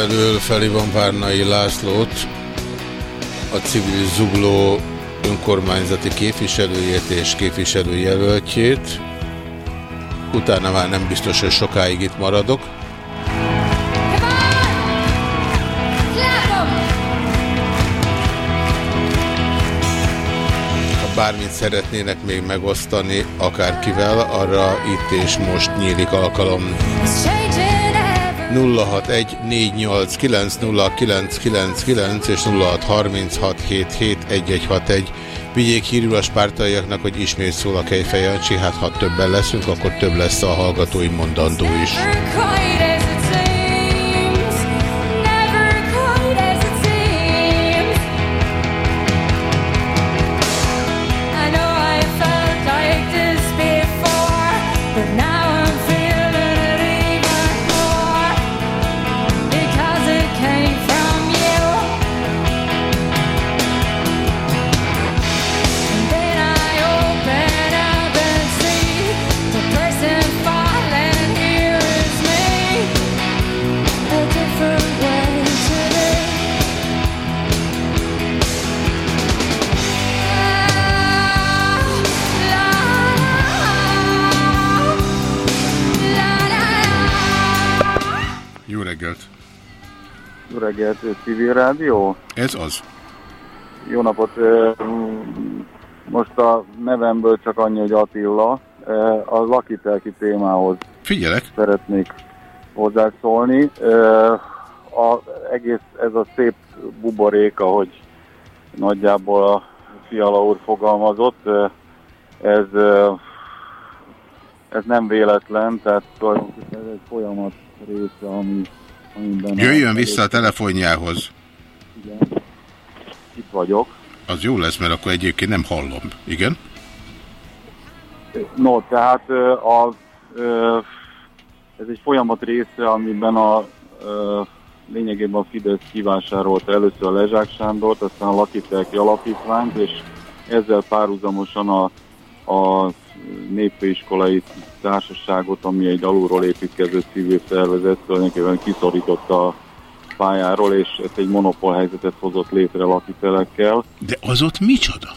Belül felhívom Várnai Lászlót, a civil zugló önkormányzati képviselőjét és képviselőjelöltjét. Utána már nem biztos, hogy sokáig itt maradok. Ha bármit szeretnének még megosztani akárkivel, arra itt és most nyílik alkalom. 0614890999 és 0636771161. Vigyék hírül a spártaiaknak, hogy ismét szól a Kejfej Jancsi, hát ha többen leszünk, akkor több lesz a hallgatói mondandó is. Civil rádió? Ez az. Jó napot! Most a nevemből csak annyi, hogy Attila. A lakitelki témához Figyelek! szeretnék hozzászólni. A egész ez a szép buborék, ahogy nagyjából a Fiala úr fogalmazott, ez, ez nem véletlen, tehát tulajdonképpen ez egy folyamat része, ami, amiben... Jöjjön vissza a telefonjához. Igen. Itt vagyok. Az jó lesz, mert akkor egyébként nem hallom. Igen? No, tehát a, ez egy folyamat része, amiben a lényegében a Fidesz kivásárolta először a Lezsák Sándort, aztán a Lakitelki Alapítványt, és ezzel párhuzamosan a, a népfőiskolai társaságot, ami egy alulról építkező civil szervezet, tulajdonképpen kiszorította a pályáról, és ez egy monopól helyzetet hozott létre lakitelekkel. De az ott micsoda?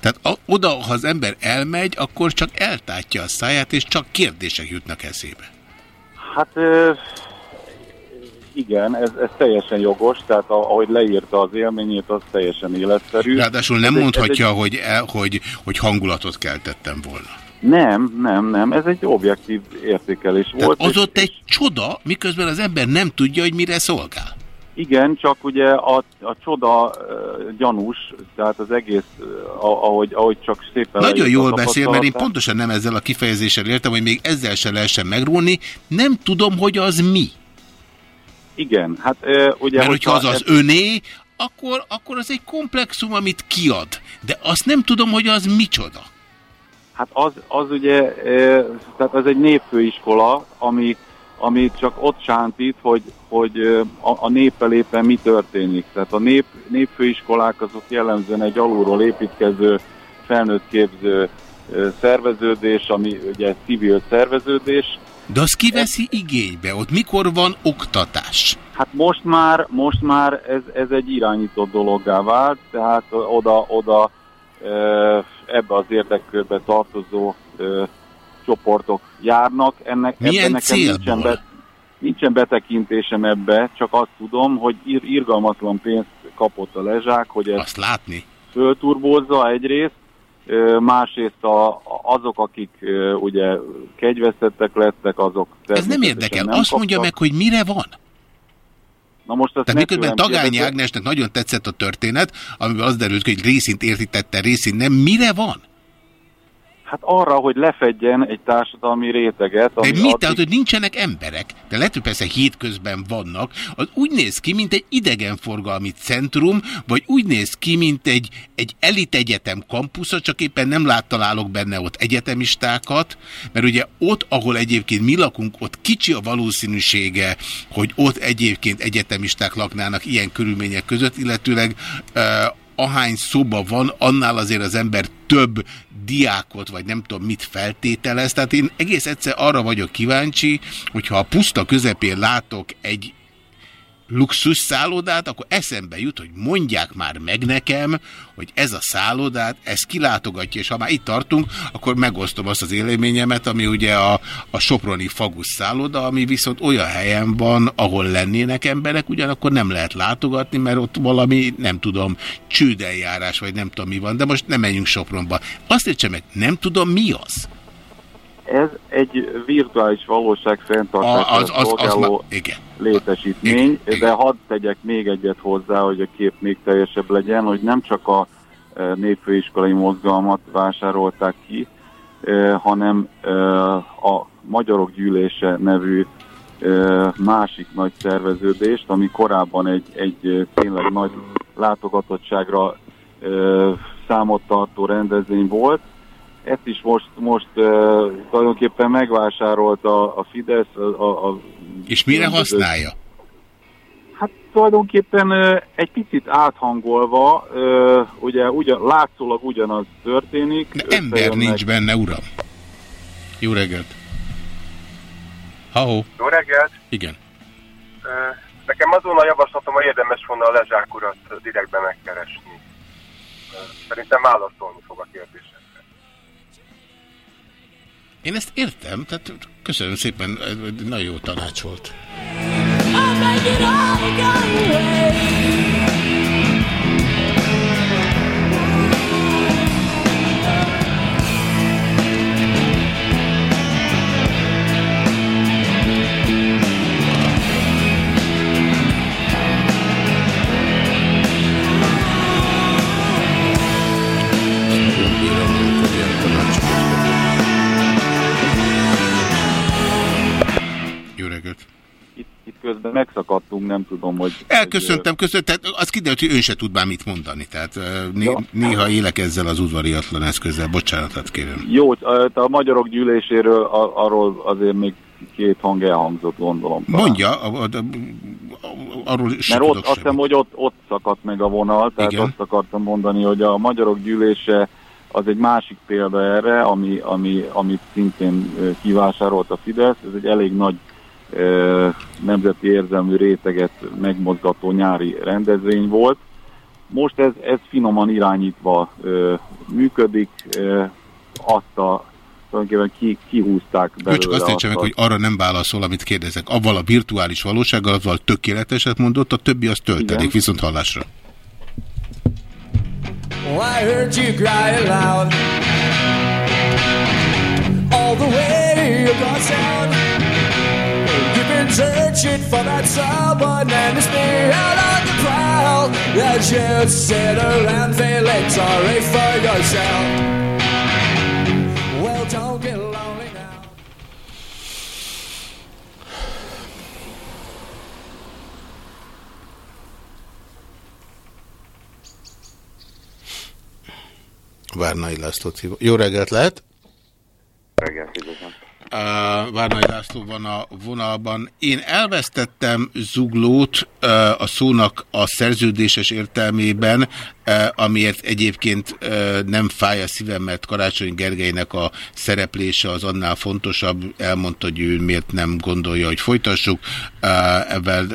Tehát a, oda, ha az ember elmegy, akkor csak eltátja a száját, és csak kérdések jutnak eszébe. Hát igen, ez, ez teljesen jogos, tehát ahogy leírta az élményét, az teljesen életszerű. Ráadásul nem Ez mondhatja, egy, hogy, el, hogy, hogy hangulatot keltettem volna. Nem, nem, nem, ez egy objektív értékelés Tehát volt. az és- ott egy csoda, miközben az ember nem tudja, hogy mire szolgál. Igen, csak ugye a, a csoda uh, gyanús, tehát az egész, uh, ahogy, ahogy csak szépen... Nagyon jól beszél, mert én pontosan nem ezzel a kifejezéssel értem, hogy még ezzel se lehessen megrólni. Nem tudom, hogy az mi. Igen, hát uh, ugye... Mert hogyha az az öné, akkor, akkor az egy komplexum, amit kiad. De azt nem tudom, hogy az micsoda. Hát az, az ugye, e, tehát ez egy népfőiskola, ami, ami csak ott sántít, hogy, hogy e, a, a néppel éppen mi történik. Tehát a nép, népfőiskolák azok jellemzően egy alulról építkező, felnőtt képző e, szerveződés, ami ugye civil szerveződés. De az kiveszi igénybe? Ott mikor van oktatás? Hát most már, most már ez, ez egy irányított dologgá vált, tehát oda, oda e, ebbe az érdekkörbe tartozó csoportok járnak. Ennek, Milyen ebben nekem nincsen, be, nincsen betekintésem ebbe, csak azt tudom, hogy ir, irgalmatlan pénzt kapott a lezsák, hogy ezt Azt látni. fölturbózza egyrészt, másrészt a, azok, akik ugye kegyvesztettek lettek, azok Ez nem érdekel. nem Azt mondja kaptak. meg, hogy mire van. Na most azt Tehát miközben Tagányi kérdezze- Ágnesnek nagyon tetszett a történet, amiben az derült hogy részint értítette, részint nem. Mire van? Hát arra, hogy lefedjen egy társadalmi réteget, De ami mit? addig- Tehát, hogy nincsenek emberek, de lehet, hogy persze hétközben vannak, az úgy néz ki, mint egy idegenforgalmi centrum, vagy úgy néz ki, mint egy, egy elit egyetem kampusza, csak éppen nem lát, találok benne ott egyetemistákat, mert ugye ott, ahol egyébként mi lakunk, ott kicsi a valószínűsége, hogy ott egyébként egyetemisták laknának ilyen körülmények között, illetőleg uh, ahány szoba van, annál azért az ember több diákot, vagy nem tudom mit feltételez. Tehát én egész egyszer arra vagyok kíváncsi, hogyha a puszta közepén látok egy luxus szállodát, akkor eszembe jut, hogy mondják már meg nekem, hogy ez a szállodát, ez kilátogatja, és ha már itt tartunk, akkor megosztom azt az élményemet, ami ugye a, a Soproni Fagus szálloda, ami viszont olyan helyen van, ahol lennének emberek, ugyanakkor nem lehet látogatni, mert ott valami, nem tudom, csődeljárás, vagy nem tudom mi van, de most nem menjünk Sopronba. Azt értse meg, nem tudom mi az. Ez egy virtuális valóság A- fenntartására az- az- az szolgáló ma- igen. létesítmény, de hadd tegyek még egyet hozzá, hogy a kép még teljesebb legyen, hogy nem csak a e, népfőiskolai mozgalmat vásárolták ki, e, hanem e, a Magyarok Gyűlése nevű másik nagy szerveződést, ami korábban egy, egy tényleg nagy látogatottságra e, számot tartó rendezvény volt, ezt is most, most uh, tulajdonképpen megvásárolta a Fidesz. A, a, a És mire használja? Hát tulajdonképpen uh, egy picit áthangolva, uh, ugye ugyan, látszólag ugyanaz történik. De ember nincs benne, uram. Jó reggelt. Ha-ho. Jó reggelt! Igen. Nekem azon a javaslatom, hogy érdemes volna a Lezsák urat direktben megkeresni. Szerintem válaszolni fog a kérdésre. Én ezt értem, tehát köszönöm szépen, nagyon jó tanács volt. I'll make it all go away. Megszakadtunk, nem tudom, hogy... Elköszöntem, köszöntem, az kiderült, hogy ön se tud már mit mondani, tehát né néha élek ezzel az udvariatlan eszközzel, bocsánatot kérem. Jó, a magyarok gyűléséről arról azért még két hang elhangzott, gondolom. talán. Mondja, a, a, a, arról Mert ott azt hiszem, hogy ott, ott szakadt meg a vonal, tehát Igen. azt akartam mondani, hogy a magyarok gyűlése az egy másik példa erre, ami, ami, amit szintén kivásárolt a Fidesz. Ez egy elég nagy nemzeti érzelmű réteget megmozgató nyári rendezvény volt. Most ez, ez finoman irányítva ö, működik, ö, azt a tulajdonképpen ki, kihúzták Ő belőle. csak azt értse meg, azt a- hogy arra nem válaszol, amit kérdezek. Avval a virtuális valósággal, azzal tökéleteset mondott, a többi az töltelék, viszont hallásra. Oh, I heard you crying loud all the way across town. You've been searching for that someone, and it's me out on the prowl. That you sit around feeling sorry for yourself. Well, don't get lonely now. Várnai Lászlót hívom. Jó reggelt lehet! Reggelt, üdvözlöm. Várnai László van a vonalban. Én elvesztettem zuglót a szónak a szerződéses értelmében, amiért egyébként nem fáj a szívem, mert Karácsony Gergelynek a szereplése az annál fontosabb. Elmondta, hogy ő miért nem gondolja, hogy folytassuk. Ebben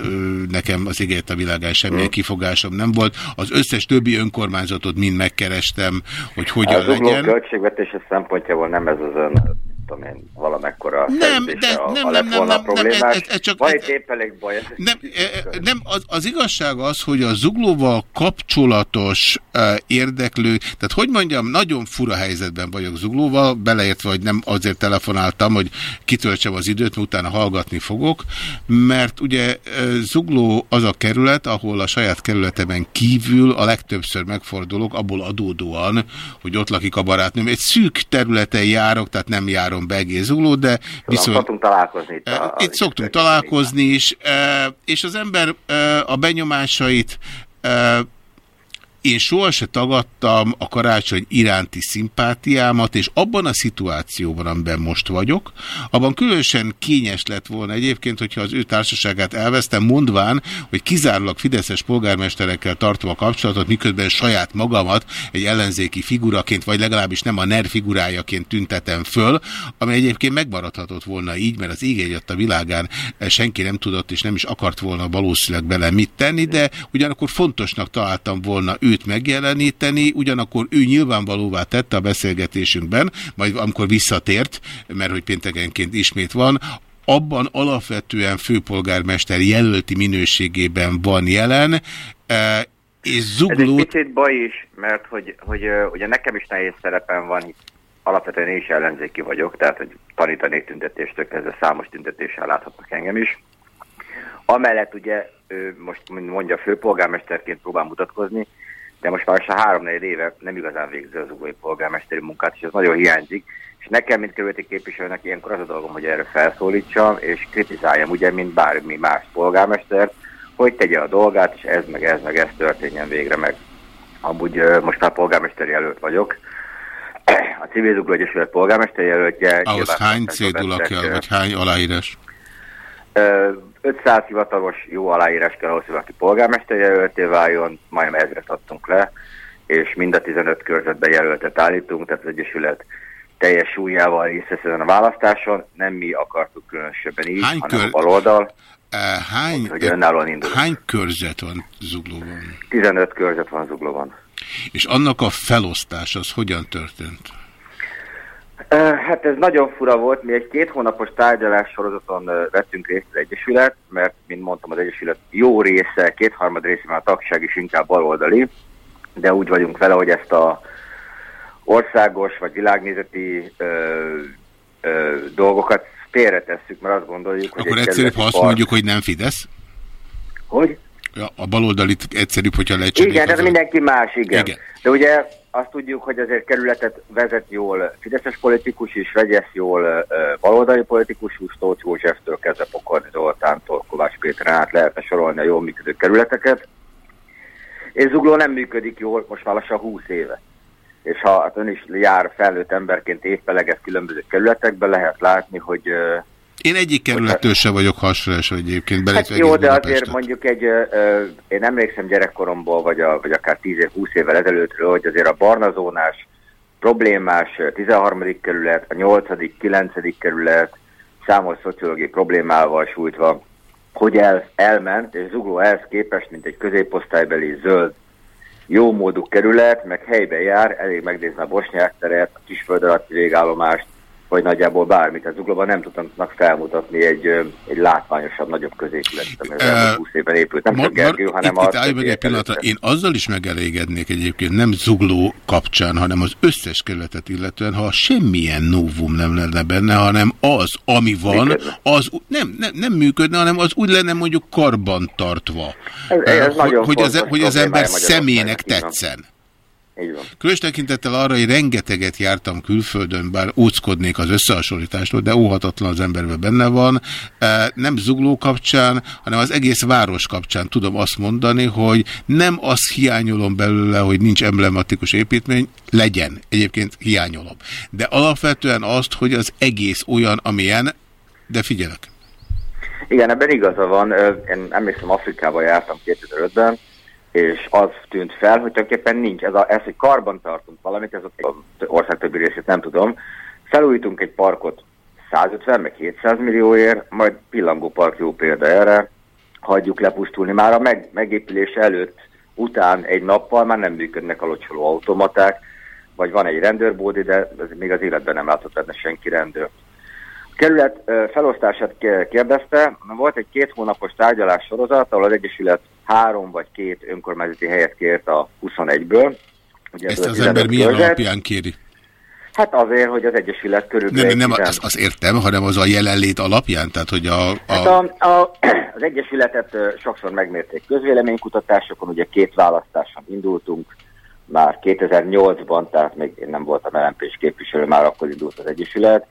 nekem az ígért a világán semmilyen kifogásom nem volt. Az összes többi önkormányzatot mind megkerestem, hogy hogyan ugló legyen. költségvetése szempontjából nem ez az ön, tudom én, valamekkora Nem, de a, nem, a nem, nem, nem, nem, problémás. ez- ez csak- Van itt épp elég baj. Nem, nem az, az igazság az, hogy a zuglóval kapcsolatos uh, érdeklő, tehát hogy mondjam, nagyon fura helyzetben vagyok zuglóval, beleértve, hogy nem azért telefonáltam, hogy kitöltsem az időt, mert utána hallgatni fogok, mert ugye zugló az a kerület, ahol a saját kerületemen kívül a legtöbbször megfordulok, abból adódóan, hogy ott lakik a barátnőm. Egy szűk területen járok, tehát nem járom be egész zuglót, de Viszont... Szoktunk találkozni itt. A, Itt szoktunk találkozni is, és az ember a benyomásait én soha se tagadtam a karácsony iránti szimpátiámat, és abban a szituációban, amiben most vagyok, abban különösen kényes lett volna egyébként, hogyha az ő társaságát elvesztem, mondván, hogy kizárólag fideszes polgármesterekkel tartom a kapcsolatot, miközben saját magamat egy ellenzéki figuraként, vagy legalábbis nem a NER figurájaként tüntetem föl, ami egyébként megmaradhatott volna így, mert az egyat a világán senki nem tudott és nem is akart volna valószínűleg bele mit tenni, de ugyanakkor fontosnak találtam volna őt megjeleníteni, ugyanakkor ő nyilvánvalóvá tette a beszélgetésünkben, majd amikor visszatért, mert hogy péntekenként ismét van, abban alapvetően főpolgármester jelölti minőségében van jelen, eh, és Ez egy picit baj is, mert hogy, hogy ugye nekem is nehéz szerepem van, alapvetően én is ellenzéki vagyok, tehát hogy tanítanék tüntetéstől kezdve számos tüntetéssel láthatnak engem is. Amellett ugye most mondja főpolgármesterként próbál mutatkozni, de most már se három éve nem igazán végzi az ugói polgármesteri munkát, és ez nagyon hiányzik. És nekem, mint kerületi képviselőnek ilyenkor az a dolgom, hogy erre felszólítsam, és kritizáljam ugye, mint bármi más polgármester, hogy tegye a dolgát, és ez meg ez meg ez történjen végre meg. Amúgy most már polgármesteri jelölt vagyok. A Civil Zugló Egyesület polgármesteri jelöltje. ahhoz hány cédula kell, vagy hány aláírás? Ö, 500 hivatalos jó aláírás kell ahhoz, hogy valaki polgármester jelölté váljon, majdnem ezret adtunk le, és mind a 15 körzetben jelöltet állítunk, tehát az Egyesület teljes súlyával részt vesz ezen a választáson, nem mi akartuk különösebben így, Hány hanem kör- a baloldal. Eh, Hány, Hogy önállóan indulunk. hány körzet van zuglóban? 15 körzet van Zuglóban. És annak a felosztás az hogyan történt? Hát ez nagyon fura volt, mi egy két hónapos tárgyalás sorozaton vettünk részt az Egyesület, mert, mint mondtam, az Egyesület jó része, kétharmad része, már a tagság is inkább baloldali, de úgy vagyunk vele, hogy ezt a országos vagy világnézeti ö, ö, dolgokat félretesszük, mert azt gondoljuk, hogy... Akkor egy egyszerűbb, ha azt mondjuk, hogy nem Fidesz? Hogy? Ja, a baloldali egyszerűbb, hogyha lecserélik. Igen, ez mindenki más, igen. Igen. De ugye azt tudjuk, hogy azért kerületet vezet jól Fideszes politikus is, vegyesz jól baloldali politikus, Tóth Józseftől kezdve Pokorni Zoltántól, Kovács Péter át lehetne sorolni a jól működő kerületeket. És Zugló nem működik jól, most már lassan 20 éve. És ha hát ön is jár felnőtt emberként évpeleget különböző kerületekben, lehet látni, hogy Én egyik kerülettől se vagyok hasonlás egyébként. Hát beleértve jó, de azért Budapestet. mondjuk egy, ö, ö, én emlékszem gyerekkoromból, vagy, a, vagy akár 10 év, 20 évvel ezelőttről, hogy azért a barnazónás, problémás ö, 13. kerület, a 8., 9. kerület számos szociológiai problémával sújtva, hogy el, elment, és Zugló ehhez képest, mint egy középosztálybeli zöld, jómódú kerület, meg helybe jár, elég megnézni a bosnyák teret, a kisföld alatti végállomást, vagy nagyjából bármit. Az Zuglóban nem tudnak felmutatni egy, egy látványosabb, nagyobb középületet, ami az elmúlt 20 évben épült. Nem csak Gergő, hanem itt, a itt állj meg egy pillanatra. Én azzal is megelégednék egyébként, nem zugló kapcsán, hanem az összes kerületet illetően, ha semmilyen novum nem lenne benne, hanem az, ami van, az u- nem, nem, nem működne, hanem az úgy lenne mondjuk karban tartva. Ez- ez hogy, hogy, az, hogy az ember személynek így van. Így van. Különös tekintettel arra, hogy rengeteget jártam külföldön, bár óckodnék az összehasonlítástól, de óhatatlan az emberben benne van. E, Nem zugló kapcsán, hanem az egész város kapcsán tudom azt mondani, hogy nem azt hiányolom belőle, hogy nincs emblematikus építmény, legyen, egyébként hiányolom. De alapvetően azt, hogy az egész olyan, amilyen, de figyelek. Igen, ebben igaza van. Én emlékszem, Afrikában jártam 2005-ben, és az tűnt fel, hogy tulajdonképpen nincs. Ez, a, ez hogy karban tartunk valamit, ez az ország többi részét nem tudom. Felújítunk egy parkot 150 meg 200 millióért, majd Pillangó Park jó példa erre, hagyjuk lepusztulni. Már a meg, megépülés előtt, után egy nappal már nem működnek a locsoló automaták, vagy van egy rendőrbódi, de ez még az életben nem látott benne senki rendőr. A kerület felosztását kérdezte, volt egy két hónapos tárgyalás sorozat, ahol az Egyesület három vagy két önkormányzati helyet kért a 21-ből. Ugye Ezt az 15 ember milyen körzet. alapján kéri? Hát azért, hogy az Egyesület körülbelül... Nem, nem, egy az, az értem, hanem az a jelenlét alapján, tehát hogy a... Hát a... a, a, az Egyesületet sokszor megmérték közvéleménykutatásokon, ugye két választáson indultunk, már 2008-ban, tehát még én nem voltam lmp képviselő, már akkor indult az Egyesület,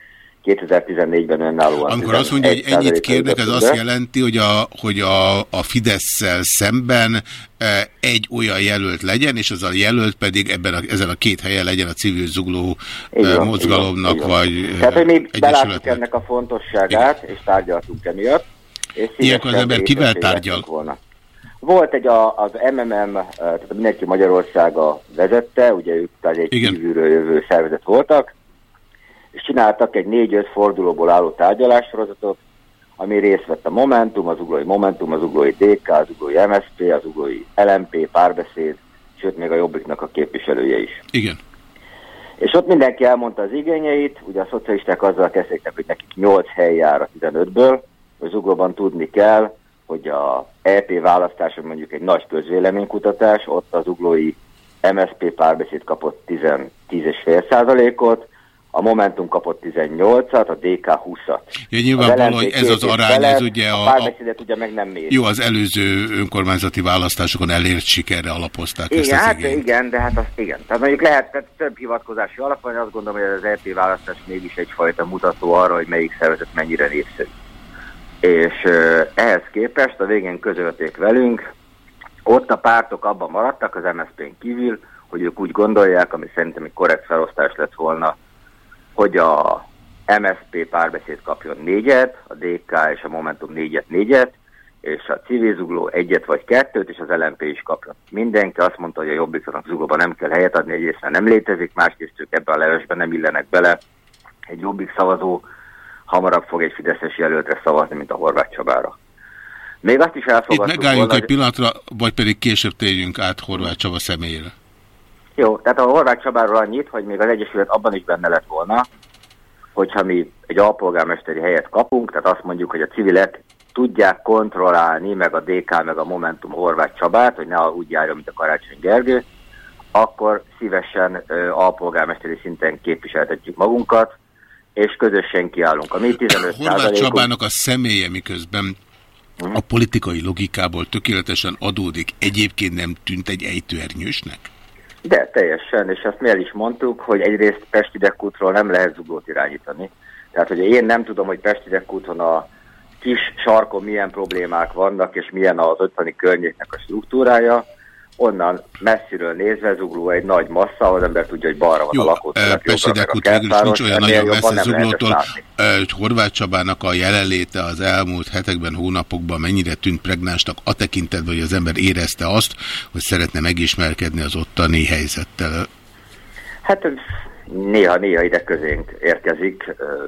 2014-ben önállóan... Amikor azt mondja, hogy 11%-ra ennyit kérnek, ez azt jelenti, hogy a, hogy a, a Fidesz-szel szemben eh, egy olyan jelölt legyen, és az a jelölt pedig ebben a, ezen a két helyen legyen a civil zugló eh, van, mozgalomnak, vagy eh, Tehát, hogy mi egyesületnek. ennek a fontosságát, és tárgyaltunk emiatt. És Ilyenkor az ember kivel tárgyal? Volna. Volt egy a, az MMM, eh, tehát mindenki Magyarországa vezette, ugye ők tehát egy kívülről jövő szervezet voltak, és csináltak egy négy-öt fordulóból álló tárgyalássorozatot, ami részt vett a Momentum, az uglói Momentum, az uglói DK, az uglói MSP, az uglói LMP, párbeszéd, sőt még a Jobbiknak a képviselője is. Igen. És ott mindenki elmondta az igényeit, ugye a szocialisták azzal kezdték, hogy nekik 8 hely jár a 15-ből, az uglóban tudni kell, hogy a EP választáson mondjuk egy nagy közvéleménykutatás, ott az uglói MSP párbeszéd kapott 10 10,5 százalékot, a Momentum kapott 18-at, a DK 20-at. Ja, nyilvánvaló, Az hogy ez az arány, ez ugye a- a párbeszédet ugye meg nem mér. Jó, az előző önkormányzati választásokon elért sikerre alapozták ezt Igen, az hát igényt. igen, de hát az igen. Tehát mondjuk lehet tehát több hivatkozási alapon, azt gondolom, hogy az EP választás mégis egyfajta mutató arra, hogy melyik szervezet mennyire népszerű. És uh, ehhez képest a végén közölték velünk, ott a pártok abban maradtak az MSZP-n kívül, hogy ők úgy gondolják, ami szerintem egy korrekt felosztás lett volna, hogy a MSZP párbeszéd kapjon négyet, a DK és a Momentum négyet, négyet, és a civil zugló egyet vagy kettőt, és az LMP is kapja. Mindenki azt mondta, hogy a jobbiknak zuglóban nem kell helyet adni, egyrészt mert nem létezik, másrészt ők ebbe a levesben nem illenek bele. Egy jobbik szavazó hamarabb fog egy fideszes jelöltre szavazni, mint a Horváth Csabára. Még azt is Itt elfogadtuk megálljunk volna, egy pillanatra, vagy pedig később térjünk át Horváth Csaba személyére. Jó, tehát a Horváth Csabáról annyit, hogy még az Egyesület abban is benne lett volna, hogyha mi egy alpolgármesteri helyet kapunk, tehát azt mondjuk, hogy a civilek tudják kontrollálni, meg a DK, meg a Momentum Horváth Csabát, hogy ne úgy járjon, mint a Karácsony Gergő, akkor szívesen ö, alpolgármesteri szinten képviseltetjük magunkat, és közösen kiállunk. A mi 15 Horváth Csabának a személye miközben Mhm. a politikai logikából tökéletesen adódik, egyébként nem tűnt egy ejtőernyősnek? De teljesen, és azt mi el is mondtuk, hogy egyrészt Pesti Dekkútról nem lehet zuglót irányítani. Tehát, hogy én nem tudom, hogy Pesti Dekkúton a kis sarkon milyen problémák vannak, és milyen az ötveni környéknek a struktúrája, onnan messziről nézve zugló egy nagy massza, az ember tudja, hogy balra van Jó, a lakótelep, jobbra meg a Dekut végül is nincs olyan nagyon messze Zuglótól. Ö, Horváth Csabának a jelenléte az elmúlt hetekben, hónapokban mennyire tűnt pregnánsnak a tekintetben, hogy az ember érezte azt, hogy szeretne megismerkedni az ottani helyzettel. Hát néha-néha ide közénk érkezik, ö,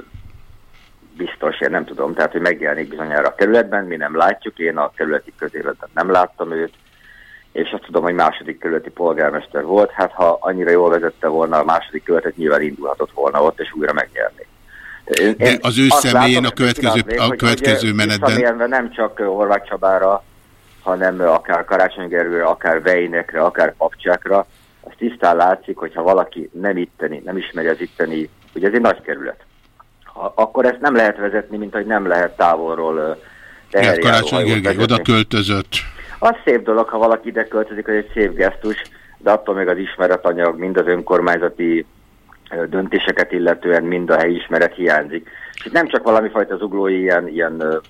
biztos, én nem tudom, tehát hogy megjelenik bizonyára a kerületben, mi nem látjuk, én a kerületi közéletben nem láttam őt, és azt tudom, hogy második kerületi polgármester volt, hát ha annyira jól vezette volna a második kerületet, nyilván indulhatott volna ott, és újra megnyerni. Én, De az ő személyén a következő- a hogy- következő hogy, menetben- nem csak Horváth Csabára, hanem akár Karácsony Gergőre, akár Veinekre, akár Papcsákra, az tisztán látszik, hogyha valaki nem itteni, nem ismeri az itteni, ugye ez egy nagy kerület. Ha, akkor ezt nem lehet vezetni, mint hogy nem lehet távolról teherjáró Karácsony Gergely oda költözött. Az szép dolog, ha valaki ide költözik, az egy szép gesztus, de attól még az ismeretanyag, mind az önkormányzati döntéseket illetően, mind a helyi ismeret hiányzik. És itt nem csak valami fajta zuglói ilyen, ilyen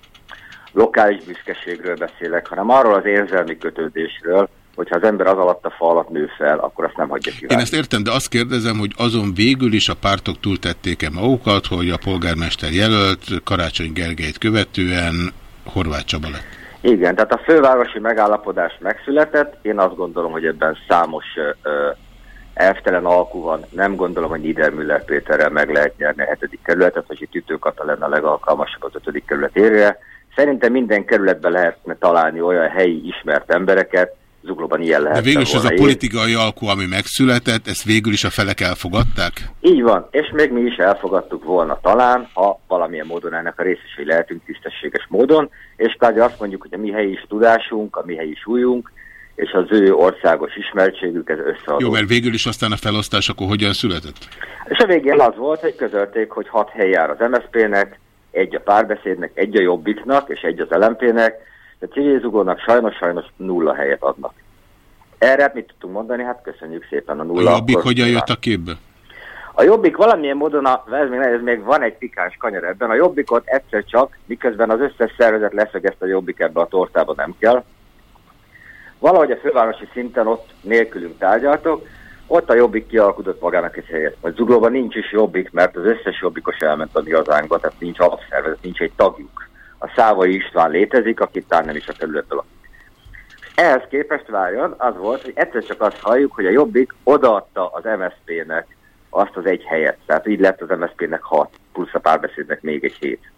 lokális büszkeségről beszélek, hanem arról az érzelmi kötődésről, hogyha az ember az alatt a fa alatt nő fel, akkor azt nem hagyja Én kívánni. ezt értem, de azt kérdezem, hogy azon végül is a pártok túltették-e magukat, hogy a polgármester jelölt Karácsony Gergelyt követően Horváth Csaba lett. Igen, tehát a fővárosi megállapodás megszületett, én azt gondolom, hogy ebben számos ö, elvtelen alkú van. Nem gondolom, hogy Niedermüller Péterrel meg lehet nyerni a hetedik kerületet, hogy itt ütőkata lenne a legalkalmasabb az ötödik kerület érje. Szerintem minden kerületben lehetne találni olyan helyi ismert embereket, Zuglóban ilyen lehet. De végül is az a politikai alkú, ami megszületett, ezt végül is a felek elfogadták? Így van, és még mi is elfogadtuk volna talán, ha valamilyen módon ennek a részesei lehetünk tisztességes módon, és kvázi azt mondjuk, hogy a mi helyi tudásunk, a mi helyi súlyunk, és az ő országos ismertségük, ez összeadó. Jó, mert végül is aztán a felosztás akkor hogyan született? És a végén az volt, hogy közölték, hogy hat hely jár az MSZP-nek, egy a párbeszédnek, egy a Jobbiknak, és egy az LMP-nek, de civil zugónak sajnos-sajnos nulla helyet adnak. Erre mit tudtunk mondani? Hát köszönjük szépen a A nulla. jobbik akkor hogyan jött a képbe? A Jobbik valamilyen módon, a, ez, még, ez még van egy pikáns kanyar ebben, a Jobbikot egyszer csak, miközben az összes szervezet leszögezte, a Jobbik ebbe a tortába nem kell. Valahogy a fővárosi szinten ott nélkülünk tárgyaltok, ott a Jobbik kialkudott magának egy helyet. Vagy Zuglóban nincs is Jobbik, mert az összes Jobbikos elment a mi hazánkba, tehát nincs alapszervezet, nincs egy tagjuk. A Szávai István létezik, akit talán nem is a kerületből ehhez képest várjon, az volt, hogy egyszer csak azt halljuk, hogy a Jobbik odaadta az MSZP-nek azt az egy helyet. Tehát így lett az MSZP-nek hat, plusz a párbeszédnek még egy hét.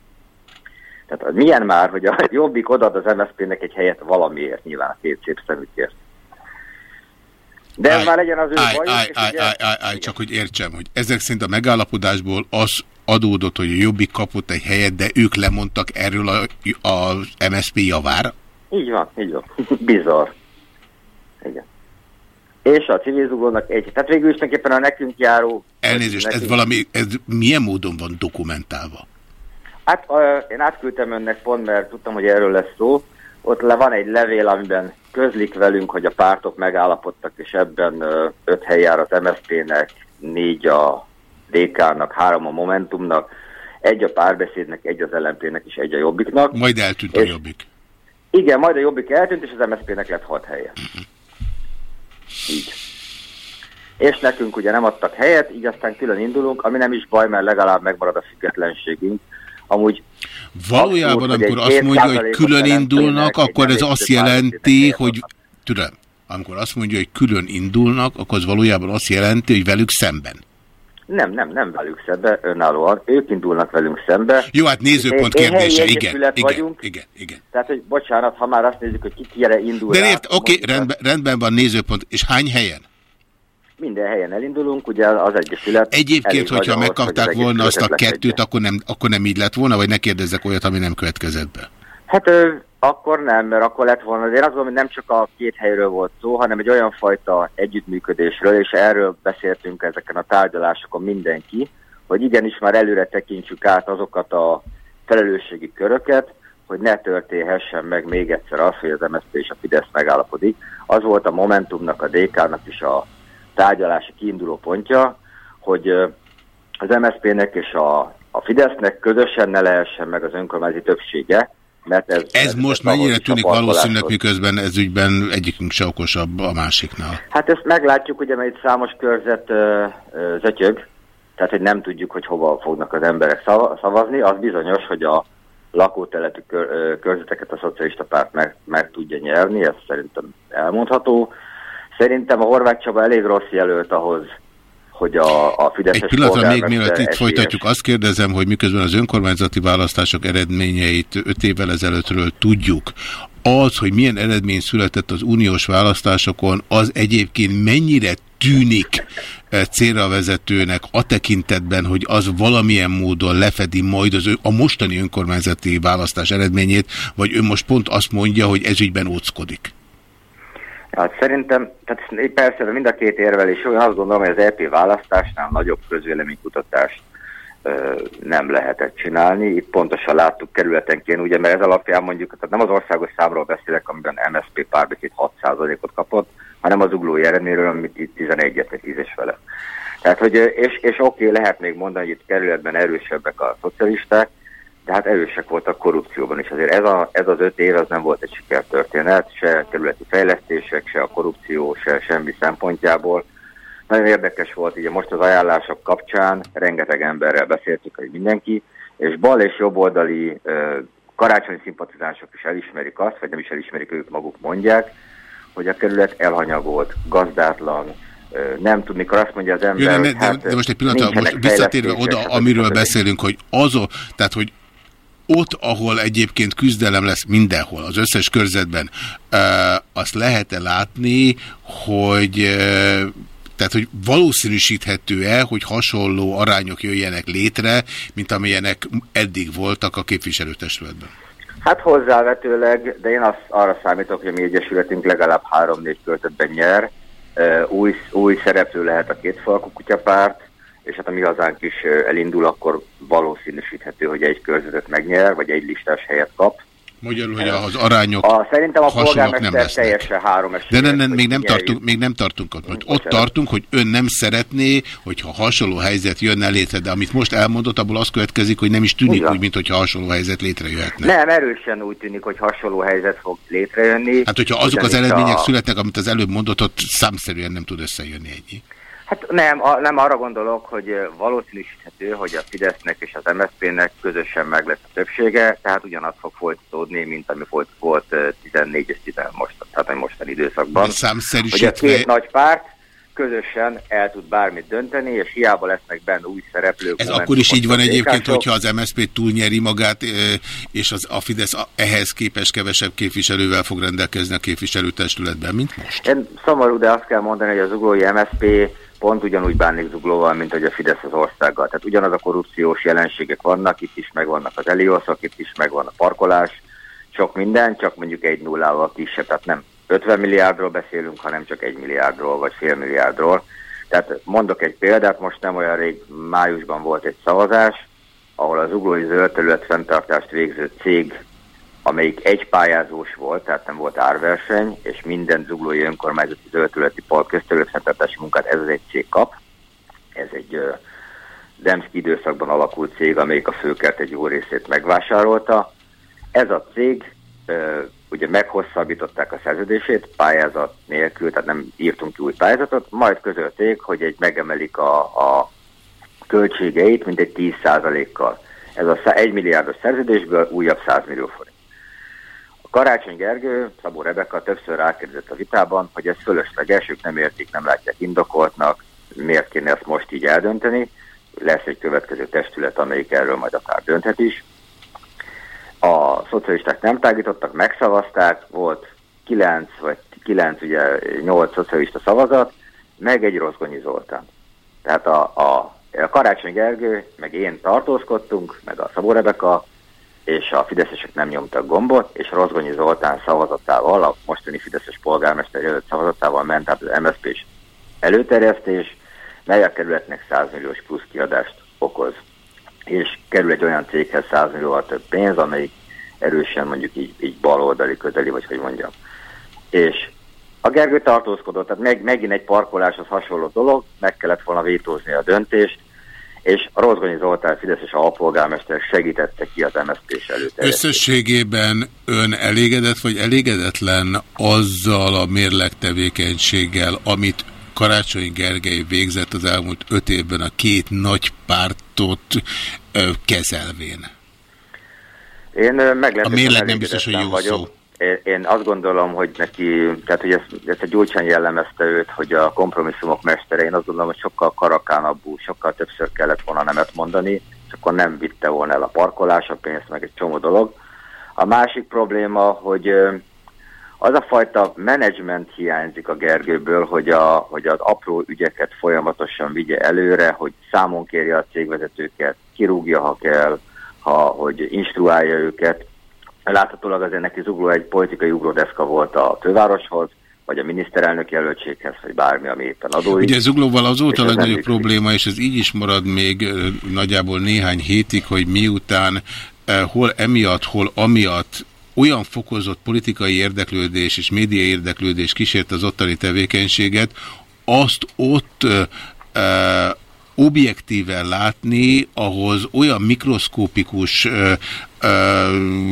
Tehát az milyen már, hogy a Jobbik odaad az MSZP-nek egy helyet valamiért, nyilván a két szép szemükért. De ez már legyen az ő állj, bajuk, állj, állj, ugye- állj, állj, állj, csak hogy értsem, hogy ezek szerint a megállapodásból az adódott, hogy a Jobbik kapott egy helyet, de ők lemondtak erről a, a MSZP javára? Így van, így van. Bizarr. Igen. És a civil zugónak egy. Tehát végül is tulajdonképpen a nekünk járó... Elnézést, ez nekünk- valami, ez milyen módon van dokumentálva? Hát ö, én átküldtem önnek pont, mert tudtam, hogy erről lesz szó. Ott le van egy levél, amiben közlik velünk, hogy a pártok megállapodtak, és ebben öt hely jár az MSZP-nek, négy a DK-nak, három a Momentumnak, egy a párbeszédnek, egy az LMP-nek és egy a Jobbiknak. Majd eltűnt a Jobbik. Igen, majd a Jobbik eltűnt, és az MSZP-nek lett hat helye. Így. És nekünk ugye nem adtak helyet, így aztán külön indulunk, ami nem is baj, mert legalább megmarad a függetlenségünk. Amúgy Valójában, hogy amikor azt mondja, hogy 2%-ot külön indulnak, akkor ez azt jelenti, hogy... Tudom, amikor azt mondja, hogy külön indulnak, akkor az valójában azt jelenti, hogy velük szemben. Nem, nem, nem velük szembe, önállóan. Ők indulnak velünk szembe. Jó, hát nézőpont helyi kérdése, igen, igen, vagyunk. igen, igen. Tehát, hogy bocsánat, ha már azt nézzük, hogy ki kire indul De ért, oké, rendben, rendben van nézőpont, és hány helyen? Minden helyen elindulunk, ugye az Egyesület... Egyébként, hogyha ahhoz, megkapták hogy az volna azt a kettőt, akkor nem, akkor nem így lett volna, vagy ne kérdezzek olyat, ami nem következett be? Hát ö, akkor nem, mert akkor lett volna. Én azt gondolom, hogy nem csak a két helyről volt szó, hanem egy olyan fajta együttműködésről, és erről beszéltünk ezeken a tárgyalásokon mindenki, hogy igenis már előre tekintsük át azokat a felelősségi köröket, hogy ne történhessen meg még egyszer az, hogy az MSZP és a Fidesz megállapodik. Az volt a Momentumnak, a DK-nak is a tárgyalási kiinduló pontja, hogy az MSZP-nek és a, a Fidesznek közösen ne lehessen meg az önkormányzati többsége, mert ez... Ez most tavon mennyire tűnik valószínűleg, miközben ez ügyben egyikünk se okosabb a másiknál? Hát ezt meglátjuk, ugye, mert itt számos körzet ö, ö, zötyög, tehát hogy nem tudjuk, hogy hova fognak az emberek szava- szavazni. Az bizonyos, hogy a kör, ö, körzeteket a szocialista párt meg, meg tudja nyerni, ez szerintem elmondható. Szerintem a Horváth Csaba elég rossz jelölt ahhoz, hogy a, a Fideszes Egy pillanatra még mielőtt itt esélyes. folytatjuk, azt kérdezem, hogy miközben az önkormányzati választások eredményeit öt évvel ezelőttről tudjuk, az, hogy milyen eredmény született az uniós választásokon, az egyébként mennyire tűnik eh, célra vezetőnek a tekintetben, hogy az valamilyen módon lefedi majd az, ö- a mostani önkormányzati választás eredményét, vagy ön most pont azt mondja, hogy ezügyben óckodik? Hát szerintem, tehát persze, de mind a két érvelés olyan, azt gondolom, hogy az EP választásnál nagyobb közvéleménykutatást ö, nem lehetett csinálni. Itt pontosan láttuk kerületenként, ugye, mert ez alapján mondjuk, tehát nem az országos számról beszélek, amiben MSZP párbeszéd 6%-ot kapott, hanem az uglói eredményről, amit itt 11-et vagy 10 és vele. Tehát, hogy, és, és oké, lehet még mondani, hogy itt kerületben erősebbek a szocialisták, de hát erősek voltak korrupcióban is. Azért ez, a, ez az öt év az nem volt egy sikertörténet, se kerületi fejlesztések, se a korrupció, se semmi szempontjából. Nagyon érdekes volt, ugye most az ajánlások kapcsán rengeteg emberrel beszéltük, hogy mindenki, és bal és jobboldali karácsonyi szimpatizánsok is elismerik azt, vagy nem is elismerik, ők maguk mondják, hogy a kerület elhanyagolt, gazdátlan, nem tud, mikor azt mondja az ember, Jó, de, hogy de, hát, de most egy pillanat, nincsenek most visszatérve oda, amiről beszélünk, hogy az, tehát hogy ott, ahol egyébként küzdelem lesz mindenhol, az összes körzetben, azt lehet-e látni, hogy tehát, hogy valószínűsíthető-e, hogy hasonló arányok jöjjenek létre, mint amilyenek eddig voltak a képviselőtestületben? Hát hozzávetőleg, de én azt, arra számítok, hogy a mi egyesületünk legalább három-négy költöttben nyer. Új, új szereplő lehet a kétfalkú kutyapárt, és hát a mi hazánk is elindul, akkor valószínűsíthető, hogy egy körzetet megnyer, vagy egy listás helyet kap. Magyarul, hogy az arányok A, szerintem a hasonlók nem polgármester lesznek. teljesen három esélyes. De nem, nem, még nem tartunk, még nem tartunk ott. Ott, ott tartunk, hogy ön nem szeretné, hogyha hasonló helyzet jönne létre, de amit most elmondott, abból az következik, hogy nem is tűnik Igen. úgy, mintha hasonló helyzet létrejöhetne. Nem, erősen úgy tűnik, hogy hasonló helyzet fog létrejönni. Hát, hogyha azok az eredmények a... születnek, amit az előbb mondott, ott számszerűen nem tud összejönni ennyi. Hát nem, a, nem arra gondolok, hogy valószínűsíthető, hogy a Fidesznek és az MSZP-nek közösen meg lesz a többsége, tehát ugyanaz fog folytatódni, mint ami volt, volt ö, 14 és 10 most, tehát a mostani időszakban. De számszerűsítve- Hogy a két nagy párt közösen el tud bármit dönteni, és hiába lesznek benne új szereplők. Ez akkor is így van egyébként, hogyha az MSZP túlnyeri magát, és az, a Fidesz ehhez képest kevesebb képviselővel fog rendelkezni a képviselőtestületben, mint most. Én szomorú, de azt kell mondani, hogy az uglói MSZP pont ugyanúgy bánik zuglóval, mint hogy a Fidesz az országgal. Tehát ugyanaz a korrupciós jelenségek vannak, itt is megvannak az elioszok, itt is megvan a parkolás, sok minden, csak mondjuk egy nullával kisebb, tehát nem 50 milliárdról beszélünk, hanem csak egy milliárdról vagy fél milliárdról. Tehát mondok egy példát, most nem olyan rég, májusban volt egy szavazás, ahol az uglói zöld terület fenntartást végző cég amelyik egy pályázós volt, tehát nem volt árverseny, és minden zuglói önkormányzati zöldterületi park közterületfenntartási munkát ez az egy cég kap. Ez egy uh, Demszki időszakban alakult cég, amelyik a főkert egy jó részét megvásárolta. Ez a cég uh, ugye meghosszabbították a szerződését pályázat nélkül, tehát nem írtunk ki új pályázatot, majd közölték, hogy egy megemelik a, a költségeit mintegy 10%-kal. Ez a 1 milliárdos szerződésből újabb 100 millió forint. A Karácsony Gergő, Szabó Rebeka többször rákérdezett a vitában, hogy ez fölösleges, ők nem értik, nem látják indokoltnak, miért kéne ezt most így eldönteni. Lesz egy következő testület, amelyik erről majd akár dönthet is. A szocialisták nem tágítottak, megszavazták, volt 9 vagy 9, ugye 8 szocialista szavazat, meg egy Rozgonyi Zoltán. Tehát a, a, a Karácsony Gergő, meg én tartózkodtunk, meg a Szabó Rebeka, és a fideszesek nem nyomtak gombot, és Rozgonyi Zoltán szavazatával, a mostani fideszes polgármester jelölt szavazatával ment át az MSZP-s előterjesztés, mely a kerületnek 100 milliós plusz kiadást okoz. És kerül egy olyan céghez 100 millióval több pénz, amelyik erősen mondjuk így, így baloldali közeli, vagy hogy mondjam. És a Gergő tartózkodott, tehát meg, megint egy parkoláshoz hasonló dolog, meg kellett volna vétózni a döntést, és a Rozgonyi Zoltán Fideszes alpolgármester segítette ki az MSZP-s előterjesztést. Összességében ön elégedett vagy elégedetlen azzal a mérleg amit Karácsony Gergely végzett az elmúlt öt évben a két nagy pártot ö, kezelvén? Én ö, meglehetősen A mérleg nem biztos, hogy jó vagyok. Én, én azt gondolom, hogy neki, tehát hogy ezt, ezt a Gyurcsány jellemezte őt, hogy a kompromisszumok mestere, én azt gondolom, hogy sokkal karakánabbul, sokkal többször kellett volna nemet mondani, és akkor nem vitte volna el a parkolás, a pénzt, meg egy csomó dolog. A másik probléma, hogy az a fajta menedzsment hiányzik a Gergőből, hogy, a, hogy az apró ügyeket folyamatosan vigye előre, hogy számon kérje a cégvezetőket, kirúgja, ha kell, ha, hogy instruálja őket. Láthatólag azért neki zugló egy politikai ugródeszka volt a fővároshoz, vagy a miniszterelnök jelöltséghez, vagy bármi, ami éppen adódik. Ugye Zuglóval az volt a legnagyobb probléma, és ez így is marad még nagyjából néhány hétig, hogy miután hol emiatt, hol amiatt olyan fokozott politikai érdeklődés és média érdeklődés kísért az ottani tevékenységet, azt ott ö, objektíven látni, ahhoz olyan mikroszkópikus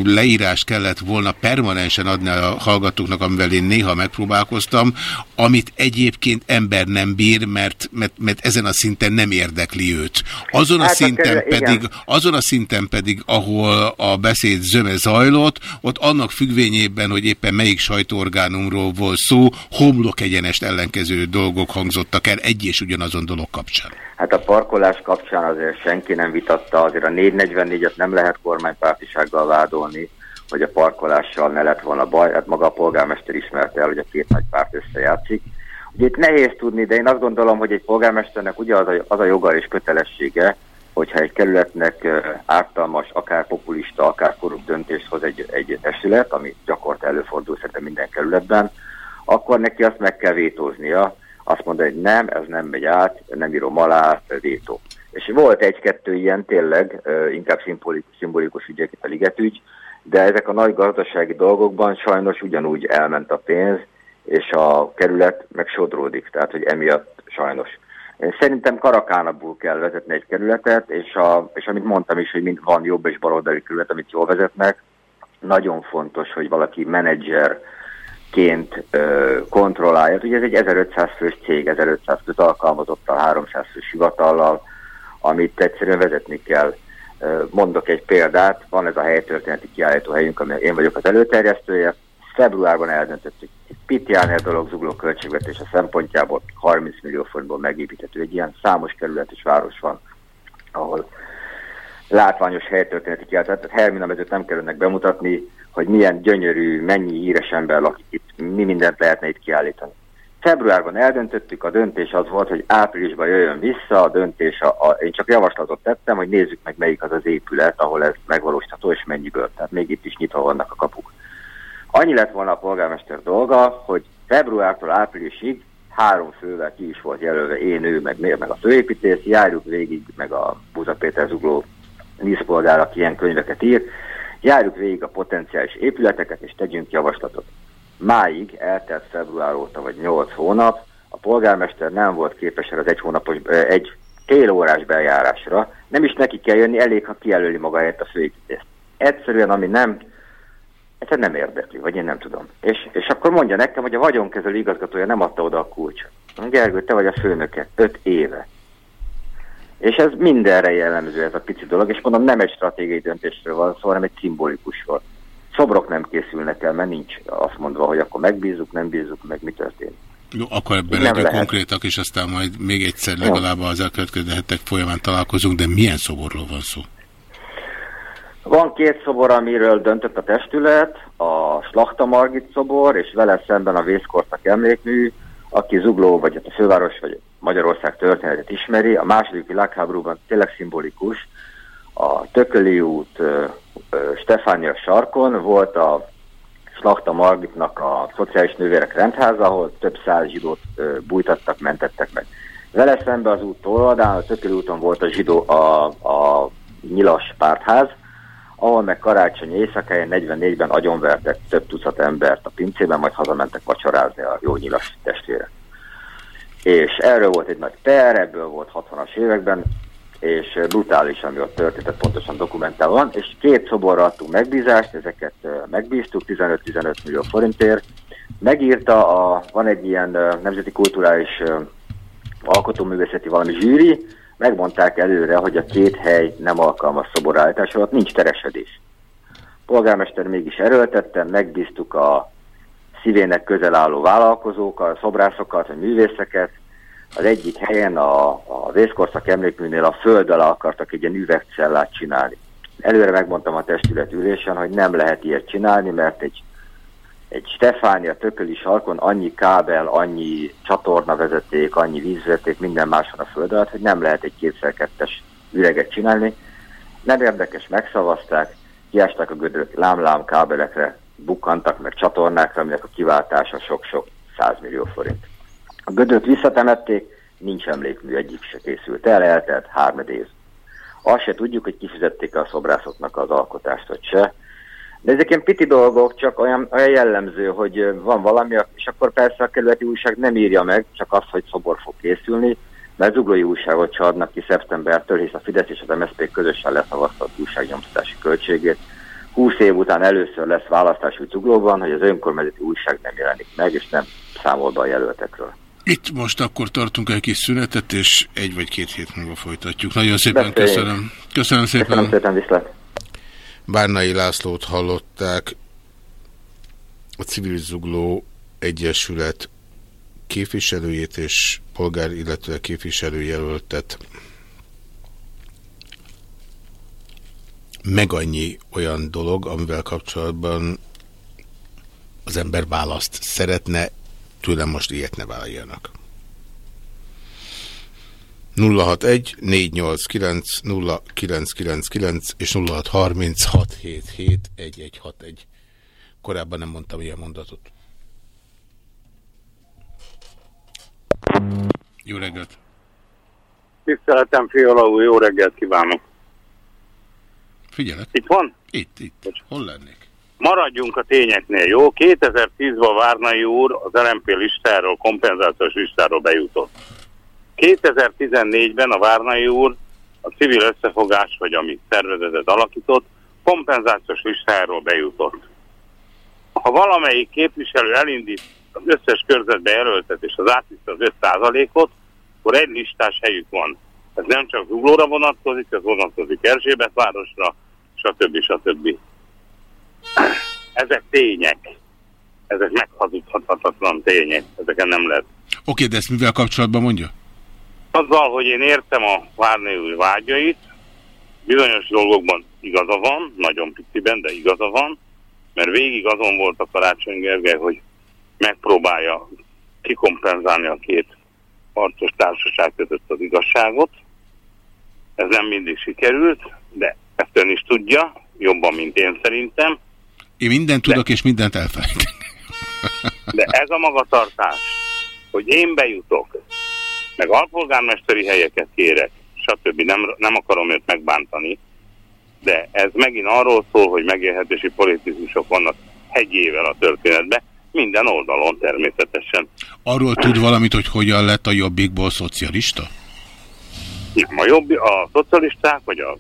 leírás kellett volna permanensen adni a hallgatóknak, amivel én néha megpróbálkoztam, amit egyébként ember nem bír, mert, mert, mert ezen a szinten nem érdekli őt. Azon a Hát, szinten igen. pedig, azon a szinten pedig, ahol a beszéd zöme zajlott, ott annak függvényében, hogy éppen melyik sajtóorgánumról volt szó, homlok egyenest ellenkező dolgok hangzottak el egy és ugyanazon dolog kapcsán. Hát a parkolás kapcsán azért senki nem vitatta, azért a 444-et nem lehet kormánypártisággal vádolni, hogy a parkolással ne lett volna baj. Hát maga a polgármester ismerte el, hogy a két nagy párt összejátszik. Ugye itt nehéz tudni, de én azt gondolom, hogy egy polgármesternek ugye az a, az a joga és kötelessége, hogyha egy kerületnek ártalmas, akár populista, akár korrupt döntést hoz egy, egy testület, ami gyakorta előfordul szerintem minden kerületben, akkor neki azt meg kell vétóznia, azt mondani, hogy nem, ez nem megy át, nem írom alá, vétó. És volt egy-kettő ilyen tényleg, inkább szimbolikus, szimbolikus ügyek, itt a ligetügy, de ezek a nagy gazdasági dolgokban sajnos ugyanúgy elment a pénz, és a kerület meg sodródik, tehát hogy emiatt sajnos. Én szerintem karakánabbul kell vezetni egy kerületet, és, a, és amit mondtam is, hogy mind van jobb és baloldali kerület, amit jól vezetnek, nagyon fontos, hogy valaki menedzser, ként ö, kontrollálja. Ugye ez egy 1500 fős cég, 1500 fős alkalmazottal, 300 fős hivatallal, amit egyszerűen vezetni kell. Mondok egy példát, van ez a helytörténeti kiállítóhelyünk, amely én vagyok az előterjesztője. Februárban eldöntöttük, Pitt Jáner dolog zugló költségvetése szempontjából 30 millió forintból megépíthető. Egy ilyen számos kerület és város van, ahol látványos helytörténeti kiállítás. Tehát Hermina mezőt nem kell önnek bemutatni, hogy milyen gyönyörű, mennyi híres ember lakik itt, mi mindent lehetne itt kiállítani. Februárban eldöntöttük, a döntés az volt, hogy áprilisban jöjjön vissza, a döntés, a, a, én csak javaslatot tettem, hogy nézzük meg melyik az az épület, ahol ez megvalósítható, és mennyiből. Tehát még itt is nyitva vannak a kapuk. Annyi lett volna a polgármester dolga, hogy februártól áprilisig három fővel ki is volt jelölve, én, ő, meg, meg a főépítész, járjuk végig, meg a Buza Péter Zugló vízpolgár, aki ilyen könyveket ír, járjuk végig a potenciális épületeket, és tegyünk javaslatot. Máig, eltelt február óta, vagy 8 hónap, a polgármester nem volt képes erre az egy hónapos, egy fél órás bejárásra, nem is neki kell jönni, elég, ha kijelöli helyett a főépítést. Egyszerűen, ami nem, egyszerűen nem érdekli, vagy én nem tudom. És, és akkor mondja nekem, hogy a vagyonkezelő igazgatója nem adta oda a kulcsot. Gergő, te vagy a főnöke, öt éve. És ez mindenre jellemző ez a pici dolog, és mondom, nem egy stratégiai döntésről van szó, hanem egy szimbolikusról. Szobrok nem készülnek el, mert nincs azt mondva, hogy akkor megbízunk, nem bízunk, meg mi történik. Jó, akkor ebben legyünk konkrétak, és aztán majd még egyszer legalább az elkövetkező hetek folyamán találkozunk, de milyen szoborról van szó? Van két szobor, amiről döntött a testület, a Slachta Margit szobor, és vele szemben a Vészkorszak emlékmű, aki Zugló, vagy hát a főváros, vagy Magyarország történetet ismeri, a második világháborúban tényleg szimbolikus. A Tököli út Stefánia sarkon volt a Slachta Margitnak a szociális nővérek rendháza, ahol több száz zsidót bújtattak, mentettek meg. Vele szembe az út túloldán, a Tököli úton volt a zsidó, a, a nyilas pártház, ahol meg karácsony éjszakáján 44-ben agyonvertek több tucat embert a pincében, majd hazamentek vacsorázni a jó nyilas testvére. És erről volt egy nagy per, ebből volt 60-as években, és brutális, ami ott történt, pontosan dokumentálva van, és két szoborra adtunk megbízást, ezeket ö, megbíztuk 15-15 millió forintért. Megírta, a, van egy ilyen ö, nemzeti kulturális alkotóművészeti valami zsűri, megmondták előre, hogy a két hely nem alkalmas szoborállításra, ott nincs teresedés. Polgármester mégis erőltette, megbíztuk a szívének közel álló vállalkozókat, szobrászokat, vagy művészeket. Az egyik helyen a, a vészkorszak emlékműnél a föld alá akartak egy ilyen üvegcellát csinálni. Előre megmondtam a testület ülésen, hogy nem lehet ilyet csinálni, mert egy egy Stefánia tököli sarkon annyi kábel, annyi csatorna vezeték, annyi vízvezeték, minden más van a föld alatt, hogy nem lehet egy kétszer kettes üreget csinálni. Nem érdekes, megszavazták, kiásták a gödrök, lám-lám kábelekre, bukkantak meg csatornákra, aminek a kiváltása sok-sok százmillió forint. A gödröt visszatemették, nincs emlékmű, egyik se készült el, eltelt három év. Azt se tudjuk, hogy kifizették a szobrászoknak az alkotást, vagy se. De ezek ilyen piti dolgok, csak olyan, olyan jellemző, hogy van valami, és akkor persze a kerületi újság nem írja meg, csak azt, hogy szobor fog készülni, mert zuglói újságot se adnak ki szeptembertől, hisz a Fidesz és az MSZP közösen leszavazta az újságnyomtatási költségét. 20 év után először lesz választás úgy zuglóban, hogy az önkormányzati újság nem jelenik meg, és nem számol be a jelöltekről. Itt most akkor tartunk egy kis szünetet, és egy vagy két hét múlva folytatjuk. Nagyon szépen Beszéljünk. köszönöm. Köszönöm szépen. Köszönöm szépen, viszlát. Bárnai Lászlót hallották, a Civil Zugló Egyesület képviselőjét és polgár, illetve képviselőjelöltet. Meg annyi olyan dolog, amivel kapcsolatban az ember választ szeretne, tőlem most ilyet ne váljanak. 061 489 0999 és 0636771161. Korábban nem mondtam ilyen mondatot. Jó reggelt! Tiszteletem, Fiala úr, jó reggelt kívánok. Figyelek. Itt van? Itt, itt. Hol lennék? Maradjunk a tényeknél, jó? 2010-ben Várnai úr az LMP listáról, kompenzációs listáról bejutott. 2014-ben a Várnai úr a civil összefogás, vagy amit szervezetet alakított, kompenzációs listáról bejutott. Ha valamelyik képviselő elindít az összes körzetbe jelöltet, és az átvisz az 5%-ot, akkor egy listás helyük van. Ez nem csak Zuglóra vonatkozik, ez vonatkozik Erzsébetvárosra, stb. stb. Ezek tények. Ezek meghazudhatatlan tények. Ezeken nem lehet. Oké, de ezt mivel kapcsolatban mondja? Azzal, hogy én értem a Várnai úr vágyait, bizonyos dolgokban igaza van, nagyon piciben, de igaza van, mert végig azon volt a Karácsony Gergely, hogy megpróbálja kikompenzálni a két harcos társaság között az igazságot. Ez nem mindig sikerült, de ezt ön is tudja, jobban, mint én szerintem. Én mindent tudok, és mindent elfelejtek. De ez a magatartás, hogy én bejutok, meg alpolgármesteri helyeket kérek, stb. Nem, nem akarom őt megbántani, de ez megint arról szól, hogy megélhetési politikusok vannak hegyével a történetben, minden oldalon természetesen. Arról tud valamit, hogy hogyan lett a jobbikból szocialista? Nem, a, jobb, a szocialisták vagy a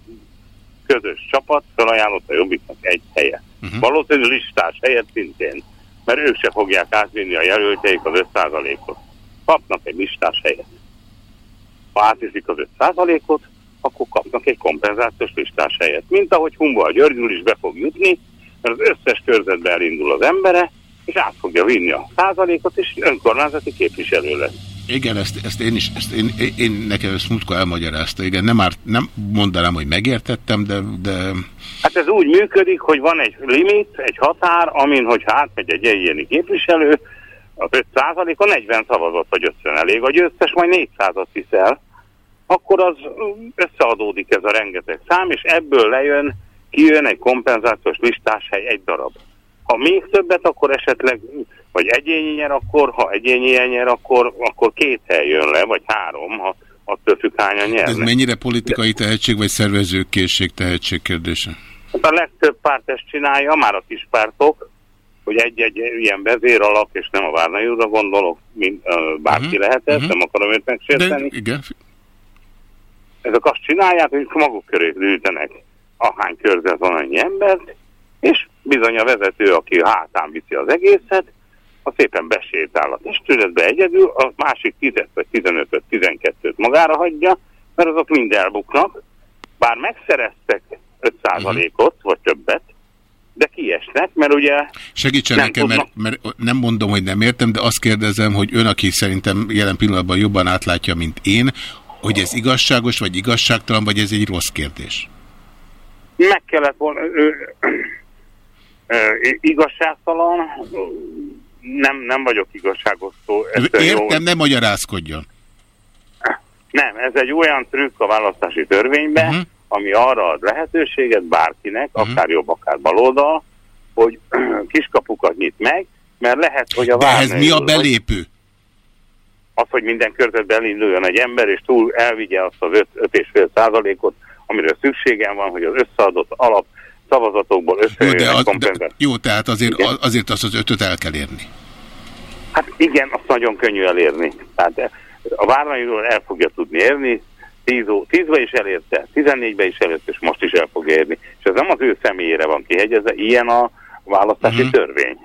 közös csapat felajánlott a jobbiknak egy helyet. Uh-huh. Valószínűleg listás helyet szintén, mert ők se fogják átvinni a jelöltjeik az 5%-ot. Kapnak egy listás helyet. Ha átviszik az 5%-ot, akkor kapnak egy kompenzációs listás helyet. Mint ahogy Humboldt Györgyül is be fog jutni, mert az összes körzetbe elindul az embere, és át fogja vinni a százalékot, és önkormányzati képviselő lesz. Igen, ezt, ezt én is, ezt én, én, én nekem ezt múltkor elmagyarázta. Igen, nem, árt, nem mondanám, hogy megértettem, de, de Hát ez úgy működik, hogy van egy limit, egy határ, amin, hogyha átmegy egy egyéni képviselő, az 5 a 40 szavazott vagy 50 elég, a győztes majd 400-at viszel, akkor az összeadódik ez a rengeteg szám, és ebből lejön, kijön egy kompenzációs listás hely egy darab. Ha még többet, akkor esetleg, vagy egyéni nyer, akkor, ha egyéni nyer, akkor, akkor két hely jön le, vagy három, ha attól függ hányan Ez nyernek. mennyire politikai tehetség, vagy szervezőkészség tehetség kérdése? Hát A legtöbb párt ezt csinálja, már a kis pártok, hogy egy-egy ilyen vezér alak, és nem a Várnai úrra gondolok, mint, uh, bárki uh-huh. lehetett, nem akarom őt megsérteni. De, igen. Ezek azt csinálják, hogy maguk köré gyűjtenek ahány körzet van annyi embert, és bizony a vezető, aki hátán viszi az egészet, az szépen besétál a testületbe egyedül, a másik 10 vagy 15 12-t magára hagyja, mert azok mind elbuknak, bár megszereztek 5%-ot, vagy többet, de kiesnek, mert ugye Segítsen Nem nekem, mert, mert nem mondom, hogy nem értem, de azt kérdezem, hogy ön, aki szerintem jelen pillanatban jobban átlátja, mint én, hogy ez igazságos, vagy igazságtalan, vagy ez egy rossz kérdés? meg kellett volna ő, ö, igazságtalan, nem, nem vagyok igazságosztó. ezt jó- Értem, nem magyarázkodjon. Nem, ez egy olyan trükk a választási törvényben, Mhm. uh-huh. ami arra ad lehetőséget bárkinek, uh-huh. akár jobb, akár baloldal, hogy kiskapukat nyit meg, mert lehet, hogy a De ehhez Várnai mi a belépő? Az, hogy minden körzetben elinduljon egy ember, és túl elvigye azt az 5,5 százalékot, amire szükségem van, hogy az összeadott alap szavazatokból Jó, összejöjjön de egy az, de, kompenzáció. jó tehát azért, azért azt az ötöt el kell érni. Hát igen, azt nagyon könnyű elérni. Tehát a Várnairól el fogja tudni érni, 10 10-be is elérte, 14-be is elérte, és most is el fog érni. És ez nem az ő személyére van kihegyezve, ilyen a választási uh-huh. törvény.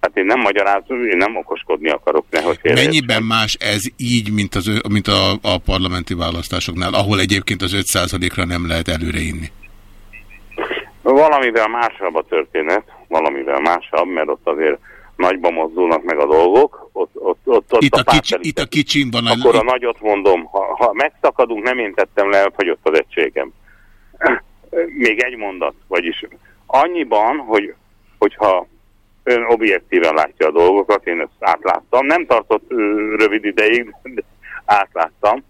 Hát én nem magyarázom, én nem okoskodni akarok, nehogy. Mennyiben más ez így, mint, az, mint a, a parlamenti választásoknál, ahol egyébként az 5%-ra nem lehet előre inni? Valamivel másabb a történet, valamivel másabb, mert ott azért nagyba mozdulnak meg a dolgok. Ott, ott, ott, ott Itt a, párt kicsi, itt a kicsin van a... Akkor a nagyot mondom, ha, ha megszakadunk, nem én tettem le, elfagyott az egységem. Még egy mondat, vagyis annyiban, hogy, hogyha ön objektíven látja a dolgokat, én ezt átláttam, nem tartott ö, rövid ideig, de átláttam.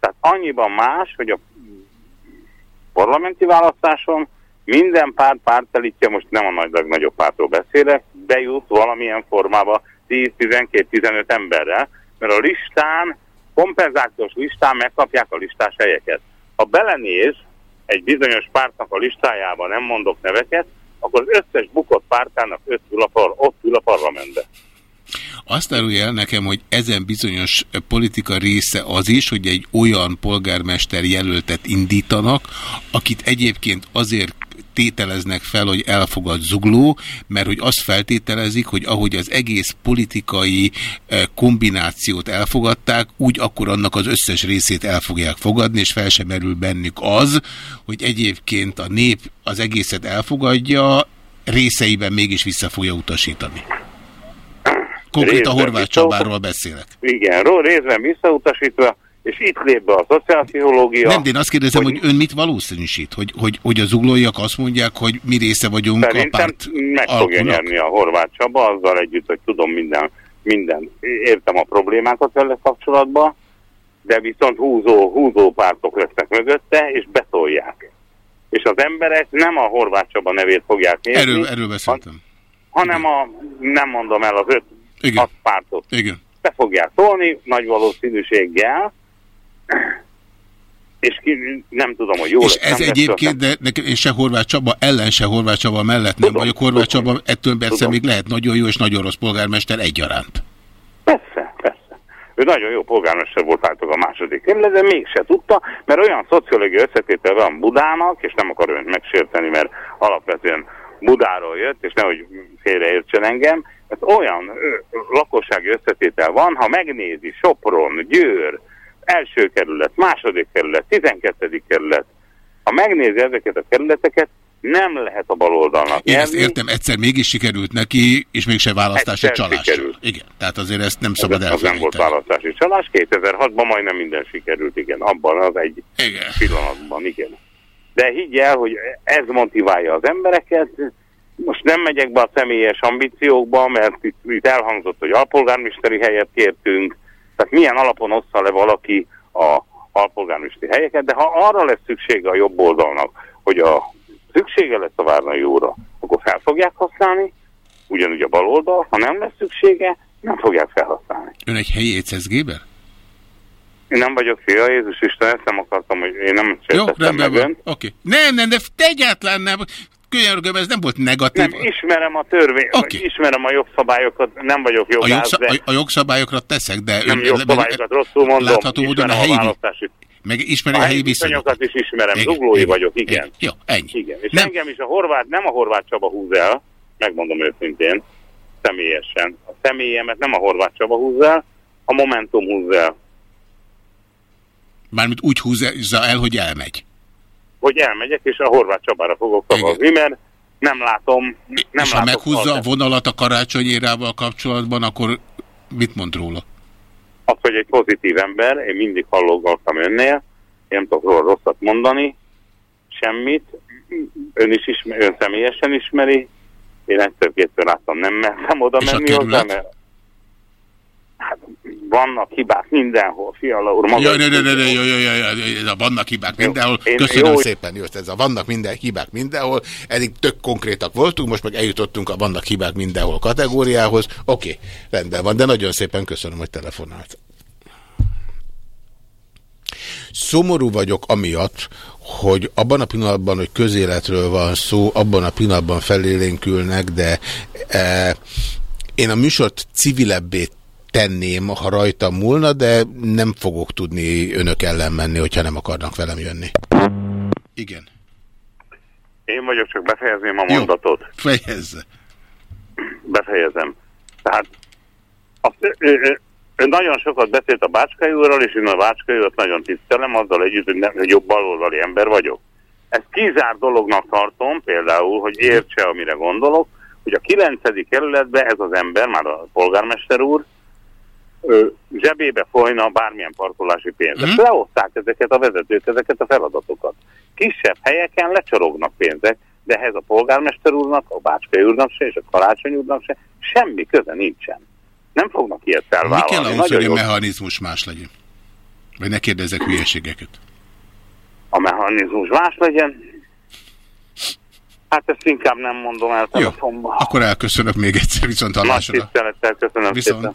Tehát annyiban más, hogy a parlamenti választáson minden párt pártelítja, most nem a nagy, legnagyobb pártról beszélek, bejut valamilyen formába 10-12-15 emberrel, mert a listán, kompenzációs listán megkapják a listás helyeket. Ha belenéz egy bizonyos pártnak a listájába, nem mondok neveket, akkor az összes bukott pártának öt ül a ott ül a parlamentbe. Azt árulja el nekem, hogy ezen bizonyos politika része az is, hogy egy olyan polgármester jelöltet indítanak, akit egyébként azért tételeznek fel, hogy elfogad zugló, mert hogy azt feltételezik, hogy ahogy az egész politikai eh, kombinációt elfogadták, úgy akkor annak az összes részét el fogják fogadni, és fel sem merül bennük az, hogy egyébként a nép az egészet elfogadja, részeiben mégis vissza fogja utasítani. Konkrét a Horváth vissza- Csabáról beszélek. Igen, részben visszautasítva, és itt lép be a szociálpszichológia. Nem, de én azt kérdezem, hogy ön mit valószínűsít? Hogy, hogy, hogy a zuglóiak azt mondják, hogy mi része vagyunk a Szerintem párt meg fogja alkunak? nyerni a Horváth Csaba, azzal együtt, hogy tudom minden, minden, értem a problémákat vele kapcsolatban, de viszont húzó, húzó pártok lesznek mögötte, és betolják. És az emberek nem a Horváth Csaba nevét fogják nézni, Erről, erről beszéltem. hanem a, nem mondom el, az öt Igen. hat pártot. Igen. Be fogják tolni, nagy valószínűséggel, és ki, nem tudom, hogy jó és lesz, ez egyébként, de nekem, én se Horváth Csaba ellen, se Horváth Csaba mellett nem vagyok. Horváth Csaba ettől persze Tudom. még lehet nagyon jó és nagyon rossz polgármester egyaránt. Persze, persze. Ő nagyon jó polgármester volt álltok a második kerület, de mégse tudta, mert olyan szociológiai összetétel van Budának, és nem akarom önt megsérteni, mert alapvetően Budáról jött, és nehogy félreértsen engem, ez olyan lakossági összetétel van, ha megnézi Sopron, Győr, első kerület, második kerület, tizenkettődik kerület, ha megnézi ezeket a kerületeket, nem lehet a baloldalnak Én ezt értem, egyszer mégis sikerült neki, és mégse választási Egyszer csalás. sikerült. Igen, tehát azért ezt nem szabad az, az nem volt elfelejteni. választási csalás. 2006-ban majdnem minden sikerült, igen. Abban az egy igen. pillanatban, igen. De higgy el, hogy ez motiválja az embereket, most nem megyek be a személyes ambíciókba, mert itt, itt elhangzott, hogy alpolgármesteri helyet kértünk, tehát milyen alapon ossza le valaki a alpolgármesteri helyeket, de ha arra lesz szüksége a jobb oldalnak, hogy a szüksége lesz a Várnai úra, akkor fel fogják használni, ugyanúgy a bal oldal, ha nem lesz szüksége, nem fogják felhasználni. Ön egy helyi ECSG-ber? Én nem vagyok fia, Jézus Isten, ezt nem akartam, hogy én nem sértettem meg önt. Oké. Nem, nem, de egyáltalán nem. Könyörgöm, ez nem volt negatív. Nem, ismerem a törvény, Oké. ismerem a jogszabályokat, nem vagyok A, jogász, jogszab de a, a jogszabályokra teszek, de... nem ön- jogszabályokat rosszul mondom, Látható módon a helyi... választási Meg ismeri a a helyi viszonyokat. is ismerem, Igen, zuglói igen, vagyok, igen. Jó, ennyi. Igen, és Nem. engem is a horvát, nem a horvát Csaba húz el, megmondom őszintén, személyesen. A személyemet nem a horvát Csaba húz el, a Momentum húz el. Mármint úgy húzza el, hogy elmegy. Hogy elmegyek, és a horvát Csabára fogok szavazni, mert nem látom, nem és ha meghúzza a vonalat a karácsonyérával kapcsolatban, akkor mit mond róla? az, hogy egy pozitív ember, én mindig hallottam önnél, én nem tudok róla rosszat mondani, semmit, ön is ismer, ön személyesen ismeri, én egyszer-kétszer láttam, nem mertem oda És menni hozzá, mert hát vannak hibák mindenhol, fiala úr, maga Jaj, ne, ne, ne, ne, jaj, jaj, jaj, ez a vannak hibák mindenhol. én- Köszönöm jó, szépen, jó, ez a vannak minden hibák mindenhol. Eddig tök konkrétak voltunk, most meg eljutottunk a vannak hibák mindenhol kategóriához. Oké, rendben van, de nagyon szépen köszönöm, hogy telefonált. Szomorú vagyok amiatt, hogy abban a pillanatban, hogy közéletről van szó, abban a pillanatban felélénkülnek, de e, én a műsort civilebbé tenném, ha rajta múlna, de nem fogok tudni önök ellen menni, hogyha nem akarnak velem jönni. Igen. Én vagyok, csak befejezném a mondatot. Fejezze. Befejezem. Tehát azt, ő, ő, ő nagyon sokat beszélt a Bácskai úrral, és én a Bácskai úrat nagyon tisztelem, azzal együtt, hogy, nem, hogy jobb baloldali ember vagyok. Ezt kizár dolognak tartom, például, hogy értse, amire gondolok, hogy a 9. kerületben ez az ember, már a polgármester úr, ö, zsebébe folyna bármilyen parkolási pénzt. Mm. Leoszták ezeket a vezetők, ezeket a feladatokat. Kisebb helyeken lecsorognak pénzek, de ehhez a polgármester úrnak, a Bácskai úrnak se, és a Karácsony úrnak se, semmi köze nincsen. Nem fognak ilyet Mi kell felvállalni. ahhoz, hogy a jó mechanizmus más legyen? Vagy ne kérdezzek hülyeségeket. a mechanizmus más legyen. Hát ezt inkább nem mondom el telefonba. Akkor elköszönök még egyszer, viszont Nagy hallásra. tisztelettel köszönöm Viszont. szépen.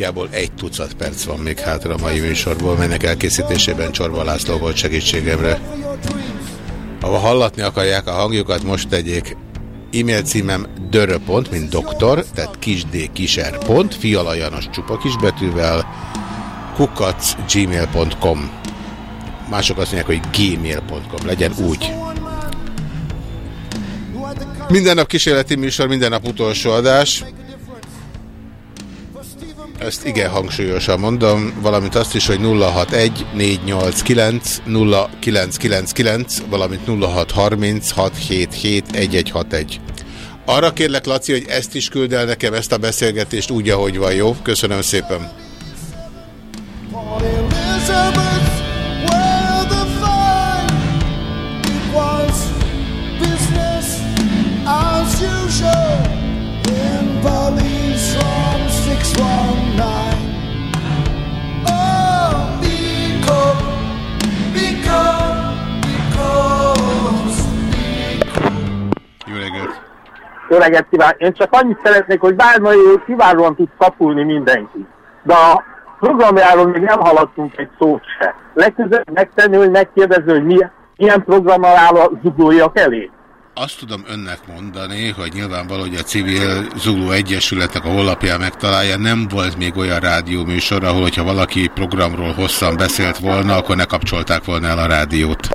Nagyjából egy tucat perc van még hátra a mai műsorból, melynek elkészítésében Csorba László volt segítségemre. Ha hallatni akarják a hangjukat, most tegyék. E-mail címem dörö.pont, mint doktor, tehát kisd kiser pont, fialajanos csupa kisbetűvel, kukac gmail.com. Mások azt mondják, hogy gmail.com, legyen úgy. Minden nap kísérleti műsor, minden nap utolsó adás. Ezt igen hangsúlyosan mondom, valamint azt is, hogy 061 489 0999, valamint 0630 677 1161. Arra kérlek, Laci, hogy ezt is küld el nekem, ezt a beszélgetést úgy, ahogy van, jó? Köszönöm szépen. Jó reggelt kíván! Én csak annyit szeretnék, hogy Bármai úr kiválóan tud kapulni mindenkit. De a programjáról még nem haladtunk egy szót se. Legközelebb megtenni, hogy megkérdező, hogy milyen, milyen programmal áll a zuglóiak elé. azt tudom önnek mondani, hogy nyilvánvaló, hogy a civil Zulu Egyesületnek a honlapján megtalálja, nem volt még olyan rádióműsor, ahol, hogyha valaki programról hosszan beszélt volna, akkor ne kapcsolták volna el a rádiót.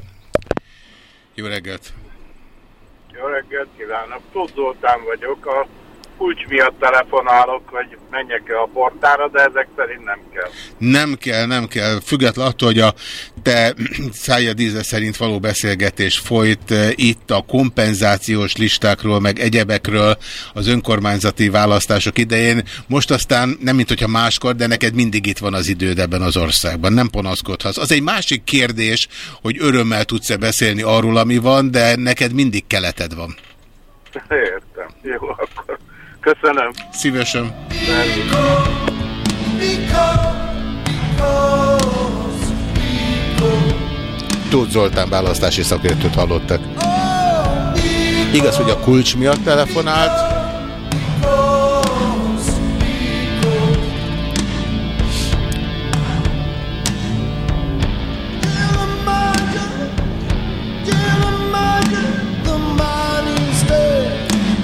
Jó reggelt! Jó reggelt kívánok! Tóth Zoltán vagyok. A kulcs miatt telefonálok, hogy menjek-e a portára, de ezek szerint nem kell. Nem kell, nem kell. Független attól, hogy a te szájad íze szerint való beszélgetés folyt eh, itt a kompenzációs listákról, meg egyebekről az önkormányzati választások idején. Most aztán nem, mint hogyha máskor, de neked mindig itt van az időd ebben az országban. Nem panaszkodhatsz. Az egy másik kérdés, hogy örömmel tudsz-e beszélni arról, ami van, de neked mindig keleted van. Értem. Köszönöm. Szívesen. Tóth Zoltán választási szakértőt hallottak. Igaz, hogy a kulcs miatt telefonált,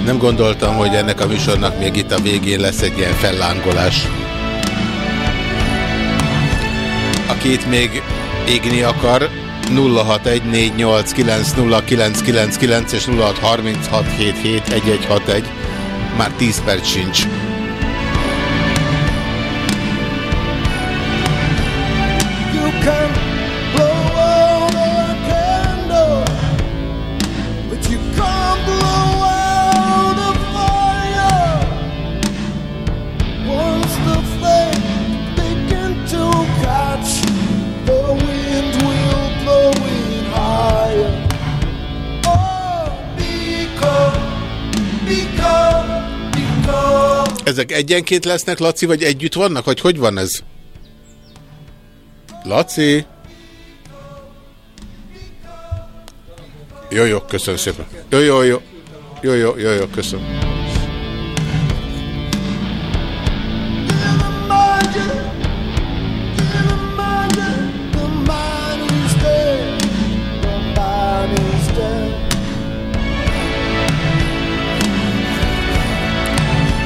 Nem gondoltam, hogy ennek a műsornak még itt a végén lesz egy ilyen fellángolás. Aki itt még égni akar, 0614890999 és 0636771161. Már 10 perc sincs. Ezek egyenként lesznek, Laci, vagy együtt vannak? Vagy hogy van ez? Laci? Jó, jó, köszönöm szépen. Jó, jó, jó. Jó, jó, jó, jó, köszönöm.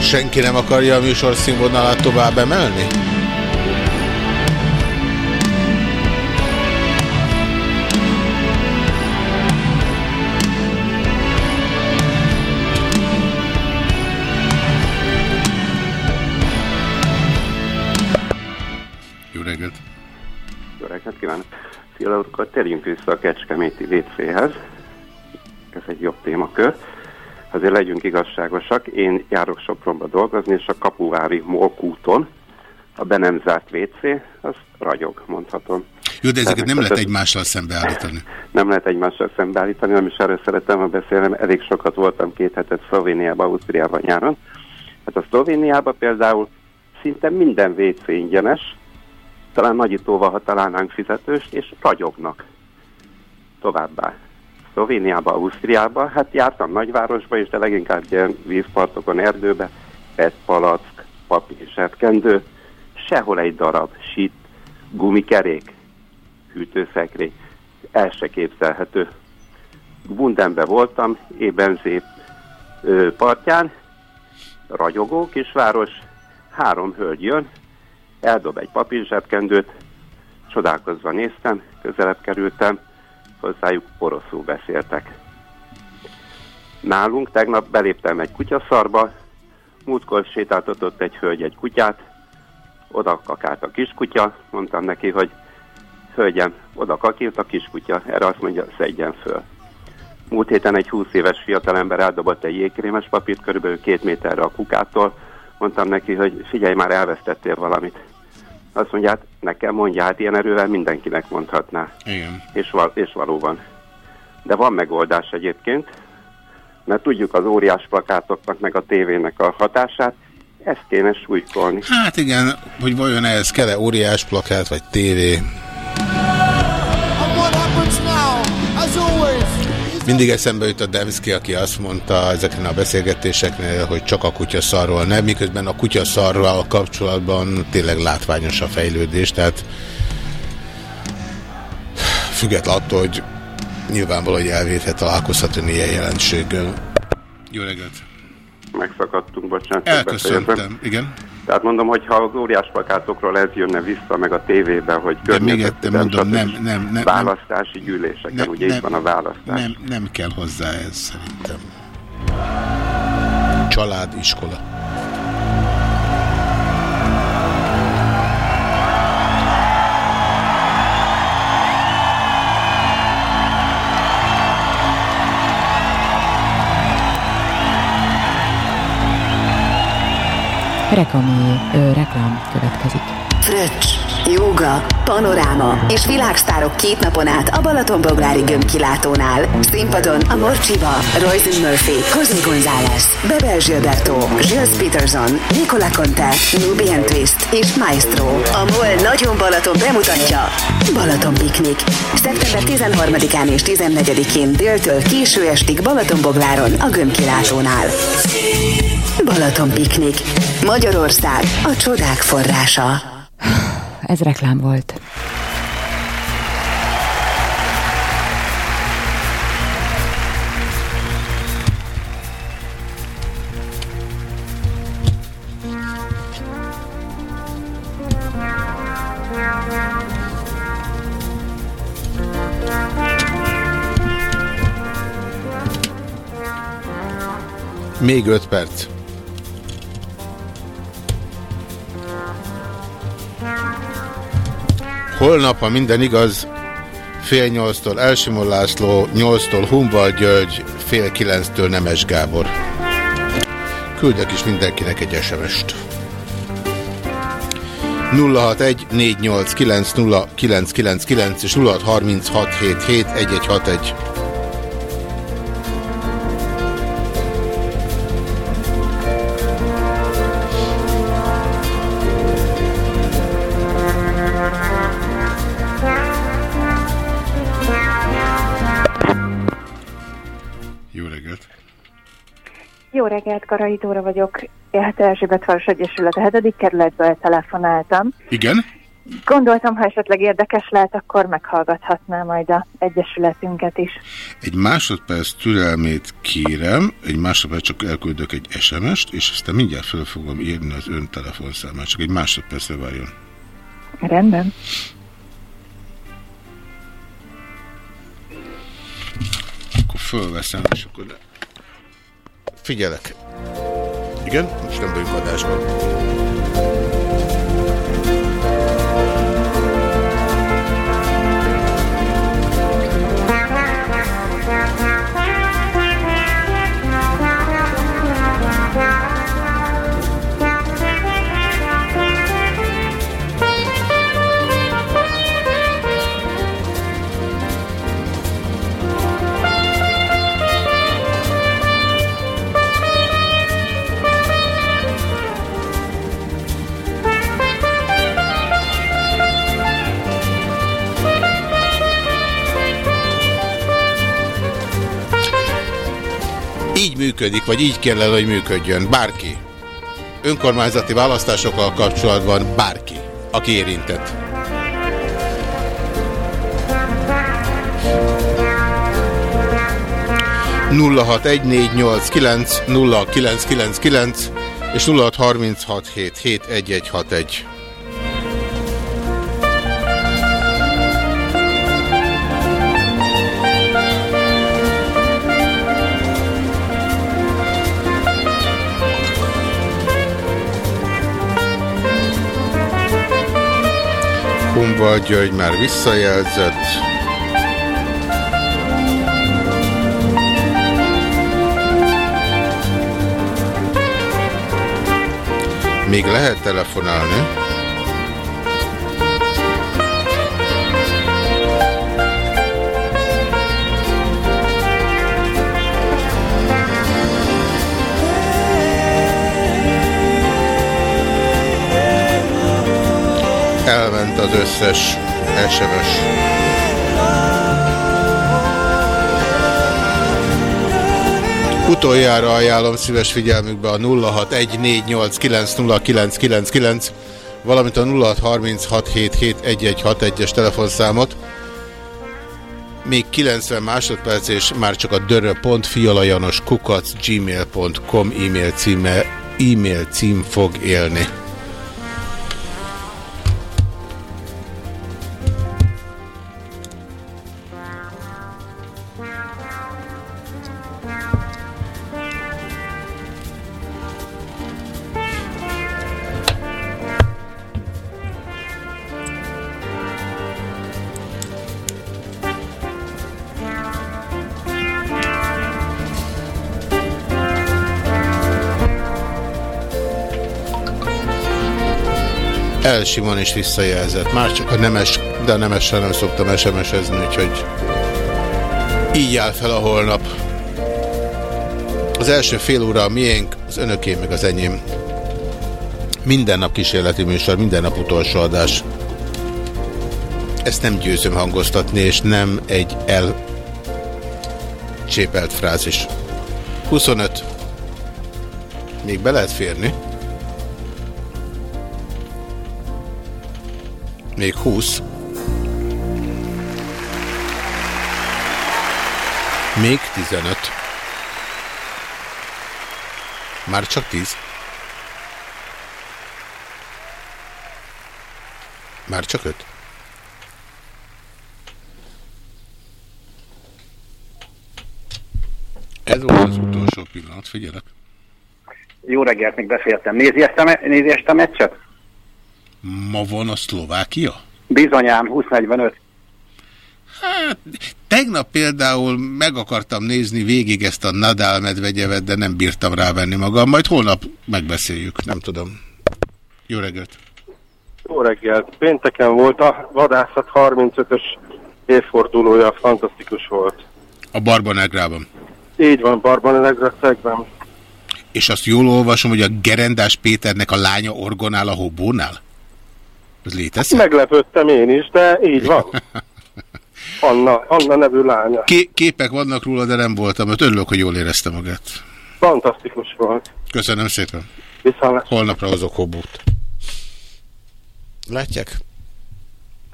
Senki nem akarja a műsor színvonalát tovább emelni? Jó reggelt! Jó reggelt kívánok! Akkor térjünk vissza a Kecskeméti vécéhez. Ez egy jobb témakör. Azért legyünk igazságosak. Én járok Sopronba dolgozni, és a Kapuvári Molkúton a be nem zárt WC, az ragyog, mondhatom. Jó, de ezeket nem lehet egymással szembeállítani. Nem lehet egymással szembeállítani, nem is erről szeretem ma beszélni, mert elég sokat voltam két hetet Szlovéniában, Ausztriában nyáron. Hát a Szlovéniában például szinte minden WC ingyenes, talán nagyítóval, ha találnánk fizetőst, és ragyognak. Továbbá. Szlovéniába, Ausztriába, hát jártam nagyvárosba is, de leginkább ilyen vízpartokon, erdőbe, petpalack, papír, zsebkendő, sehol egy darab sit, gumikerék, hűtőszekrény, el se képzelhető. Bundenbe voltam, Ébenzé partján, ragyogó kisváros, három hölgy jön, eldob egy papírzsebkendőt, csodálkozva néztem, közelebb kerültem, hozzájuk poroszul beszéltek. Nálunk tegnap beléptem egy kutyaszarba, múltkor sétáltatott egy hölgy egy kutyát, oda kakált a kiskutya, mondtam neki, hogy hölgyem, oda kakilt a kiskutya, erre azt mondja, szedjen föl. Múlt héten egy 20 éves fiatalember eldobott egy jégkrémes papírt körülbelül két méterre a kukától, mondtam neki, hogy figyelj már, elvesztettél valamit. Azt mondja, hát nekem mondja, hát ilyen erővel mindenkinek mondhatná. Igen. És, val- és valóban. De van megoldás egyébként, mert tudjuk az óriás plakátoknak, meg a tévének a hatását, ezt kéne súlykolni. Hát igen, hogy vajon ehhez kell-e óriás plakát, vagy tévé. And what happens now, as always, Mindig eszembe jut a Demszki, aki azt mondta ezeken a beszélgetéseknél, hogy csak a kutyaszarról nem, miközben a kutyaszarral kapcsolatban tényleg látványos a fejlődés, tehát független attól, hogy nyilvánvaló, hogy elvéthet találkozhat ön ilyen jelenséggel. Jó reggelt! Megszakadtunk, bocsánat. Elköszöntem, igen. Tehát mondom, hogy ha az óriás plakátokról ez jönne vissza, meg a tévébe, hogy környezetvédelem, mondom, nem, nem, nem. választási gyűléseken, Nem, ugye nem, itt van a választás. Nem, nem kell hozzá ez szerintem. Család, iskola. Reklami, ö, reklám következik. Fröccs, jóga, panoráma és világsztárok két napon át a Balatonboglári gömbkilátónál. Színpadon a Morcsiba, Royce Murphy, Cosy González, Bebel Gilberto, Gilles Peterson, Nicola Conte, Nubian Twist és Maestro. A MOL Nagyon Balaton bemutatja Balaton Piknik. Szeptember 13-án és 14-én déltől késő estig Balatonbogláron a gömbkilátónál. Balaton Piknik. Magyarország a csodák forrása. Ez reklám volt. Még öt perc. Holnap, ha minden igaz, fél nyolctól Elsimon László, nyolctól Humval György, fél kilenctől Nemes Gábor. Küldök is mindenkinek egy SMS-t. 061 489 0999 és 0636771161. reggelt, Karai Dóra vagyok. Hát Erzsébet Város Egyesület a 7. kerületből telefonáltam. Igen? Gondoltam, ha esetleg érdekes lehet, akkor meghallgathatná majd a Egyesületünket is. Egy másodperc türelmét kérem, egy másodperc csak elküldök egy SMS-t, és aztán mindjárt fel fogom írni az ön telefonszámát. Csak egy másodpercre várjon. Rendben. Akkor fölveszem, és akkor... Figyelek. Igen? Most nem vagyunk adásban. Így működik, vagy így kellene, hogy működjön. Bárki. Önkormányzati választásokkal kapcsolatban bárki, aki érintett. nulla hat egy négy nyolc kilenc nulla kilenc kilenc kilenc és nulla hat harminc hat hét hét egy egy hat egy. Humval György már visszajelzett. Még lehet telefonálni. Elment az összes SMS. Utoljára ajánlom szíves figyelmükbe a 0614890999, valamint a 0636771161-es telefonszámot, még 90 másodperc, és már csak a dörö.fialajanos kukac gmail.com e-mail címe, e-mail cím fog élni. Simon is visszajelzett. Már csak a nemes, de a nemessel nem szoktam SMS-ezni, úgyhogy így áll fel a holnap. Az első fél óra a miénk, az önöké meg az enyém. Minden nap kísérleti műsor, minden nap utolsó adás. Ezt nem győzöm hangoztatni, és nem egy elcsépelt frázis. 25. Még be lehet férni. Még 20. Még 15. Már csak 10. Már csak 5. Ez volt az utolsó pillanat, figyelek. Jó reggelt, még beszéltem. Nézi ezt a, me- nézi ezt a meccset? Ma van a Szlovákia? Bizonyám, 20-45. Hát, tegnap például meg akartam nézni végig ezt a Nadal medvegyevet, de nem bírtam rávenni magam. Majd holnap megbeszéljük, nem tudom. Jó reggelt! Jó reggelt! Pénteken volt a vadászat 35-ös évfordulója, fantasztikus volt. A Barbanegrában. Így van, Barbanegra szegben. És azt jól olvasom, hogy a Gerendás Péternek a lánya orgonál a hobónál? Ez létezik? Meglepődtem én is, de így van. Anna, Anna nevű lánya. Ké képek vannak róla, de nem voltam, mert örülök, hogy jól érezte magát. Fantasztikus volt. Köszönöm szépen. Viszont. Holnapra hozok hobót. Látják?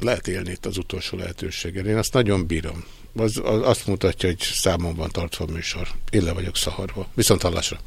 Lehet élni itt az utolsó lehetőségen. Én azt nagyon bírom. Az, az azt mutatja, hogy számon van tartva a műsor. Én le vagyok szaharva. Viszont hallásra.